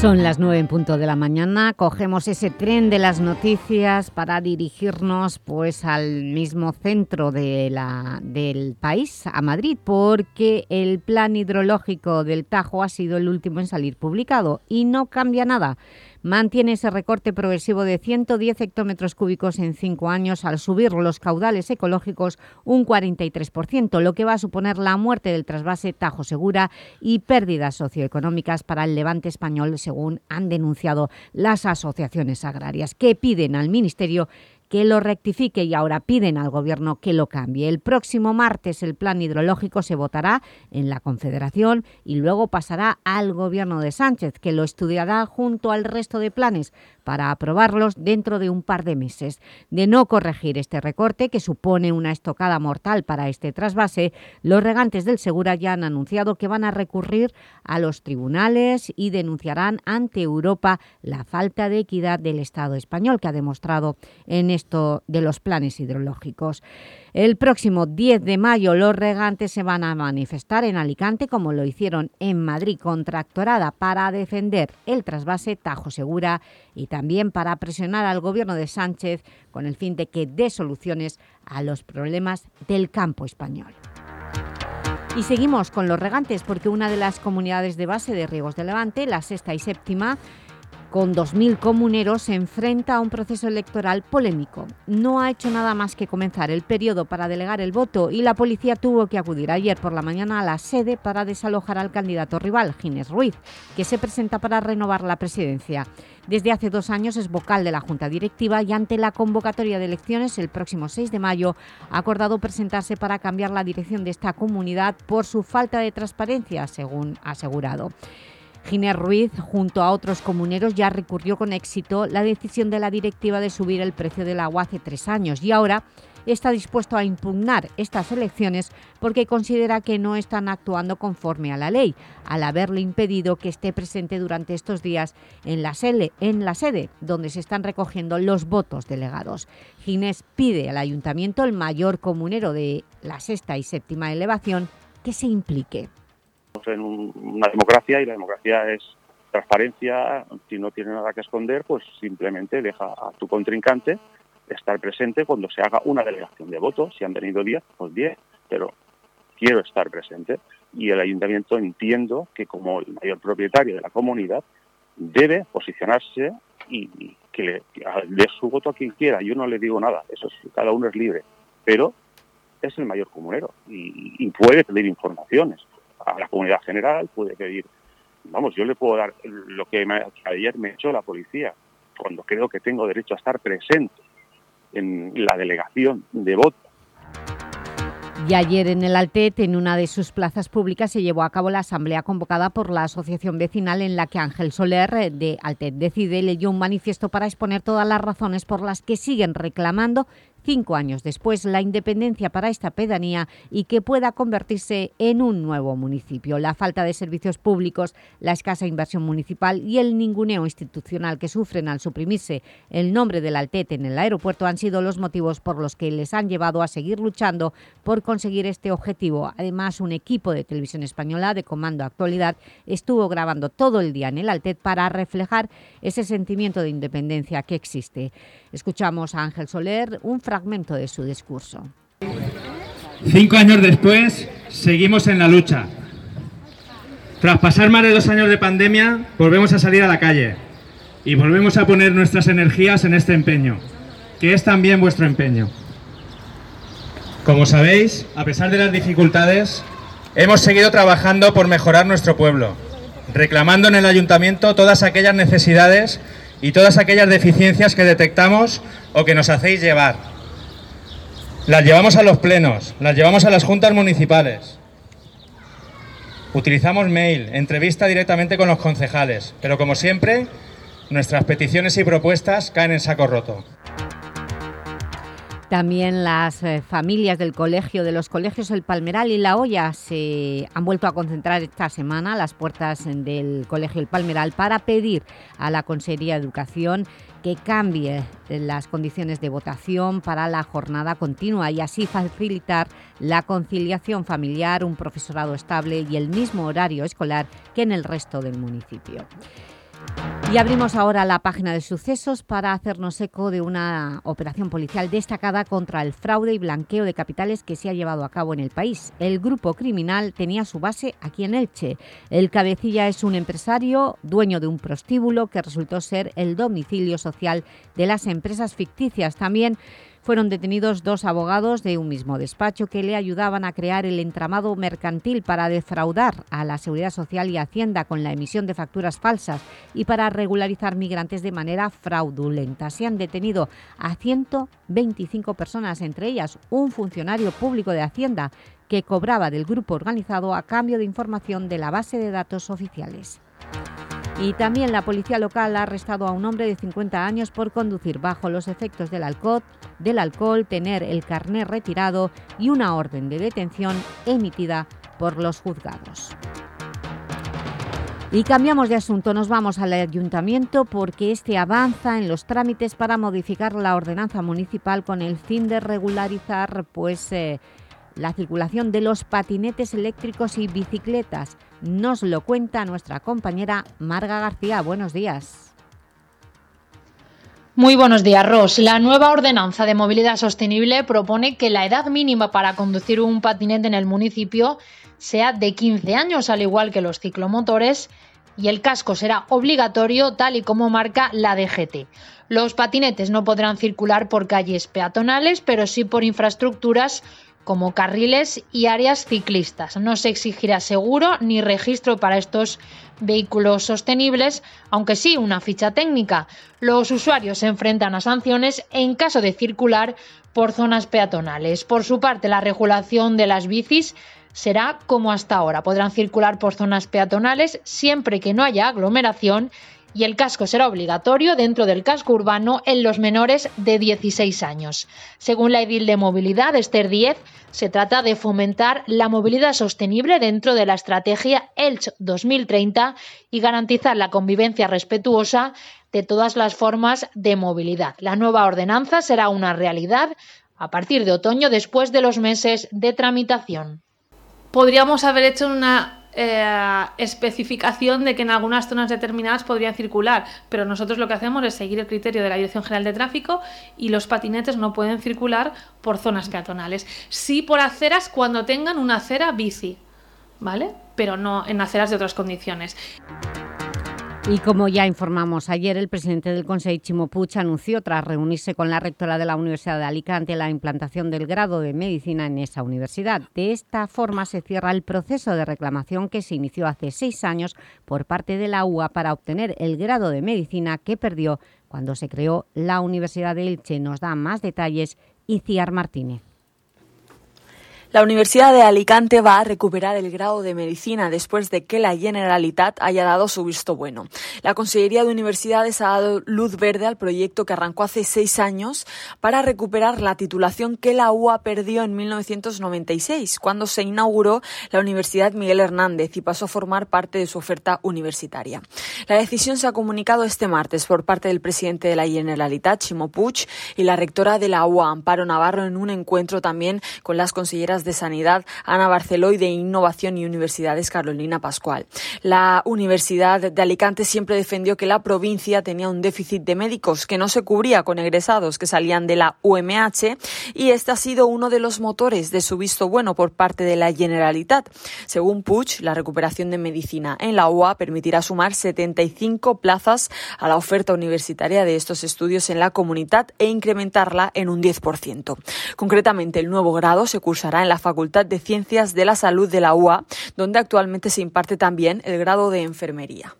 Son las nueve en punto de la mañana, cogemos ese tren de las noticias para dirigirnos pues, al mismo centro de la, del país, a Madrid, porque el plan hidrológico del Tajo ha sido el último en salir publicado y no cambia nada mantiene ese recorte progresivo de 110 hectómetros cúbicos en cinco años. Al subir los caudales ecológicos un 43%, lo que va a suponer la muerte del trasvase Tajo Segura y pérdidas socioeconómicas para el levante español, según han denunciado las asociaciones agrarias, que piden al Ministerio que lo rectifique y ahora piden al Gobierno que lo cambie. El próximo martes el plan hidrológico se votará en la Confederación y luego pasará al Gobierno de Sánchez, que lo estudiará junto al resto de planes para aprobarlos dentro de un par de meses. De no corregir este recorte, que supone una estocada mortal para este trasvase, los regantes del Segura ya han anunciado que van a recurrir a los tribunales y denunciarán ante Europa la falta de equidad del Estado español que ha demostrado en de los planes hidrológicos. El próximo 10 de mayo los regantes se van a manifestar en Alicante como lo hicieron en Madrid con tractorada para defender el trasvase Tajo Segura y también para presionar al gobierno de Sánchez con el fin de que dé soluciones a los problemas del campo español. Y seguimos con los regantes porque una de las comunidades de base de riegos de Levante, la sexta y séptima, con 2.000 comuneros, se enfrenta a un proceso electoral polémico. No ha hecho nada más que comenzar el periodo para delegar el voto y la policía tuvo que acudir ayer por la mañana a la sede para desalojar al candidato rival, Ginés Ruiz, que se presenta para renovar la presidencia. Desde hace dos años es vocal de la Junta Directiva y ante la convocatoria de elecciones el próximo 6 de mayo ha acordado presentarse para cambiar la dirección de esta comunidad por su falta de transparencia, según ha asegurado. Ginés Ruiz, junto a otros comuneros, ya recurrió con éxito la decisión de la directiva de subir el precio del agua hace tres años y ahora está dispuesto a impugnar estas elecciones porque considera que no están actuando conforme a la ley, al haberle impedido que esté presente durante estos días en la, sede, en la sede donde se están recogiendo los votos delegados. Ginés pide al Ayuntamiento, el mayor comunero de la sexta y séptima elevación, que se implique en un- una democracia y la democracia es transparencia, si no tiene nada que esconder, pues simplemente deja a tu contrincante estar presente cuando se haga una delegación de votos, si han venido 10, pues 10, pero quiero estar presente. Y el ayuntamiento entiendo que como el mayor propietario de la comunidad debe posicionarse y, que le dé su voto a quien quiera. Yo no le digo nada, eso es, cada uno es libre, pero es el mayor comunero y, y puede pedir informaciones a la comunidad general, puede pedir, vamos, yo le puedo dar lo que ayer me echó la policía, cuando creo que tengo derecho a estar presente en la delegación de voto. Y ayer en el Altet, en una de sus plazas públicas, se llevó a cabo la asamblea convocada por la asociación vecinal en la que Ángel Soler eh, de Altet Decide leyó un manifiesto para exponer todas las razones por las que siguen reclamando cinco años después la independencia para esta pedanía y que pueda convertirse en un nuevo municipio. La falta de servicios públicos, la escasa inversión municipal y el ninguneo institucional que sufren al suprimirse el nombre del Altet en el aeropuerto han sido los motivos por los que les han llevado a seguir luchando por conseguir este objetivo. Además, un equipo de televisión española de Comando Actualidad estuvo grabando todo el día en el Altet para reflejar ese sentimiento de independencia que existe. Escuchamos a Ángel Soler un fragmento de su discurso. Cinco años después, seguimos en la lucha. Tras pasar más de dos años de pandemia, volvemos a salir a la calle y volvemos a poner nuestras energías en este empeño, que es también vuestro empeño. Como sabéis, a pesar de las dificultades, hemos seguido trabajando por mejorar nuestro pueblo, reclamando en el ayuntamiento todas aquellas necesidades y todas aquellas deficiencias que detectamos o que nos hacéis llevar. Las llevamos a los plenos, las llevamos a las juntas municipales. Utilizamos mail, entrevista directamente con los concejales, pero como siempre, nuestras peticiones y propuestas caen en saco roto. También las eh, familias del colegio, de los colegios El Palmeral y La Hoya se han vuelto a concentrar esta semana a las puertas del colegio El Palmeral para pedir a la Consejería de Educación que cambie las condiciones de votación para la jornada continua y así facilitar la conciliación familiar, un profesorado estable y el mismo horario escolar que en el resto del municipio. Y abrimos ahora la página de sucesos para hacernos eco de una operación policial destacada contra el fraude y blanqueo de capitales que se ha llevado a cabo en el país. El grupo criminal tenía su base aquí en Elche. El cabecilla es un empresario, dueño de un prostíbulo que resultó ser el domicilio social de las empresas ficticias. También fueron detenidos dos abogados de un mismo despacho que le ayudaban a crear el entramado mercantil para defraudar a la Seguridad Social y Hacienda con la emisión de facturas falsas y para regularizar migrantes de manera fraudulenta. Se han detenido a 125 personas, entre ellas un funcionario público de Hacienda que cobraba del grupo organizado a cambio de información de la base de datos oficiales. Y también la policía local ha arrestado a un hombre de 50 años por conducir bajo los efectos del alcohol, del alcohol tener el carné retirado y una orden de detención emitida por los juzgados. Y cambiamos de asunto, nos vamos al Ayuntamiento porque este avanza en los trámites para modificar la ordenanza municipal con el fin de regularizar pues, eh, la circulación de los patinetes eléctricos y bicicletas. Nos lo cuenta nuestra compañera Marga García. Buenos días. Muy buenos días, Ros. La nueva ordenanza de movilidad sostenible propone que la edad mínima para conducir un patinete en el municipio sea de 15 años, al igual que los ciclomotores, y el casco será obligatorio tal y como marca la DGT. Los patinetes no podrán circular por calles peatonales, pero sí por infraestructuras como carriles y áreas ciclistas. No se exigirá seguro ni registro para estos vehículos sostenibles, aunque sí una ficha técnica. Los usuarios se enfrentan a sanciones en caso de circular por zonas peatonales. Por su parte, la regulación de las bicis será como hasta ahora. Podrán circular por zonas peatonales siempre que no haya aglomeración y el casco será obligatorio dentro del casco urbano en los menores de 16 años. Según la edil de movilidad Esther 10, se trata de fomentar la movilidad sostenible dentro de la estrategia ELCH 2030 y garantizar la convivencia respetuosa de todas las formas de movilidad. La nueva ordenanza será una realidad a partir de otoño después de los meses de tramitación. Podríamos haber hecho una eh, especificación de que en algunas zonas determinadas podrían circular, pero nosotros lo que hacemos es seguir el criterio de la Dirección General de Tráfico y los patinetes no pueden circular por zonas peatonales. Sí por aceras cuando tengan una acera bici, ¿vale? Pero no en aceras de otras condiciones. Y como ya informamos ayer, el presidente del Consejo, Chimo Puig, anunció tras reunirse con la rectora de la Universidad de Alicante la implantación del grado de Medicina en esa universidad. De esta forma se cierra el proceso de reclamación que se inició hace seis años por parte de la UA para obtener el grado de Medicina que perdió cuando se creó la Universidad de Elche. Nos da más detalles Iciar Martínez. La Universidad de Alicante va a recuperar el grado de medicina después de que la Generalitat haya dado su visto bueno. La Consellería de Universidades ha dado luz verde al proyecto que arrancó hace seis años para recuperar la titulación que la UA perdió en 1996, cuando se inauguró la Universidad Miguel Hernández y pasó a formar parte de su oferta universitaria. La decisión se ha comunicado este martes por parte del presidente de la Generalitat, Chimo Puig, y la rectora de la UA, Amparo Navarro, en un encuentro también con las conselleras de Sanidad, Ana Barceló, y de Innovación y Universidades, Carolina Pascual. La Universidad de Alicante siempre defendió que la provincia tenía un déficit de médicos que no se cubría con egresados que salían de la UMH y este ha sido uno de los motores de su visto bueno por parte de la Generalitat. Según Puig, la recuperación de medicina en la UA permitirá sumar 75 plazas a la oferta universitaria de estos estudios en la comunidad e incrementarla en un 10%. Concretamente, el nuevo grado se cursará en la Facultad de Ciencias de la Salud de la UA, donde actualmente se imparte también el grado de enfermería.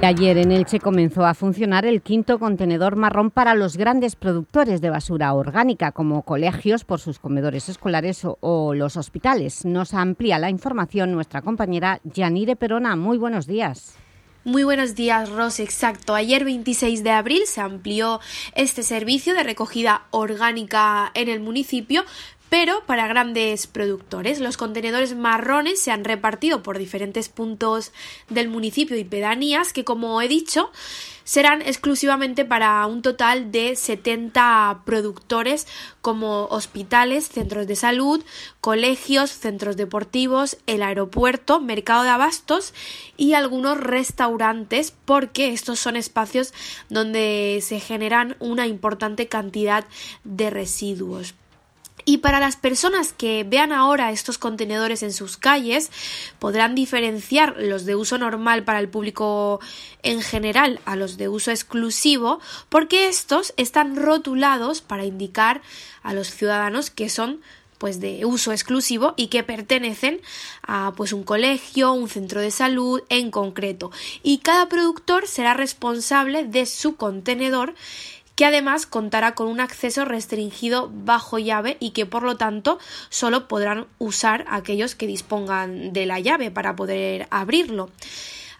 Ayer en Elche comenzó a funcionar el quinto contenedor marrón para los grandes productores de basura orgánica, como colegios por sus comedores escolares o, o los hospitales. Nos amplía la información nuestra compañera Yanire Perona. Muy buenos días. Muy buenos días, Ros. Exacto. Ayer 26 de abril se amplió este servicio de recogida orgánica en el municipio, pero para grandes productores. Los contenedores marrones se han repartido por diferentes puntos del municipio y pedanías que, como he dicho, serán exclusivamente para un total de 70 productores como hospitales, centros de salud, colegios, centros deportivos, el aeropuerto, mercado de abastos y algunos restaurantes porque estos son espacios donde se generan una importante cantidad de residuos. Y para las personas que vean ahora estos contenedores en sus calles, podrán diferenciar los de uso normal para el público en general a los de uso exclusivo, porque estos están rotulados para indicar a los ciudadanos que son pues de uso exclusivo y que pertenecen a pues un colegio, un centro de salud en concreto. Y cada productor será responsable de su contenedor que además contará con un acceso restringido bajo llave y que por lo tanto solo podrán usar aquellos que dispongan de la llave para poder abrirlo.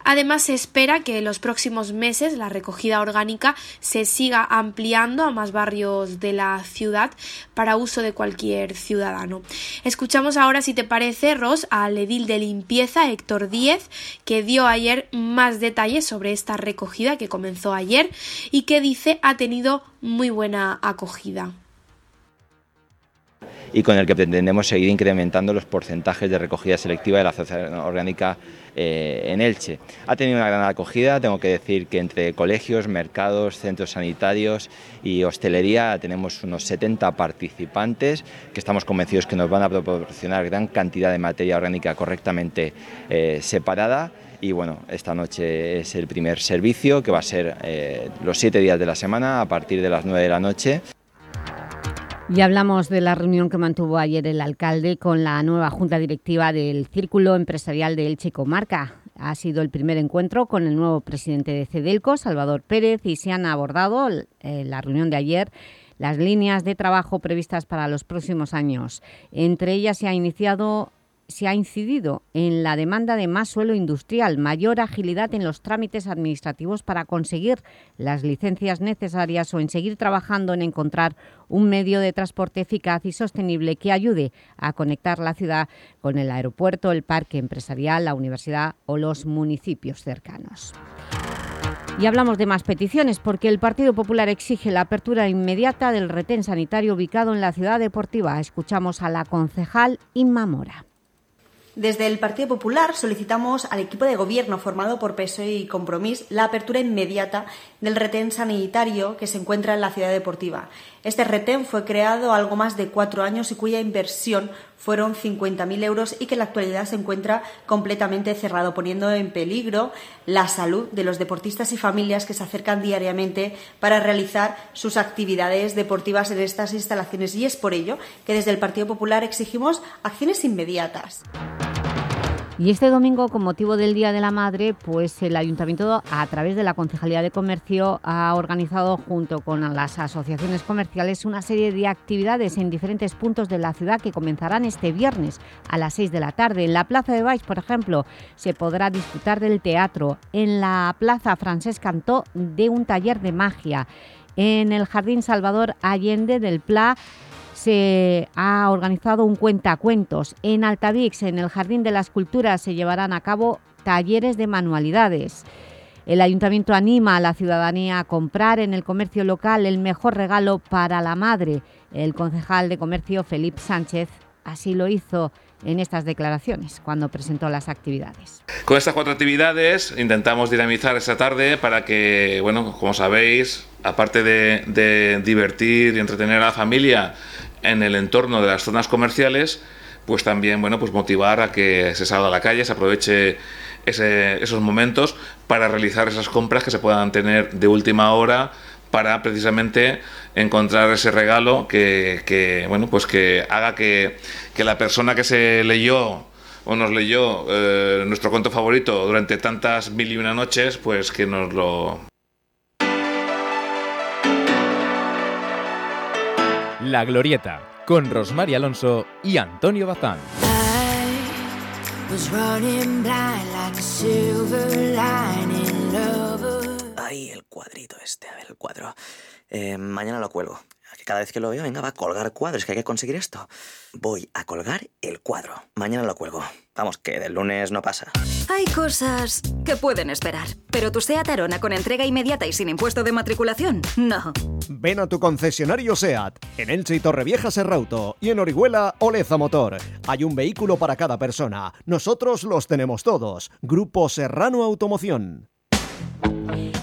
Además, se espera que en los próximos meses la recogida orgánica se siga ampliando a más barrios de la ciudad para uso de cualquier ciudadano. Escuchamos ahora, si te parece, Ros, al edil de limpieza, Héctor Díez, que dio ayer más detalles sobre esta recogida que comenzó ayer y que dice ha tenido muy buena acogida y con el que pretendemos seguir incrementando los porcentajes de recogida selectiva de la sociedad orgánica eh, en Elche. Ha tenido una gran acogida, tengo que decir que entre colegios, mercados, centros sanitarios y hostelería tenemos unos 70 participantes que estamos convencidos que nos van a proporcionar gran cantidad de materia orgánica correctamente eh, separada y bueno, esta noche es el primer servicio que va a ser eh, los siete días de la semana a partir de las 9 de la noche. Y hablamos de la reunión que mantuvo ayer el alcalde con la nueva junta directiva del Círculo Empresarial de Elche Comarca. Ha sido el primer encuentro con el nuevo presidente de Cedelco, Salvador Pérez, y se han abordado en la reunión de ayer las líneas de trabajo previstas para los próximos años. Entre ellas se ha iniciado se ha incidido en la demanda de más suelo industrial, mayor agilidad en los trámites administrativos para conseguir las licencias necesarias o en seguir trabajando en encontrar un medio de transporte eficaz y sostenible que ayude a conectar la ciudad con el aeropuerto, el parque empresarial, la universidad o los municipios cercanos. Y hablamos de más peticiones porque el Partido Popular exige la apertura inmediata del retén sanitario ubicado en la ciudad deportiva. Escuchamos a la concejal Inma Mora. Desde el Partido Popular solicitamos al equipo de gobierno formado por PSOE y Compromís la apertura inmediata del retén sanitario que se encuentra en la ciudad deportiva. Este retén fue creado algo más de cuatro años y cuya inversión fueron 50.000 euros y que en la actualidad se encuentra completamente cerrado, poniendo en peligro la salud de los deportistas y familias que se acercan diariamente para realizar sus actividades deportivas en estas instalaciones. Y es por ello que desde el Partido Popular exigimos acciones inmediatas. Y este domingo, con motivo del Día de la Madre, pues el Ayuntamiento, a través de la Concejalía de Comercio, ha organizado junto con las asociaciones comerciales una serie de actividades en diferentes puntos de la ciudad que comenzarán este viernes a las 6 de la tarde. En la Plaza de Baix, por ejemplo, se podrá disfrutar del teatro. En la Plaza Francesc Cantó, de un taller de magia. En el Jardín Salvador Allende del Pla, se ha organizado un cuentacuentos. En Altavix, en el Jardín de las Culturas, se llevarán a cabo talleres de manualidades. El Ayuntamiento anima a la ciudadanía a comprar en el comercio local el mejor regalo para la madre. El concejal de Comercio, Felipe Sánchez, así lo hizo en estas declaraciones cuando presentó las actividades. Con estas cuatro actividades intentamos dinamizar esta tarde para que, bueno, como sabéis, aparte de, de divertir y entretener a la familia, en el entorno de las zonas comerciales, pues también bueno, pues motivar a que se salga a la calle, se aproveche ese, esos momentos para realizar esas compras que se puedan tener de última hora para precisamente encontrar ese regalo que, bueno pues que haga que, que, la persona que se leyó o nos leyó eh, nuestro cuento favorito durante tantas mil y una noches pues que nos lo La Glorieta, con Rosmar Alonso y Antonio Bazán. Ay, el cuadrito este, a ver, el cuadro. Eh, mañana lo cuelgo. Cada vez que lo veo, venga, va a colgar cuadros, que hay que conseguir esto. Voy a colgar el cuadro. Mañana lo cuelgo. Vamos, que del lunes no pasa. Hay cosas que pueden esperar, pero tu SEAT Arona con entrega inmediata y sin impuesto de matriculación, no. Ven a tu concesionario SEAT, en Elche y Torrevieja Serrauto y en Orihuela Oleza Motor. Hay un vehículo para cada persona. Nosotros los tenemos todos. Grupo Serrano Automoción.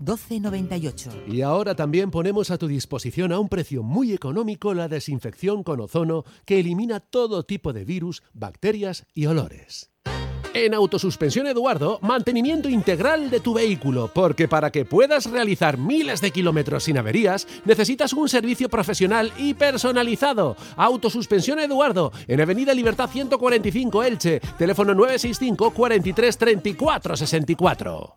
1298. Y ahora también ponemos a tu disposición a un precio muy económico la desinfección con ozono que elimina todo tipo de virus, bacterias y olores. En Autosuspensión Eduardo, mantenimiento integral de tu vehículo, porque para que puedas realizar miles de kilómetros sin averías, necesitas un servicio profesional y personalizado. Autosuspensión Eduardo, en Avenida Libertad 145 Elche, teléfono 965 43 34 64.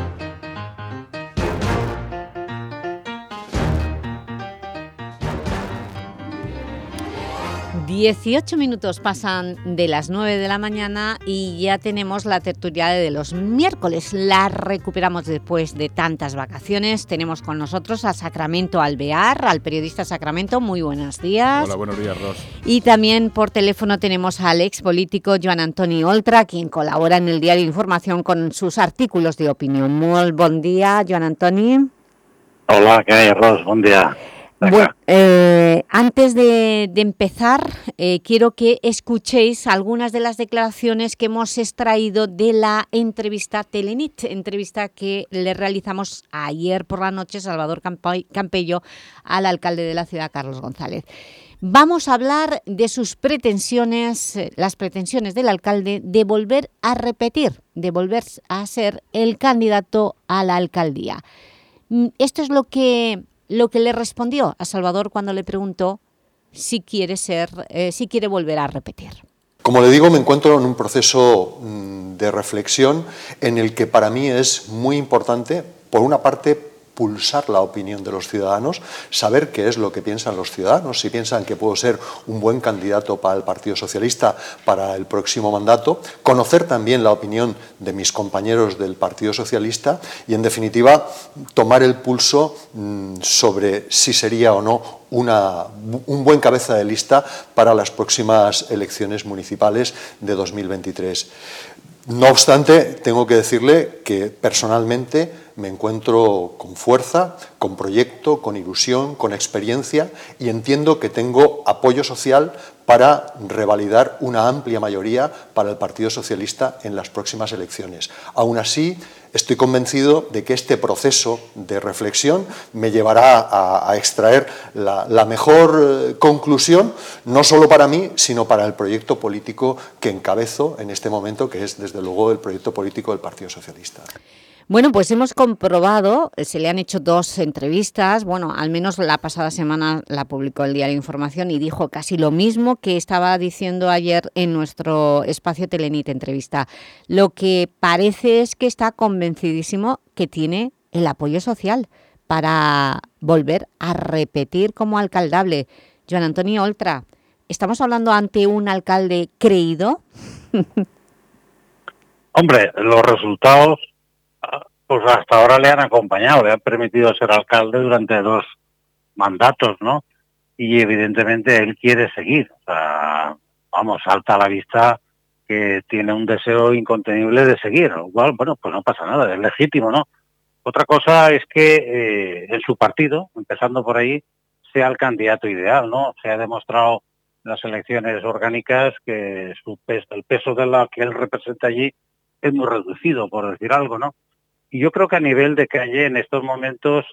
18 minutos pasan de las 9 de la mañana y ya tenemos la tertulia de los miércoles. La recuperamos después de tantas vacaciones. Tenemos con nosotros a Sacramento Alvear, al periodista Sacramento. Muy buenos días. Hola, buenos días, Ros. Y también por teléfono tenemos al ex político Joan Antoni Oltra, quien colabora en el Diario Información con sus artículos de opinión. Muy buen día, Joan Antoni. Hola, ¿qué hay, Ros? Buen día. Bueno, eh, antes de, empezar, eh, quiero que escuchéis algunas de las declaraciones que hemos extraído de la entrevista Telenit, entrevista que le realizamos ayer por la noche Salvador Campello al alcalde de la ciudad, Carlos González. Vamos a hablar de sus pretensiones, las pretensiones del alcalde de volver a repetir, de volver a ser el candidato a la alcaldía. Mm, Esto es lo que, lo que le respondió a Salvador cuando le preguntó si quiere, ser, eh, si quiere volver a repetir. Como le digo, me encuentro en un proceso mm, de reflexión en el que para mí es muy importante, por una parte, pulsar la opinión de los ciudadanos, saber qué es lo que piensan los ciudadanos, si piensan que puedo ser un buen candidato para el Partido Socialista para el próximo mandato, conocer también la opinión de mis compañeros del Partido Socialista y, en definitiva, tomar el pulso mm, sobre si sería o no una- un buen cabeza de lista para las próximas elecciones municipales de 2023. No obstante, tengo que decirle que personalmente me encuentro con fuerza, con proyecto, con ilusión, con experiencia y entiendo que tengo apoyo social para revalidar una amplia mayoría para el Partido Socialista en las próximas elecciones. Aún así, estoy convencido de que este proceso de reflexión me llevará a, extraer la, mejor eh, conclusión, no solo para mí, sino para el proyecto político que encabezo en este momento, que es, desde luego, el proyecto político del Partido Socialista. Bueno, pues hemos comprobado, eh, se le han hecho dos entrevistas, bueno, al menos la pasada semana la publicó el Diario Información y dijo casi lo mismo que estaba diciendo ayer en nuestro espacio Telenit entrevista. Lo que parece es que está convencidísimo que tiene el apoyo social para volver a repetir como alcaldable. Joan Antonio Oltra, ¿estamos hablando ante un alcalde creído? Hombre, los resultados pues hasta ahora le han acompañado, le han permitido ser alcalde durante dos mandatos, ¿no? Y evidentemente él quiere seguir. O sea, vamos, salta a la vista que tiene un deseo incontenible de seguir. Igual, bueno, pues no pasa nada, es legítimo, ¿no? Otra cosa es que eh, en su partido, empezando por ahí, sea el candidato ideal, ¿no? Se ha demostrado en las elecciones orgánicas que el peso de la que él representa allí es muy reducido, por decir algo, ¿no? Y yo creo que a nivel de calle en estos momentos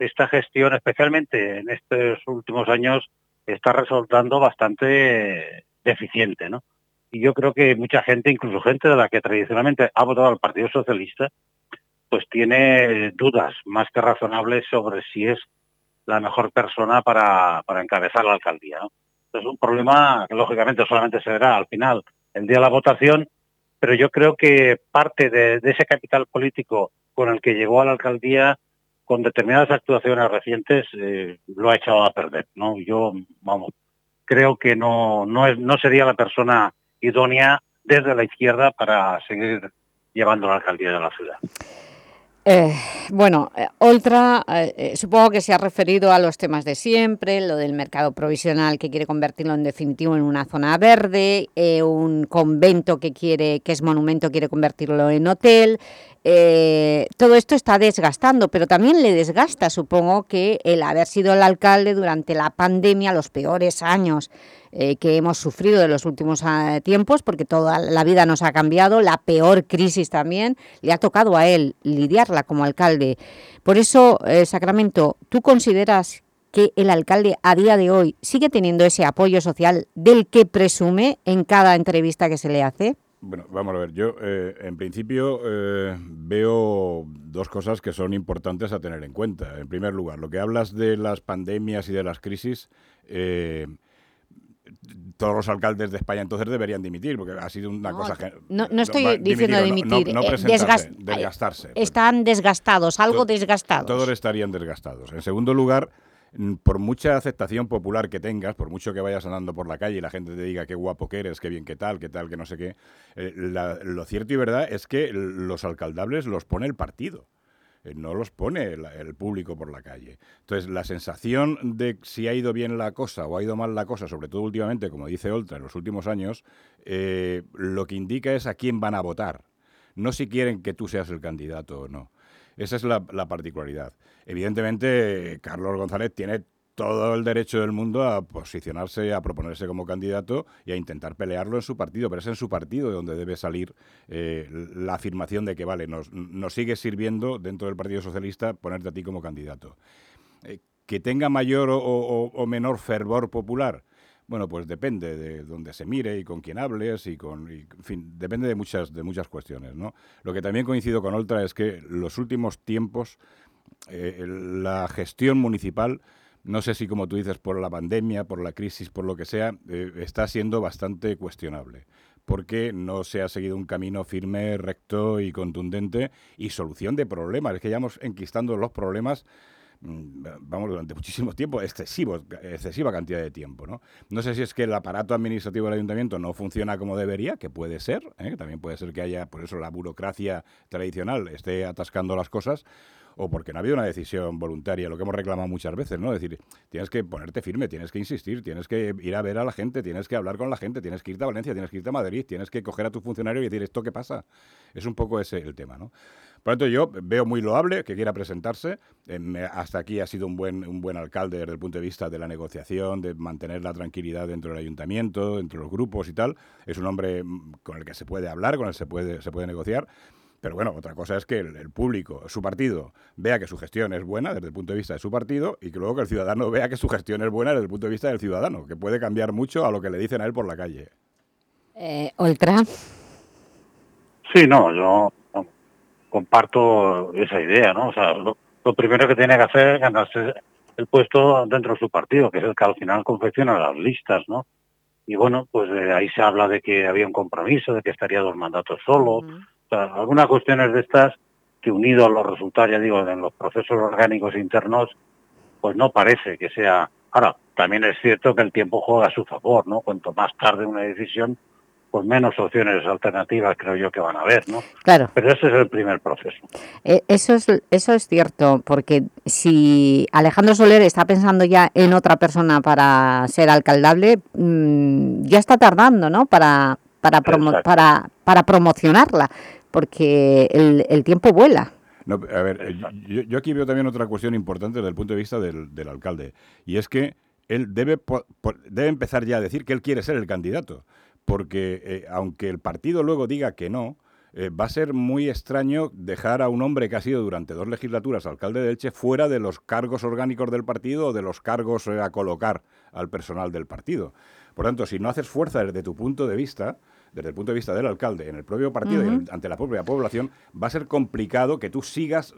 esta gestión, especialmente en estos últimos años, está resultando bastante deficiente, ¿no? Y yo creo que mucha gente, incluso gente de la que tradicionalmente ha votado al Partido Socialista, pues tiene dudas más que razonables sobre si es la mejor persona para, para encabezar la alcaldía. Es un problema que lógicamente solamente se verá al final, el día de la votación, pero yo creo que parte de ese capital político con el que llegó a la alcaldía con determinadas actuaciones recientes eh, lo ha echado a perder. ¿no? Yo, vamos, creo que no, no, no sería la persona idónea desde la izquierda para seguir llevando la alcaldía de la ciudad. Eh, bueno, eh, Oltra supongo que se ha referido a los temas de siempre, lo del mercado provisional que quiere convertirlo en definitivo en una zona verde, un convento que quiere que es monumento quiere convertirlo en hotel, eh, todo esto está desgastando, pero también le desgasta, supongo, que el haber sido el alcalde durante la pandemia, los peores años eh, que hemos sufrido de los últimos ah, tiempos, porque toda la vida nos ha cambiado, la peor crisis también, le ha tocado a él lidiarla como alcalde. Por eso, eh, Sacramento, ¿tú consideras que el alcalde a día de hoy sigue teniendo ese apoyo social del que presume en cada entrevista que se le hace? Bueno, vamos a ver, yo eh, en principio veo dos cosas que son importantes a tener en cuenta. En primer lugar, lo que hablas de las pandemias y de las crisis, todos los alcaldes de España entonces deberían dimitir, porque ha sido una cosa que... No, no estoy diciendo dimitir, no, desgastarse. Están desgastados, algo desgastados. Todos estarían desgastados. En segundo lugar, Mm, por mucha aceptación popular que tengas, por mucho que vayas andando por la calle y la gente te diga qué guapo que eres, qué bien que tal, qué tal, que no sé qué, eh, lo cierto y verdad es que los alcaldables los pone el partido eh, no los pone el, público por la calle. Entonces, la sensación de si ha ido bien la cosa o ha ido mal la cosa, sobre todo últimamente, como dice Oltra, en los últimos años, eh, lo que indica es a quién van a votar, no si quieren que tú seas el candidato o no. Esa es la, particularidad. Evidentemente, Carlos González tiene todo el derecho del mundo a posicionarse, a proponerse como candidato y a intentar pelearlo en su partido, pero es en su partido de donde debe salir eh, la afirmación de que, vale, nos, sigue sirviendo dentro del Partido Socialista ponerte a ti como candidato. Eh, que tenga mayor o menor fervor popular, bueno, pues depende de dónde se mire y con quién hables y con, en fin, depende de muchas, de muchas cuestiones. Lo que también coincido con Oltra es que los últimos tiempos eh, la gestión municipal, no sé si como tú dices por la pandemia, por la crisis, por lo que sea, eh, está siendo bastante cuestionable porque no se ha seguido un camino firme, recto y contundente y solución de problemas. Es que ya vamos enquistando los problemas Mm, vamos, durante muchísimo tiempo, excesivo, excesiva cantidad de tiempo. ¿no? no sé si es que el aparato administrativo del ayuntamiento no funciona como debería, que puede ser, ¿eh? también puede ser que haya, por eso la burocracia tradicional esté atascando las cosas, o porque no ha habido una decisión voluntaria, lo que hemos reclamado muchas veces, ¿no? Es decir, tienes que ponerte firme, tienes que insistir, tienes que ir a ver a la gente, tienes que hablar con la gente, tienes que irte a Valencia, tienes que irte a Madrid, tienes que coger a tu funcionario y decir, ¿esto qué pasa? Es un poco ese el tema, ¿no? Por lo tanto, yo veo muy loable que quiera presentarse. Eh, hasta aquí ha sido un buen, un buen alcalde desde el punto de vista de la negociación, de mantener la tranquilidad dentro del ayuntamiento, entre los grupos y tal. Es un hombre mm, con el que se puede hablar, con el que se puede, se puede negociar. Pero bueno, otra cosa es que el, el público, su partido, vea que su gestión es buena desde el punto de vista de su partido y que luego que el ciudadano vea que su gestión es buena desde el punto de vista del ciudadano, que puede cambiar mucho a lo que le dicen a él por la calle. Eh, Oltra, Sí, no, yo no, comparto esa idea, ¿no? O sea, lo, lo primero que tiene que hacer es ganarse el puesto dentro de su partido, que es el que al final confecciona las listas, ¿no? Y bueno, pues eh, ahí se habla de que había un compromiso, de que estaría dos mandatos solo. O sea, algunas cuestiones de estas que unido a los resultados, ya digo, en los procesos orgánicos internos, pues no parece que sea... Ahora, también es cierto que el tiempo juega a su favor, ¿no? Cuanto más tarde una decisión, pues menos opciones alternativas creo yo que van a haber, ¿no? Claro. Pero ese es el primer proceso. eh, eso, es, eso es cierto, porque si Alejandro Soler está pensando ya en otra persona para ser alcaldable, mm, ya está tardando, ¿no?, para, para, promo- para, para promocionarla, porque el, el tiempo vuela. No, a ver, yo, yo aquí veo también otra cuestión importante desde el punto de vista del, del alcalde, y es que él debe, debe empezar ya a decir que él quiere ser el candidato, porque eh, aunque el partido luego diga que no, eh, va a ser muy extraño dejar a un hombre que ha sido durante dos legislaturas alcalde de Elche fuera de los cargos orgánicos del partido o de los cargos eh, a colocar al personal del partido. Por tanto, si no haces fuerza desde tu punto de vista, desde el punto de vista del alcalde, en el propio partido y en- ante la propia población, va a ser complicado que tú sigas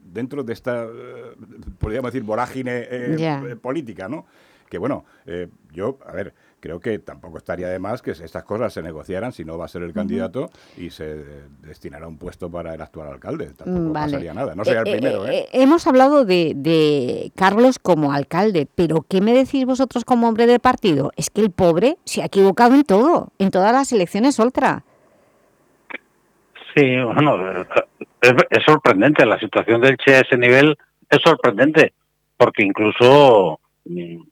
dentro de esta, eh, podríamos decir, vorágine eh, eh, política, ¿no? Que bueno, eh, yo, a ver, creo que tampoco estaría de más que estas cosas se negociaran si no va a ser el candidato y se destinará un puesto para el actual alcalde. Tampoco Mm, vale. pasaría nada. No sería Eh, el primero, eh, ¿eh? eh, hemos hablado de, de Carlos como alcalde, pero ¿qué me decís vosotros como hombre del partido? Es que el pobre se ha equivocado en todo, en todas las elecciones ultra. Sí, bueno, es, es sorprendente. La situación del Che a ese nivel es sorprendente, porque incluso,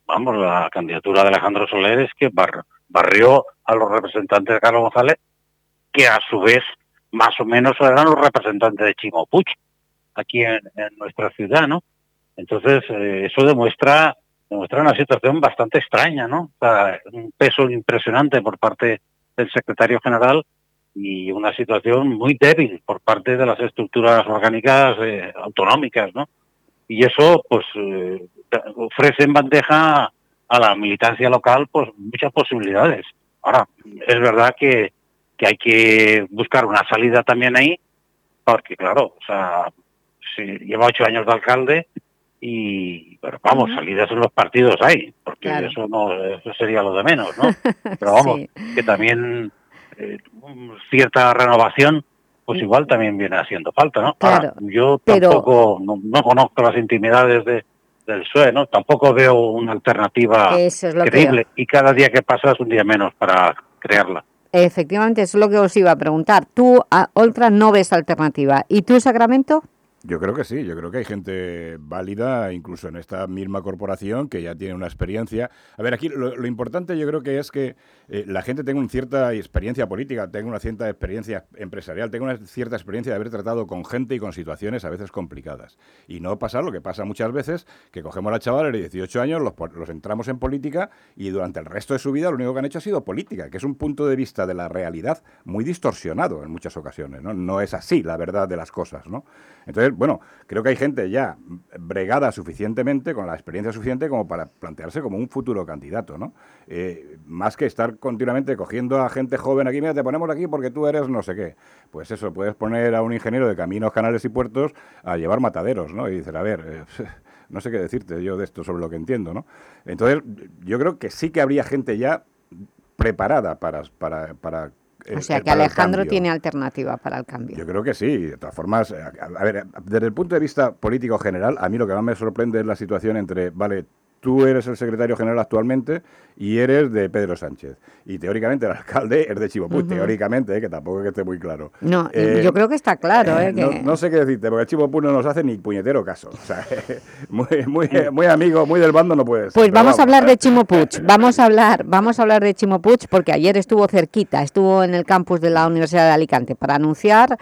vamos, la candidatura de Alejandro Soler es que bar- barrió a los representantes de Carlos González, que a su vez más o menos eran los representantes de Chimo Puig, aquí en, nuestra ciudad, ¿no? Entonces, eh, eso demuestra demuestra una situación bastante extraña, ¿no? O un peso impresionante por parte del secretario general y una situación muy débil por parte de las estructuras orgánicas eh, autonómicas, ¿no? Y eso, pues, eh, ofrece en bandeja a la militancia local, pues, muchas posibilidades. Ahora, es verdad que, que hay que buscar una salida también ahí, porque, claro, o sea, si lleva ocho años de alcalde y, pero vamos, salidas en los partidos hay, porque Claro. eso no, eso sería lo de menos, ¿no? Pero vamos, que también eh, cierta renovación, pues igual también viene haciendo falta, ¿no? Ahora, yo pero- tampoco, no, no conozco las intimidades de, del PSOE, ¿no? Tampoco veo una alternativa Eso es lo que- creíble y cada día que pasa es un día menos para crearla. Efectivamente, eso es lo que os iba a preguntar. Tú, a Oltra, no ves alternativa. ¿Y tú, Sacramento? Yo creo que sí, yo creo que hay gente válida, incluso en esta misma corporación, que ya tiene una experiencia. A ver, aquí lo, lo importante yo creo que es que eh, la gente tenga una cierta experiencia política, tenga una cierta experiencia empresarial, tenga una cierta experiencia de haber tratado con gente y con situaciones a veces complicadas. Y no pasar lo que pasa muchas veces, que cogemos a la chavales de 18 años, los, los entramos en política y durante el resto de su vida lo único que han hecho ha sido política, que es un punto de vista de la realidad muy distorsionado en muchas ocasiones. No, no es así la verdad de las cosas, ¿no? Entonces, bueno, creo que hay gente ya bregada suficientemente, con la experiencia suficiente como para plantearse como un futuro candidato, ¿no? Eh, más que estar continuamente cogiendo a gente joven aquí, mira, te ponemos aquí porque tú eres no sé qué. Pues eso, puedes poner a un ingeniero de caminos, canales y puertos a llevar mataderos, ¿no? Y dices, a ver, eh, no sé qué decirte yo de esto sobre lo que entiendo, ¿no? Entonces, yo creo que sí que habría gente ya preparada para... para, para O sea, eh, que Alejandro tiene alternativa para el cambio. Yo creo que sí. De todas formas, a, a ver, desde el punto de vista político general, a mí lo que más me sorprende es la situación entre, vale, tú eres el secretario general actualmente y eres de Pedro Sánchez. Y teóricamente el alcalde es de Chivo Puig, Ujú. teóricamente, eh, que tampoco es que esté muy claro. No, Eh, yo creo que está claro, ¿eh? no, que- no sé qué decirte, porque el Chivo Puig no nos hace ni puñetero caso. O sea, muy, muy, muy amigo, muy del bando no puede ser. Pues pero vamos a hablar de Chimo Puig, vamos a hablar, vamos a hablar de Chimo Puig porque ayer estuvo cerquita, estuvo en el campus de la Universidad de Alicante para anunciar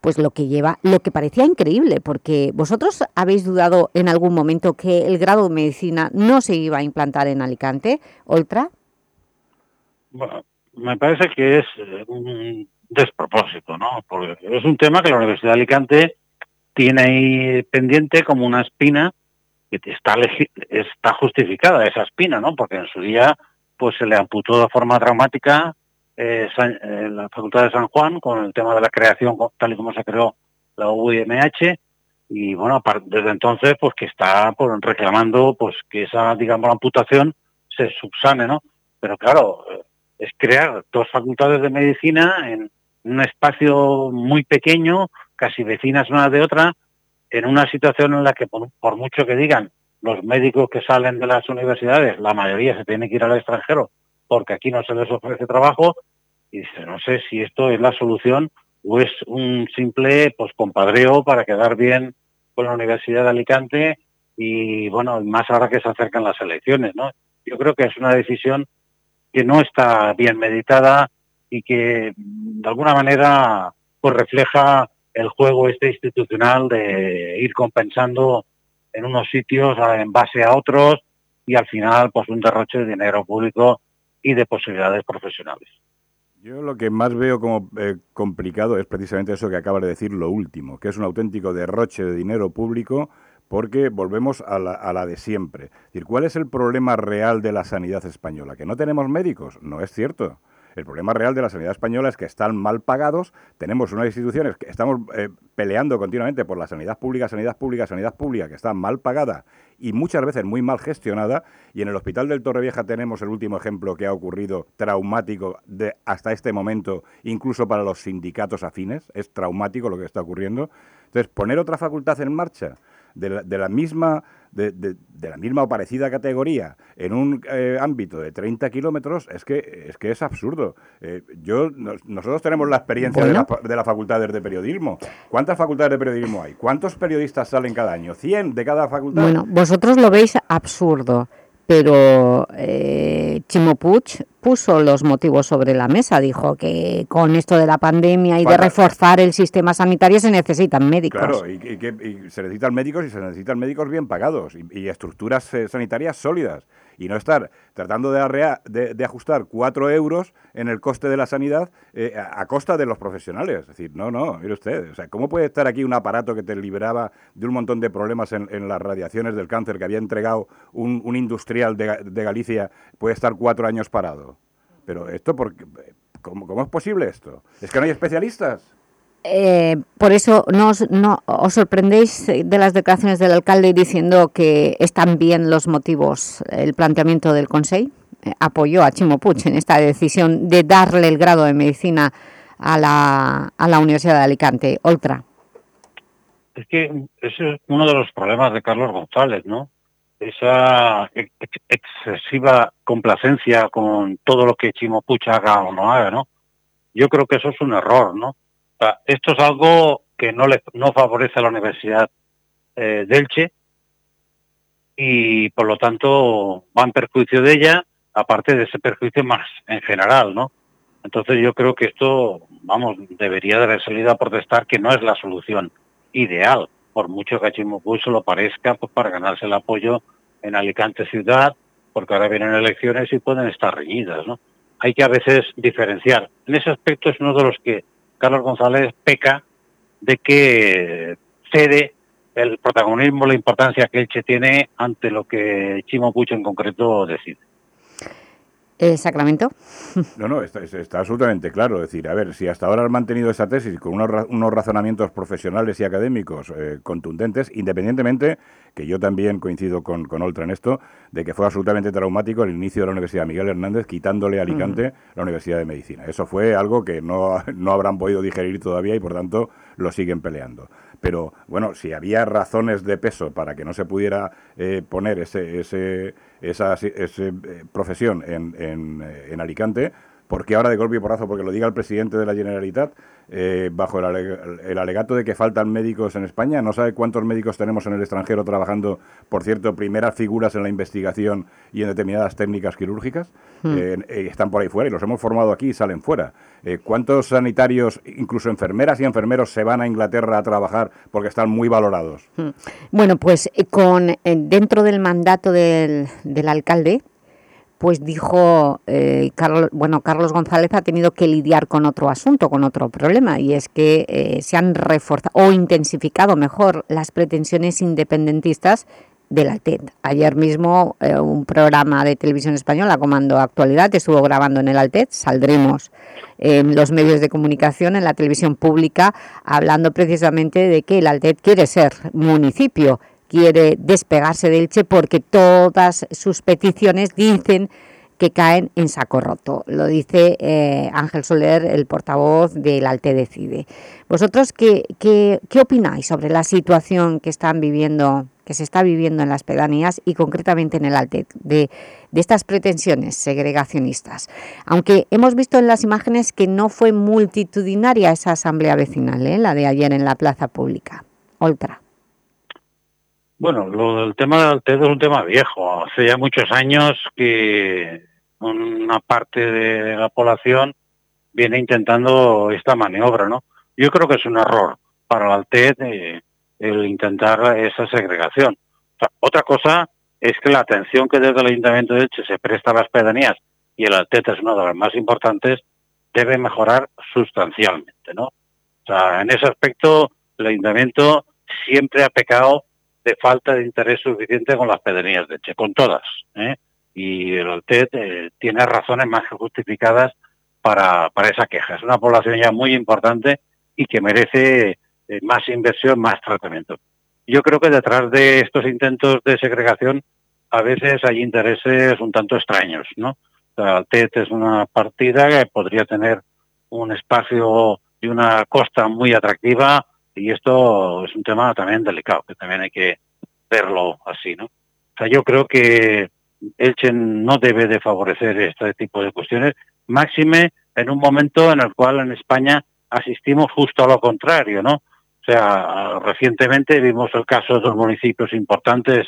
pues lo que lleva, lo que parecía increíble, porque vosotros habéis dudado en algún momento que el grado de medicina no se iba a implantar en Alicante, Oltra. Me parece que es eh, un despropósito, ¿no? Porque es un tema que la Universidad de Alicante tiene ahí pendiente como una espina que está está justificada esa espina, ¿no? Porque en su día pues se le amputó de forma traumática eh, eh, la Facultad de San Juan con el tema de la creación tal y como se creó la UIMH y bueno, desde entonces pues que está pues, reclamando pues que esa digamos amputación se subsane, ¿no? Pero claro, eh, es crear dos facultades de medicina en un espacio muy pequeño, casi vecinas una de otra, en una situación en la que por, por mucho que digan los médicos que salen de las universidades, la mayoría se tiene que ir al extranjero porque aquí no se les ofrece trabajo y dice, no sé si esto es la solución o es un simple pues compadreo para quedar bien con la Universidad de Alicante y bueno, más ahora que se acercan las elecciones, ¿no? Yo creo que es una decisión que no está bien meditada y que de alguna manera pues refleja el juego este institucional de ir compensando en unos sitios en base a otros y al final pues un derroche de dinero público y de posibilidades profesionales. Yo lo que más veo como eh, complicado es precisamente eso que acabas de decir, lo último, que es un auténtico derroche de dinero público porque volvemos a la, a la de siempre. Es decir, ¿cuál es el problema real de la sanidad española? ¿Que no tenemos médicos? No es cierto. El problema real de la sanidad española es que están mal pagados, tenemos unas instituciones que estamos eh, peleando continuamente por la sanidad pública, sanidad pública, sanidad pública, que está mal pagada y muchas veces muy mal gestionada. Y en el Hospital del Torrevieja tenemos el último ejemplo que ha ocurrido traumático de hasta este momento, incluso para los sindicatos afines. Es traumático lo que está ocurriendo. Entonces, poner otra facultad en marcha de la, de la misma de, de- de la misma o parecida categoría en un eh, ámbito de 30 kilómetros es que es que es absurdo. Eh, yo nos- nosotros tenemos la experiencia de, la, de las facultades de periodismo. ¿Cuántas facultades de periodismo hay? ¿Cuántos periodistas salen cada año? ¿100 de cada facultad? Bueno, vosotros lo veis absurdo, pero eh, Chimo Puig puso los motivos sobre la mesa. Dijo que con esto de la pandemia y de reforzar el sistema sanitario se necesitan médicos. Claro, y, y y se necesitan médicos y se necesitan médicos bien pagados y, y estructuras eh, sanitarias sólidas. Y no estar tratando de, arrea- de, ajustar cuatro euros en el coste de la sanidad eh, a, costa de los profesionales. Es decir, no, no, mire usted, o sea, ¿cómo puede estar aquí un aparato que te liberaba de un montón de problemas en, las radiaciones del cáncer que había entregado un, industrial de, Ga- de Galicia, puede estar cuatro años parado? Pero esto, por, qué- ¿cómo, ¿cómo es posible esto? ¿Es que no hay especialistas? Eh, por eso no os, sorprendéis de las declaraciones del alcalde diciendo que están bien los motivos, el planteamiento del Consejo. Eh, apoyó a Chimo Puig en esta decisión de darle el grado de medicina a la, a la Universidad de Alicante. Oltra. Es que ese es uno de los problemas de Carlos González, ¿no? Esa ex- excesiva complacencia con todo lo que Chimo Puig haga o no haga, ¿no? Yo creo que eso es un error, ¿no? Esto es algo que no le no favorece a la Universidad eh, de y por lo tanto va en perjuicio de ella, aparte de ese perjuicio más en general, ¿no? Entonces yo creo que esto, vamos, debería de haber salido a protestar que no es la solución ideal, por mucho que a Chimo Puig se lo parezca, pues para ganarse el apoyo en Alicante ciudad, porque ahora vienen elecciones y pueden estar reñidas, ¿no? Hay que a veces diferenciar. En ese aspecto es uno de los que Carlos González peca de que cede el protagonismo, la importancia que Elche tiene ante lo que Chimo Puig en concreto decide. ¿Sacramento? No, no, está, está absolutamente claro. Es decir, a ver, si hasta ahora han mantenido esa tesis con unos, ra- unos razonamientos profesionales y académicos eh, contundentes, independientemente, que yo también coincido con, con Oltra en esto, de que fue absolutamente traumático el inicio de la Universidad Miguel Hernández quitándole a Alicante la Universidad de Medicina. Eso fue algo que no, no habrán podido digerir todavía y, por tanto, lo siguen peleando. Pero bueno, si había razones de peso para que no se pudiera eh, poner ese, ese, esa ese, eh, profesión en, en, eh, en Alicante, ¿por qué ahora de golpe y porrazo? Porque lo diga el presidente de la Generalitat, eh, bajo el, ale- el alegato de que faltan médicos en España. No sabe cuántos médicos tenemos en el extranjero trabajando, por cierto, primeras figuras en la investigación y en determinadas técnicas quirúrgicas. Hmm. Eh, eh, están por ahí fuera y los hemos formado aquí y salen fuera. Eh, ¿Cuántos sanitarios, incluso enfermeras y enfermeros, se van a Inglaterra a trabajar porque están muy valorados? Mm. Bueno, pues con, dentro del mandato del, del alcalde, pues dijo, eh, Carlos, bueno, Carlos González ha tenido que lidiar con otro asunto, con otro problema, y es que eh, se han reforzado o intensificado mejor las pretensiones independentistas del Altet. Ayer mismo eh, un programa de televisión española, Comando Actualidad, estuvo grabando en el Altet, saldremos en los medios de comunicación, en la televisión pública, hablando precisamente de que el Altet quiere ser municipio, quiere despegarse de Elche porque todas sus peticiones dicen que caen en saco roto. Lo dice eh, Ángel Soler, el portavoz del Alte Decide. ¿Vosotros qué, qué, qué opináis sobre la situación que están viviendo, que se está viviendo en las pedanías y concretamente en el Alte, de, de estas pretensiones segregacionistas? Aunque hemos visto en las imágenes que no fue multitudinaria esa asamblea vecinal, ¿eh? la de ayer en la plaza pública. Oltra. Bueno, lo del tema del TED es un tema viejo. Hace ya muchos años que una parte de la población viene intentando esta maniobra, ¿no? Yo creo que es un error para el Altet eh, el intentar esa segregación. Otra cosa es que la atención que desde el Ayuntamiento de Elche se presta a las pedanías, y el Altet es una de las más importantes, debe mejorar sustancialmente, ¿no? O sea, en ese aspecto el Ayuntamiento siempre ha pecado de falta de interés suficiente con las pedanías de Elche, con todas, ¿eh? Y el Altet eh, tiene razones más justificadas para, para esa queja. Es una población ya muy importante y que merece eh, más inversión, más tratamiento. Yo creo que detrás de estos intentos de segregación a veces hay intereses un tanto extraños, ¿no? O sea, Altet es una partida que podría tener un espacio y una costa muy atractiva y esto es un tema también delicado, que también hay que verlo así, ¿no? O sea, yo creo que Elche no debe de favorecer este tipo de cuestiones, máxime en un momento en el cual en España asistimos justo a lo contrario, ¿no? O sea, recientemente vimos el caso de dos municipios importantes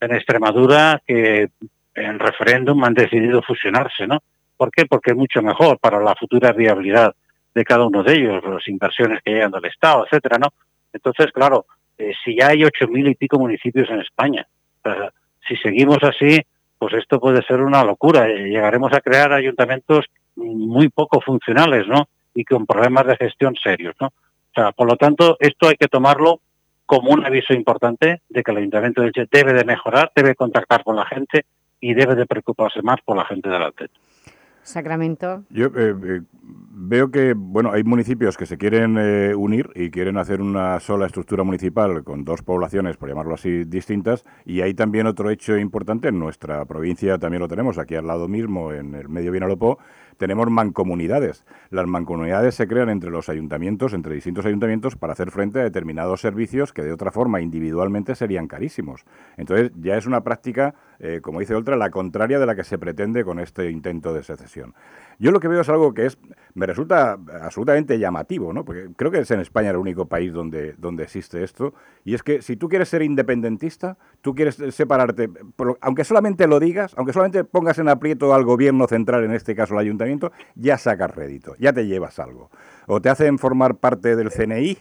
en Extremadura que en referéndum han decidido fusionarse, ¿no? ¿Por qué? Porque es mucho mejor para la futura viabilidad de cada uno de ellos, las inversiones que llegan del Estado, etcétera, ¿no? Entonces, claro, eh, si ya hay ocho mil y pico municipios en España, si seguimos así, pues esto puede ser una locura. Eh, llegaremos a crear ayuntamientos muy poco funcionales, ¿no? Y con problemas de gestión serios, ¿no? O sea, por lo tanto, esto hay que tomarlo como un aviso importante de que el Ayuntamiento de Elche debe de mejorar, debe contactar con la gente y debe de preocuparse más por la gente del Altet. Sacramento. Yo eh, eh, veo que bueno hay municipios que se quieren eh, unir y quieren hacer una sola estructura municipal con dos poblaciones, por llamarlo así, distintas. Y hay también otro hecho importante en nuestra provincia, también lo tenemos aquí al lado mismo, en el medio Vinalopó, tenemos mancomunidades. Las mancomunidades se crean entre los ayuntamientos, entre distintos ayuntamientos, para hacer frente a determinados servicios que de otra forma individualmente serían carísimos. Entonces ya es una práctica, eh, como dice Oltra, la contraria de la que se pretende con este intento de secesión. Yo lo que veo es algo que es me resulta absolutamente llamativo, ¿no? Porque creo que es en España el único país donde, donde existe esto. Y es que si tú quieres ser independentista, tú quieres separarte, aunque solamente lo digas, aunque solamente pongas en aprieto al gobierno central, en este caso el ayuntamiento, ya sacas rédito, ya te llevas algo. O te hacen formar parte del CNI,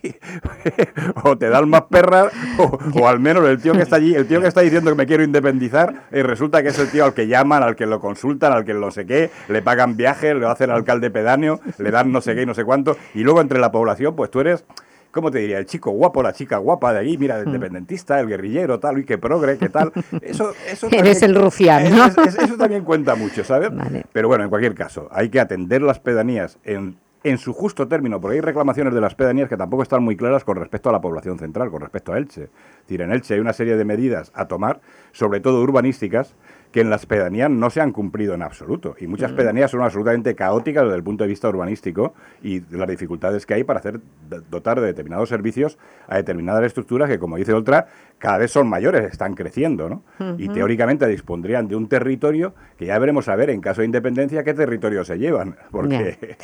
o te dan más perras, o, o al menos el tío que está allí, el tío que está diciendo que me quiero independizar, eh, resulta que es el tío al que llaman, al que lo consultan, al que no sé qué, le pagan viajes, le hacen alcalde pedáneo, le dan no sé qué y no sé cuánto, y luego entre la población, pues tú eres... ¿Cómo te diría? El chico guapo, la chica guapa de allí, mira, el independentista, el guerrillero, tal, y que progre, que tal. Eso, eso Eres también- el rufián, ¿no? es- es- eso también cuenta mucho, ¿sabes? Pero bueno, en cualquier caso, hay que atender las pedanías en, en su justo término, porque hay reclamaciones de las pedanías que tampoco están muy claras con respecto a la población central, con respecto a Elche. Es decir, en Elche hay una serie de medidas a tomar, sobre todo urbanísticas, que en las pedanías no se han cumplido en absoluto. Y muchas Mm. pedanías son absolutamente caóticas desde el punto de vista urbanístico y de las dificultades que hay para hacer dotar de determinados servicios a determinadas estructuras que, como dice Oltra, cada vez son mayores, están creciendo, ¿no? Y teóricamente dispondrían de un territorio que ya veremos a ver en caso de independencia qué territorio se llevan, porque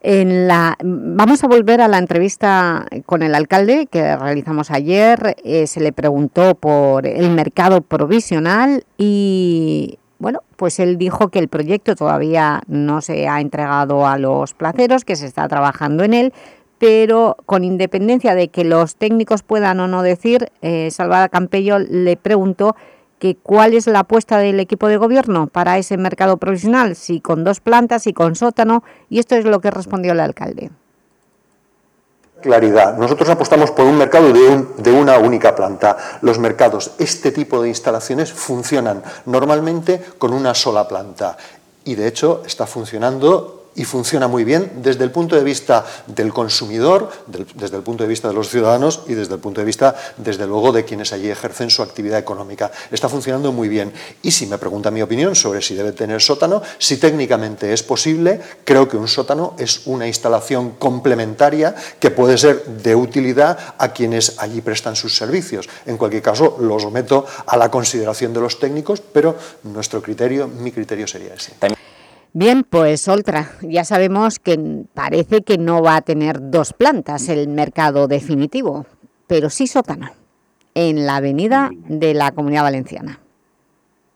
En la, vamos a volver a la entrevista con el alcalde que realizamos ayer. Eh, se le preguntó por el mercado provisional y, bueno, pues él dijo que el proyecto todavía no se ha entregado a los placeros, que se está trabajando en él, pero con independencia de que los técnicos puedan o no decir, eh, Salvador Campello le preguntó que cuál es la apuesta del equipo de gobierno para ese mercado provisional, si con dos plantas, si con sótano, y esto es lo que respondió el alcalde. Claridad. Nosotros apostamos por un mercado de, un- de una única planta. Los mercados, este tipo de instalaciones funcionan normalmente con una sola planta y de hecho está funcionando y funciona muy bien desde el punto de vista del consumidor, desde el punto de vista de los ciudadanos y desde el punto de vista, desde luego, de quienes allí ejercen su actividad económica. Está funcionando muy bien. Y si me pregunta mi opinión sobre si debe tener sótano, si técnicamente es posible, creo que un sótano es una instalación complementaria que puede ser de utilidad a quienes allí prestan sus servicios. En cualquier caso, lo someto a la consideración de los técnicos, pero nuestro criterio, mi criterio sería ese. Bien, pues Oltra, ya sabemos que parece que no va a tener dos plantas el mercado definitivo, pero sí sótano, en la avenida de la Comunidad Valenciana.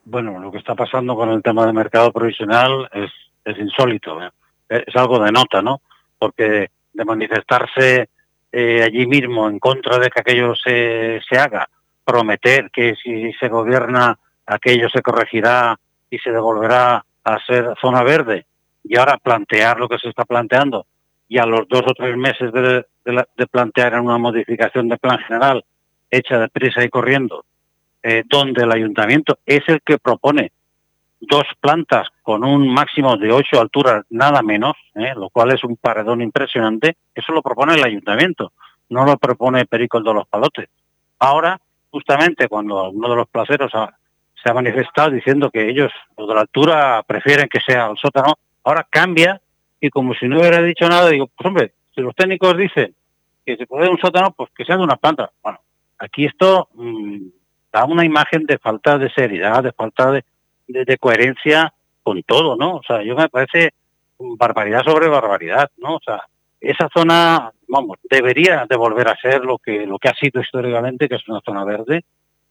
Bueno, lo que está pasando con el tema del mercado provisional es, es insólito, ¿eh? es algo de nota, ¿no? Porque de manifestarse eh, allí mismo en contra de que aquello se, se haga, prometer que si se gobierna aquello se corregirá y se devolverá a ser zona verde, y ahora plantear lo que se está planteando, y a los dos o tres meses de, de la- de plantear una modificación de plan general hecha de prisa y corriendo, eh, donde el ayuntamiento es el que propone dos plantas con un máximo de ocho alturas, nada menos, ¿eh? lo cual es un paredón impresionante, eso lo propone el ayuntamiento, no lo propone Perico de los Palotes. Ahora, justamente cuando uno de los placeros ha- se ha manifestado diciendo que ellos, los de la altura, prefieren que sea el sótano, ahora cambia y como si no hubiera dicho nada, digo, pues hombre, si los técnicos dicen que se puede un sótano, pues que sea de una planta. Bueno, aquí esto mm, da una imagen de falta de seriedad, de falta de, de- coherencia con todo, ¿no? O sea, yo me parece barbaridad sobre barbaridad, ¿no? O sea, esa zona, vamos, debería de volver a ser lo que lo que ha sido históricamente, que es una zona verde,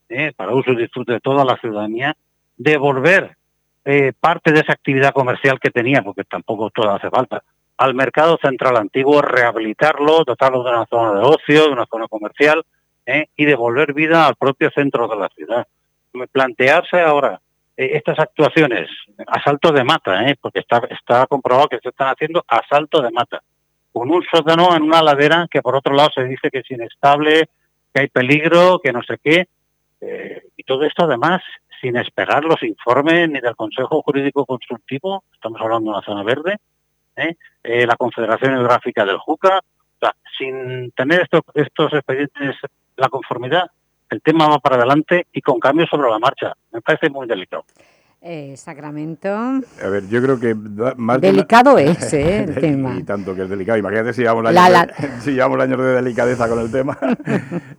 ¿eh? para uso y disfrute de toda la ciudadanía, devolver eh, parte de esa actividad comercial que tenía, porque tampoco todo hace falta, al mercado central antiguo, rehabilitarlo, dotarlo de una zona de ocio, de una zona comercial, ¿eh? y devolver vida al propio centro de la ciudad. Plantearse ahora estas actuaciones a salto de mata, porque está, está comprobado que se están haciendo a salto de mata, con un sótano en una ladera que por otro lado se dice que es inestable, que hay peligro, que no sé qué, eh, y todo esto además sin esperar los informes ni del Consejo Jurídico Consultivo, estamos hablando de una zona verde, ¿eh? Eh, la Confederación Hidrográfica del Juca, o sea, sin tener estos, estos expedientes, la conformidad, el tema va para adelante y con cambios sobre la marcha. Me parece muy delicado. Eh, Sacramento. A ver, yo creo que más de Delicado es, ¿eh? el tema. Y tanto que es delicado. Imagínate si llevamos La- años, la- de, si llevamos años de delicadeza con el tema.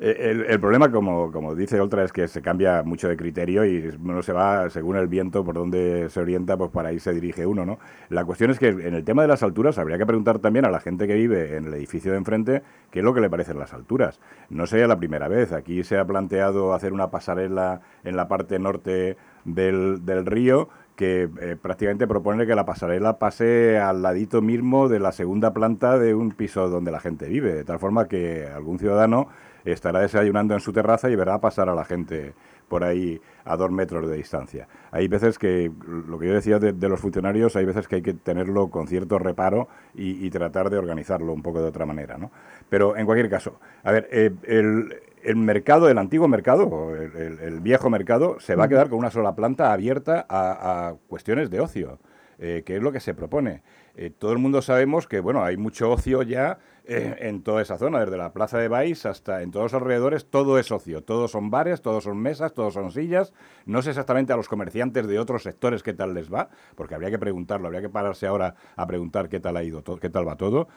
Eh, el, el problema, como, como dice Oltra, es que se cambia mucho de criterio y uno se va según el viento por donde se orienta, pues para ahí se dirige uno, ¿no? La cuestión es que en el tema de las alturas habría que preguntar también a la gente que vive en el edificio de enfrente qué es lo que le parecen las alturas. No sería la primera vez. Aquí se ha planteado hacer una pasarela en la parte norte del, del río que eh, prácticamente propone que la pasarela pase al ladito mismo de la segunda planta de un piso donde la gente vive, de tal forma que algún ciudadano estará desayunando en su terraza y verá pasar a la gente por ahí a dos metros de distancia. Hay veces que, lo que yo decía de, los funcionarios, hay veces que hay que tenerlo con cierto reparo y, y tratar de organizarlo un poco de otra manera, ¿no? Pero en cualquier caso, a ver, eh, el, el mercado, el antiguo mercado, el, el- el viejo mercado, se va a quedar con una sola planta abierta a, a cuestiones de ocio, eh, que es lo que se propone. Eh, todo el mundo sabemos que, bueno, hay mucho ocio ya eh, en toda esa zona, desde la plaza de Baix hasta en todos los alrededores, todo es ocio. Todos son bares, todos son mesas, todos son sillas. No sé exactamente a los comerciantes de otros sectores qué tal les va, porque habría que preguntarlo, habría que pararse ahora a preguntar qué tal ha ido, qué tal va todo.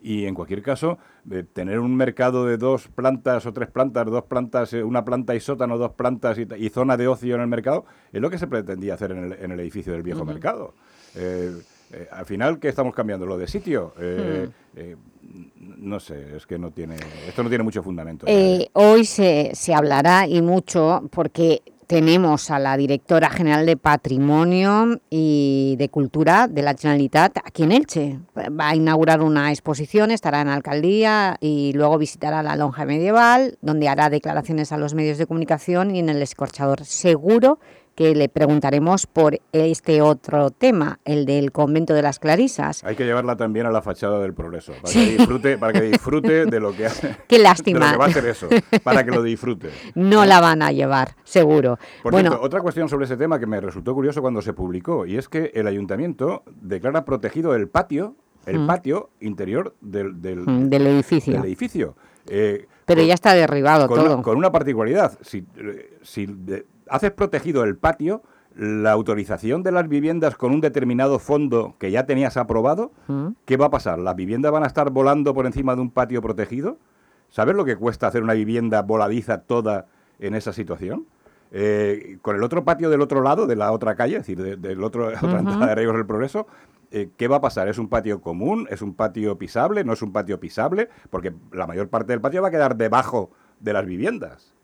Y en cualquier caso, de tener un mercado de dos plantas o tres plantas, dos plantas, eh, una planta y sótano, dos plantas y, y zona de ocio en el mercado, es lo que se pretendía hacer en el, en el edificio del viejo mercado. Eh, eh, al final, ¿qué estamos cambiando? ¿Lo de sitio? Eh, eh, no sé, es que no tiene, esto no tiene mucho fundamento. Eh, hoy se, se hablará y mucho porque tenemos a la directora general de Patrimonio y de Cultura de la Generalitat aquí en Elche. Va a inaugurar una exposición, estará en la alcaldía y luego visitará la lonja medieval, donde hará declaraciones a los medios de comunicación y en el escorchador. Seguro que le preguntaremos por este otro tema, el del convento de las Clarisas. Hay que llevarla también a la fachada del progreso, para, que, disfrute, para que disfrute de lo que hace. Qué lástima. De lo que va a hacer eso, para que lo disfrute. No la van a llevar, seguro. Por bueno, cierto, otra cuestión sobre ese tema que me resultó curioso cuando se publicó, y es que el ayuntamiento declara protegido el patio, el Mm. patio interior del, del, Mm, del edificio. del edificio. Eh, Pero ya está derribado con todo. Una, con una particularidad, si, eh, si de- haces protegido el patio, la autorización de las viviendas con un determinado fondo que ya tenías aprobado, Mm. ¿qué va a pasar? ¿Las viviendas van a estar volando por encima de un patio protegido? ¿Sabes lo que cuesta hacer una vivienda voladiza toda en esa situación? Eh, con el otro patio del otro lado, de la otra calle, es decir, de- del otro, otra Ujú. entrada de Arregos del Progreso, eh, ¿qué va a pasar? ¿Es un patio común? ¿Es un patio pisable? ¿No es un patio pisable? Porque la mayor parte del patio va a quedar debajo de las viviendas.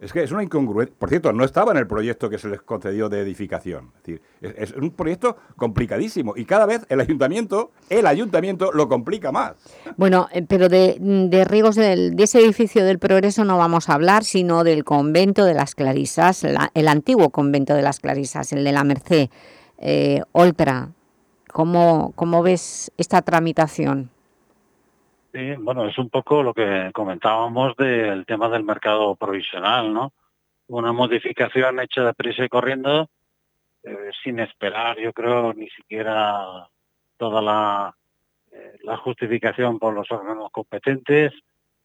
Es que es una incongruencia. Por cierto, no estaba en el proyecto que se les concedió de edificación. Es decir, es, un proyecto complicadísimo y cada vez el ayuntamiento, el ayuntamiento lo complica más. Bueno, eh, pero de, de riegos del- de ese edificio del Progreso no vamos a hablar, sino del convento de las Clarisas, la- el antiguo convento de las Clarisas, el de la Merced. Eh, ¿cómo, ¿cómo ves esta tramitación? Sí, bueno, es un poco lo que comentábamos del tema del mercado provisional, ¿no? Una modificación hecha de prisa y corriendo, eh, sin esperar, yo creo, ni siquiera toda la, eh, la justificación por los órganos competentes,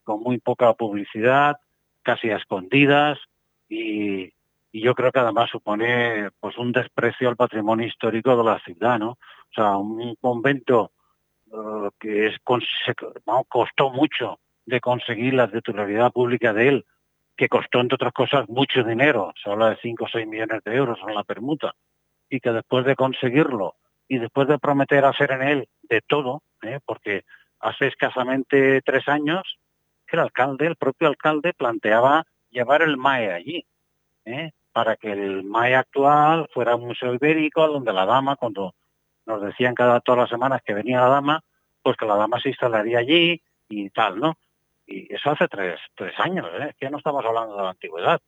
con muy poca publicidad, casi a escondidas, y, y yo creo que además supone pues un desprecio al patrimonio histórico de la ciudad, ¿no? O sea, un convento que es vamos, costó mucho de conseguir la titularidad pública de él, que costó, entre otras cosas, mucho dinero, se habla de 5 o 6 millones de euros en la permuta, y que después de conseguirlo y después de prometer hacer en él de todo, ¿eh? porque hace escasamente tres años el alcalde, el propio alcalde, planteaba llevar el MAE allí, ¿eh? para que el MAE actual fuera un museo ibérico donde la dama, cuando nos decían cada todas las semanas que venía la dama, pues que la dama se instalaría allí y tal, ¿no? Y eso hace tres, tres años, ¿eh? Es que ya no estamos hablando de la antigüedad.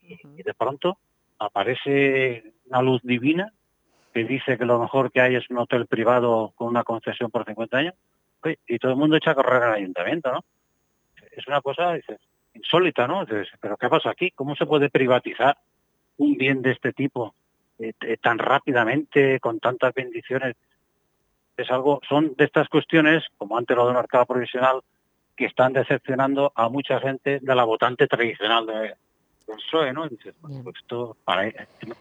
Y, y de pronto aparece una luz divina que dice que lo mejor que hay es un hotel privado con una concesión por 50 años, y todo el mundo echa a correr al ayuntamiento, ¿no? Es una cosa, dices, insólita, ¿no? Dices, pero ¿qué pasa aquí? ¿Cómo se puede privatizar un bien de este tipo eh, eh, tan rápidamente, con tantas bendiciones? Es algo, son de estas cuestiones, como antes lo del mercado provisional, que están decepcionando a mucha gente de la votante tradicional de, del PSOE, ¿no? Y dices, bueno, pues esto, para,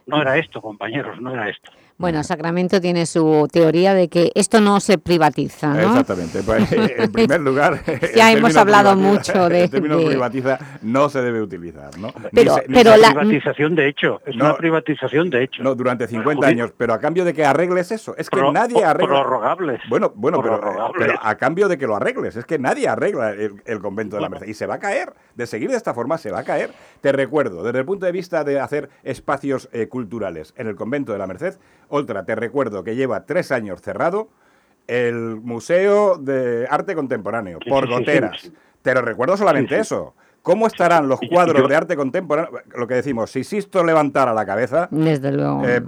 no era esto, compañeros, no era esto. Bueno, Sacramento tiene su teoría de que esto no se privatiza, ¿no? Exactamente. Pues, en primer lugar, Ya hemos hablado mucho de- El término de- privatiza no se debe utilizar, ¿no? Ni Pero- se- ni pero la- privatización de hecho, es una privatización de hecho. No, durante 50 Judi- años, pero a cambio de que arregles eso. Es que Pro- nadie arregla. prorrogables. Bueno, bueno, pero, Prorrogables. pero a cambio de que lo arregles. Es que nadie arregla el, el convento de la Merced. Y se va a caer. De seguir de esta forma se va a caer. Te recuerdo, desde el punto de vista de hacer espacios eh, culturales en el convento de la Merced, Oltra, te recuerdo que lleva tres años cerrado el Museo de Arte Contemporáneo, Sí, por goteras. sí. Te lo recuerdo solamente Sí, sí. eso. ¿Cómo estarán los cuadros de arte contemporáneo? Lo que decimos, si Sisto levantara la cabeza, Desde luego. eh,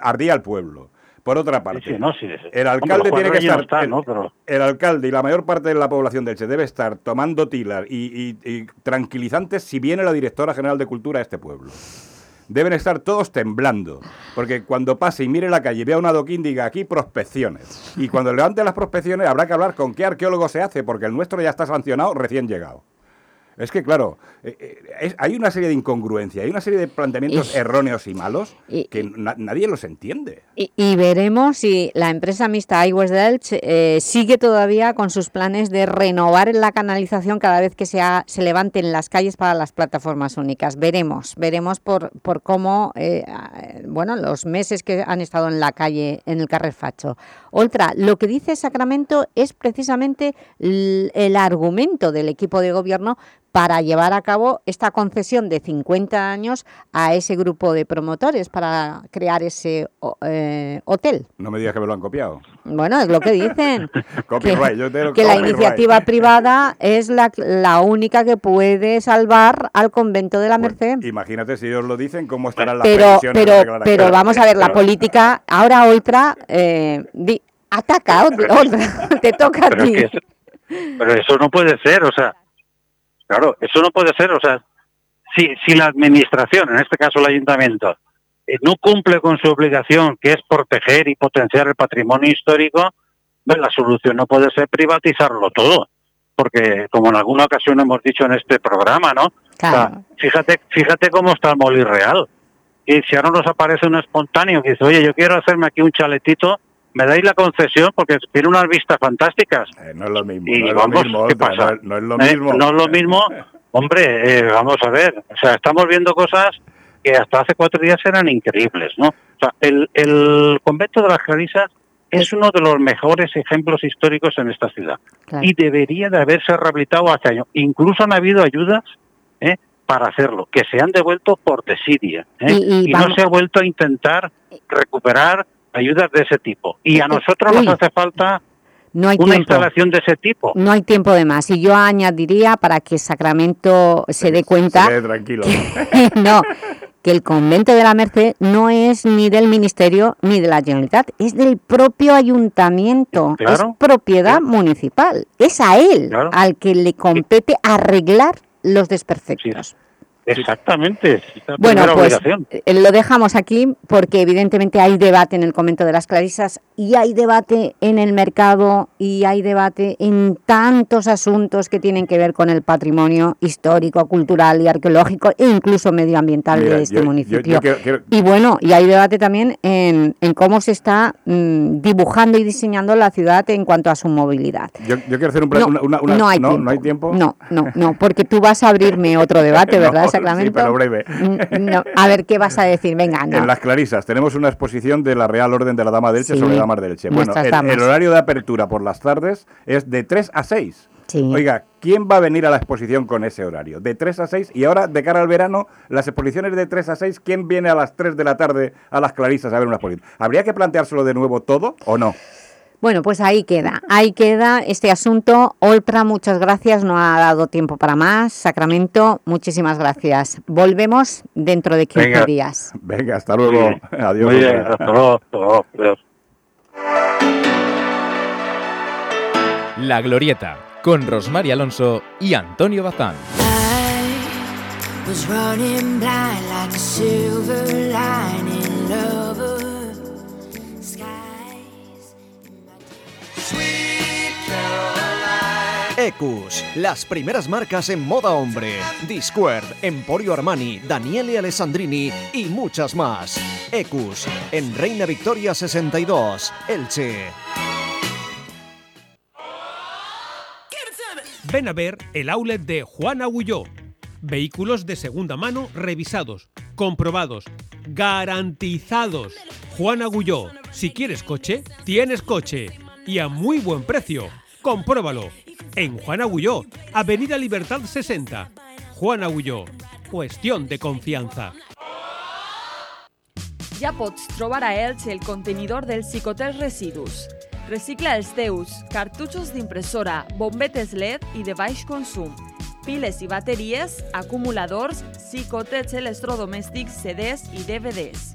ardía el pueblo. Por otra parte, sí, no, sí, sí. el alcalde tiene que estar, el, ¿no? Pero- el alcalde y la mayor parte de la población del Che debe estar tomando tilas y, y- y tranquilizantes si viene la directora general de cultura a este pueblo. deben estar todos temblando. Porque cuando pase y mire la calle y vea un adoquín, diga aquí prospecciones. Y cuando levante las prospecciones habrá que hablar con qué arqueólogo se hace, porque el nuestro ya está sancionado recién llegado. Es que, claro, eh, eh, es- hay una serie de incongruencias, hay una serie de planteamientos Y- erróneos y malos y- que na- nadie los entiende. Y, y veremos si la empresa mixta iWest Delch eh, sigue todavía con sus planes de renovar la canalización cada vez que se, ha- se levanten las calles para las plataformas únicas. Veremos, veremos por, por cómo, eh, bueno, los meses que han estado en la calle, en el Carrer Facho. Otra, lo que dice Sacramento es precisamente el argumento del equipo de gobierno para llevar a cabo esta concesión de 50 años a ese grupo de promotores para crear ese eh, hotel. No me digas que me lo han copiado. Bueno, es lo que dicen. Copyright, yo tengo que la iniciativa privada es la, la única que puede salvar al convento de la Merced. Imagínate si ellos lo dicen, cómo estarán las Pero, pero, pero vamos a ver, la política, ahora otra, eh, di- ataca, otra, otra, te toca a ti. es que eso, pero eso no puede ser, o sea, claro, eso no puede ser, o sea, si, si la administración, en este caso el ayuntamiento, eh, no cumple con su obligación, que es proteger y potenciar el patrimonio histórico, pues la solución no puede ser privatizarlo todo, porque como en alguna ocasión hemos dicho en este programa, ¿no? O sea, fíjate, fíjate cómo está el Molí Real. Y si ahora nos aparece un espontáneo que dice, oye, yo quiero hacerme aquí un chaletito, me dais la concesión porque tiene unas vistas fantásticas. Eh, no es lo mismo. Y no vamos, lo mismo, ¿qué pasa? No, es- no es lo Eh, mismo. no es lo mismo. Hombre, eh, vamos a ver. O sea, estamos viendo cosas que hasta hace cuatro días eran increíbles, ¿no? O sea, el, el convento de las Clarisas es uno de los mejores ejemplos históricos en esta ciudad. Claro. Y debería de haberse rehabilitado hace años. Incluso han habido ayudas ¿eh? para hacerlo, que se han devuelto por desidia. ¿eh? Y- y y no se ha vuelto a intentar recuperar ayudas de ese tipo. Y a nosotros Uy. nos hace falta No hay una tiempo. instalación de ese tipo. No hay tiempo de más. Y yo añadiría, para que Sacramento se dé cuenta, Se tranquilo. no, que el convento de la Merced no es ni del Ministerio ni de la Generalitat, es del propio ayuntamiento, Claro. es propiedad municipal. Es a él al que le compete arreglar los desperfectos. Exactamente. es la Bueno, pues obligación. eh, lo dejamos aquí porque evidentemente hay debate en el convento de las Clarisas y hay debate en el mercado y hay debate en tantos asuntos que tienen que ver con el patrimonio histórico, cultural y arqueológico e incluso medioambiental Mira, de este yo- municipio. yo quiero- quiero- Y bueno, y hay debate también en, en cómo se está mm, dibujando y diseñando la ciudad en cuanto a su movilidad. Yo, yo quiero hacer un plan- No, una, una- una- no hay no, tiempo. no hay tiempo. No, no, no, porque tú vas a abrirme otro debate, ¿verdad, No, sí, pero breve. Mm, no. A ver, ¿qué vas a decir? Venga, no. En las Clarisas tenemos una exposición de la Real Orden de la Dama de Elche Sí, sobre Damas de Elche. Bueno, el, el horario de apertura por las tardes es de 3 a 6. Oiga, ¿quién va a venir a la exposición con ese horario? De 3 a 6 y ahora, de cara al verano, las exposiciones de 3 a 6, ¿quién viene a las 3 de la tarde a las Clarisas a ver una exposición? ¿Habría que planteárselo de nuevo todo o no? Bueno, pues ahí queda, ahí queda este asunto. Oltra, muchas gracias, no ha dado tiempo para más. Sacramento, muchísimas gracias. Volvemos dentro de 15 Venga. días. Venga, hasta luego. Adiós. Muy bien, Olga. hasta luego, hasta luego, adiós. La Glorieta, con Rosmar Alonso y Antonio Bazán. was Ecus, las primeras marcas en moda hombre. Discord, Emporio Armani, Daniele Alessandrini y muchas más. Ecus, en Reina Victoria 62, Elche. Ven a ver el outlet de Juan Agulló. Vehículos de segunda mano revisados, comprobados, garantizados. Juan Agulló, si quieres coche, tienes coche. Y a muy buen precio. Compruébalo. En Juan Agulló, Avenida Libertad 60. Juan Agulló, qüestión de confianza. Ja pots trobar a Elx el contenidor del Psicotel Residus. Recicla els teus cartutxos d'impressora, bombetes LED i de baix consum, piles i bateries, acumuladors, psicotets electrodomèstics, CDs i DVDs.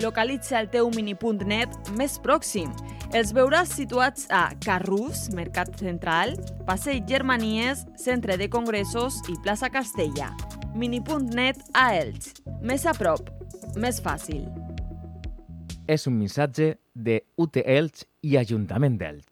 Localitza el teu mini.net més pròxim. Els veuràs situats a Carrús, Mercat Central, Passeig Germanies, Centre de Congressos i plaça Castella. Mini.net a Elx. Mesa Prop. Més fàcil. És un missatge de UT Elx i Ajuntament d'Elx.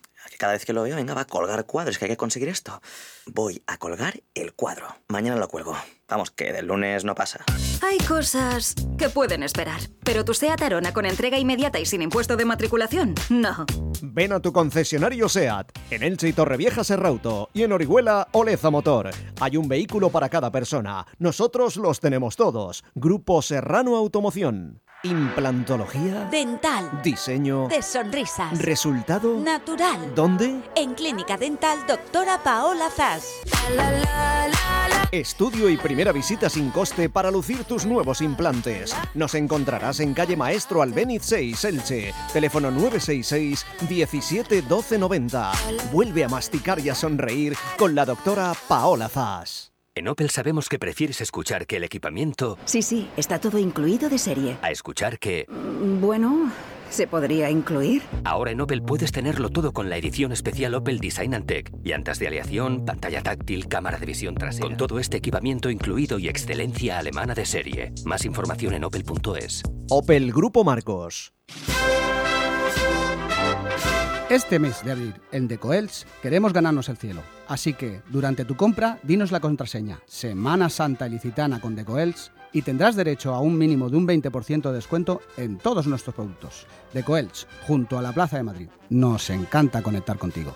Cada vez que lo veo, venga, va a colgar cuadros, que hay que conseguir esto. Voy a colgar el cuadro. Mañana lo cuelgo. Vamos, que del lunes no pasa. Hay cosas que pueden esperar, pero tu SEAT Arona con entrega inmediata y sin impuesto de matriculación, no. Ven a tu concesionario SEAT, en Elche y Torrevieja Serrauto y en Orihuela Oleza Motor. Hay un vehículo para cada persona. Nosotros los tenemos todos. Grupo Serrano Automoción. Implantología. Dental. Diseño. De sonrisas. Resultado. Natural. ¿Dónde? En Clínica Dental Doctora Paola Zas. Estudio y primera visita sin coste para lucir tus nuevos implantes. Nos encontrarás en calle Maestro Albéniz 6, Elche. Teléfono 966 17 12 90. Vuelve a masticar y a sonreír con la doctora Paola Zas. En Opel sabemos que prefieres escuchar que el equipamiento Sí, sí, está todo incluido de serie. a escuchar que... Bueno, ¿se podría incluir? Ahora en Opel puedes tenerlo todo con la edición especial Opel Design and Tech. Llantas de aleación, pantalla táctil, cámara de visión trasera. Con todo este equipamiento incluido y excelencia alemana de serie. Más información en opel.es. Opel Grupo Marcos. Este mes de abril en Decoels queremos ganarnos el cielo. Así que, durante tu compra, dinos la contraseña Semana Santa Ilicitana con Decoels y tendrás derecho a un mínimo de un 20% de descuento en todos nuestros productos. Decoels, junto a la Plaza de Madrid. Nos encanta conectar contigo.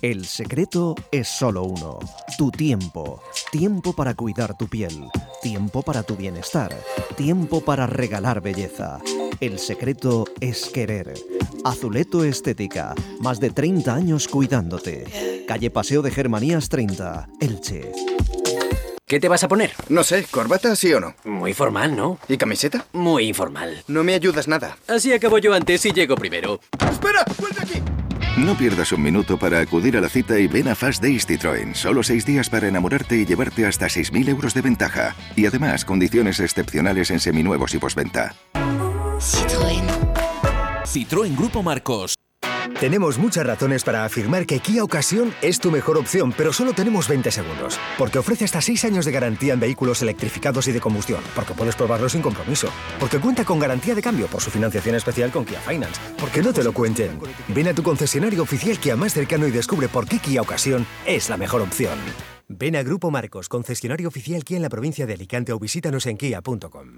El secreto es solo uno, tu tiempo. Tiempo para cuidar tu piel, tiempo para tu bienestar, tiempo para regalar belleza. El secreto es querer. Azuleto Estética, más de 30 años cuidándote. Calle Paseo de Germanías 30, Elche. ¿Qué te vas a poner? No sé, ¿corbata sí o no? Muy formal, ¿no? ¿Y camiseta? Muy informal. No me ayudas nada. Así acabo yo antes y llego primero. ¡Espera! ¡Vuelve aquí! No pierdas un minuto para acudir a la cita y ven a Fast Days Citroën. Solo seis días para enamorarte y llevarte hasta 6.000 euros de ventaja. Y además, condiciones excepcionales en seminuevos y postventa. Citroën Grupo Marcos. Tenemos muchas razones para afirmar que Kia Ocasión es tu mejor opción, pero solo tenemos 20 segundos. Porque ofrece hasta 6 años de garantía en vehículos electrificados y de combustión. Porque puedes probarlo sin compromiso. Porque cuenta con garantía de cambio por su financiación especial con Kia Finance. Porque no te lo cuenten. Ven a tu concesionario oficial Kia más cercano y descubre por qué Kia Ocasión es la mejor opción. Ven a Grupo Marcos, concesionario oficial Kia en la provincia de Alicante o visítanos en kia.com.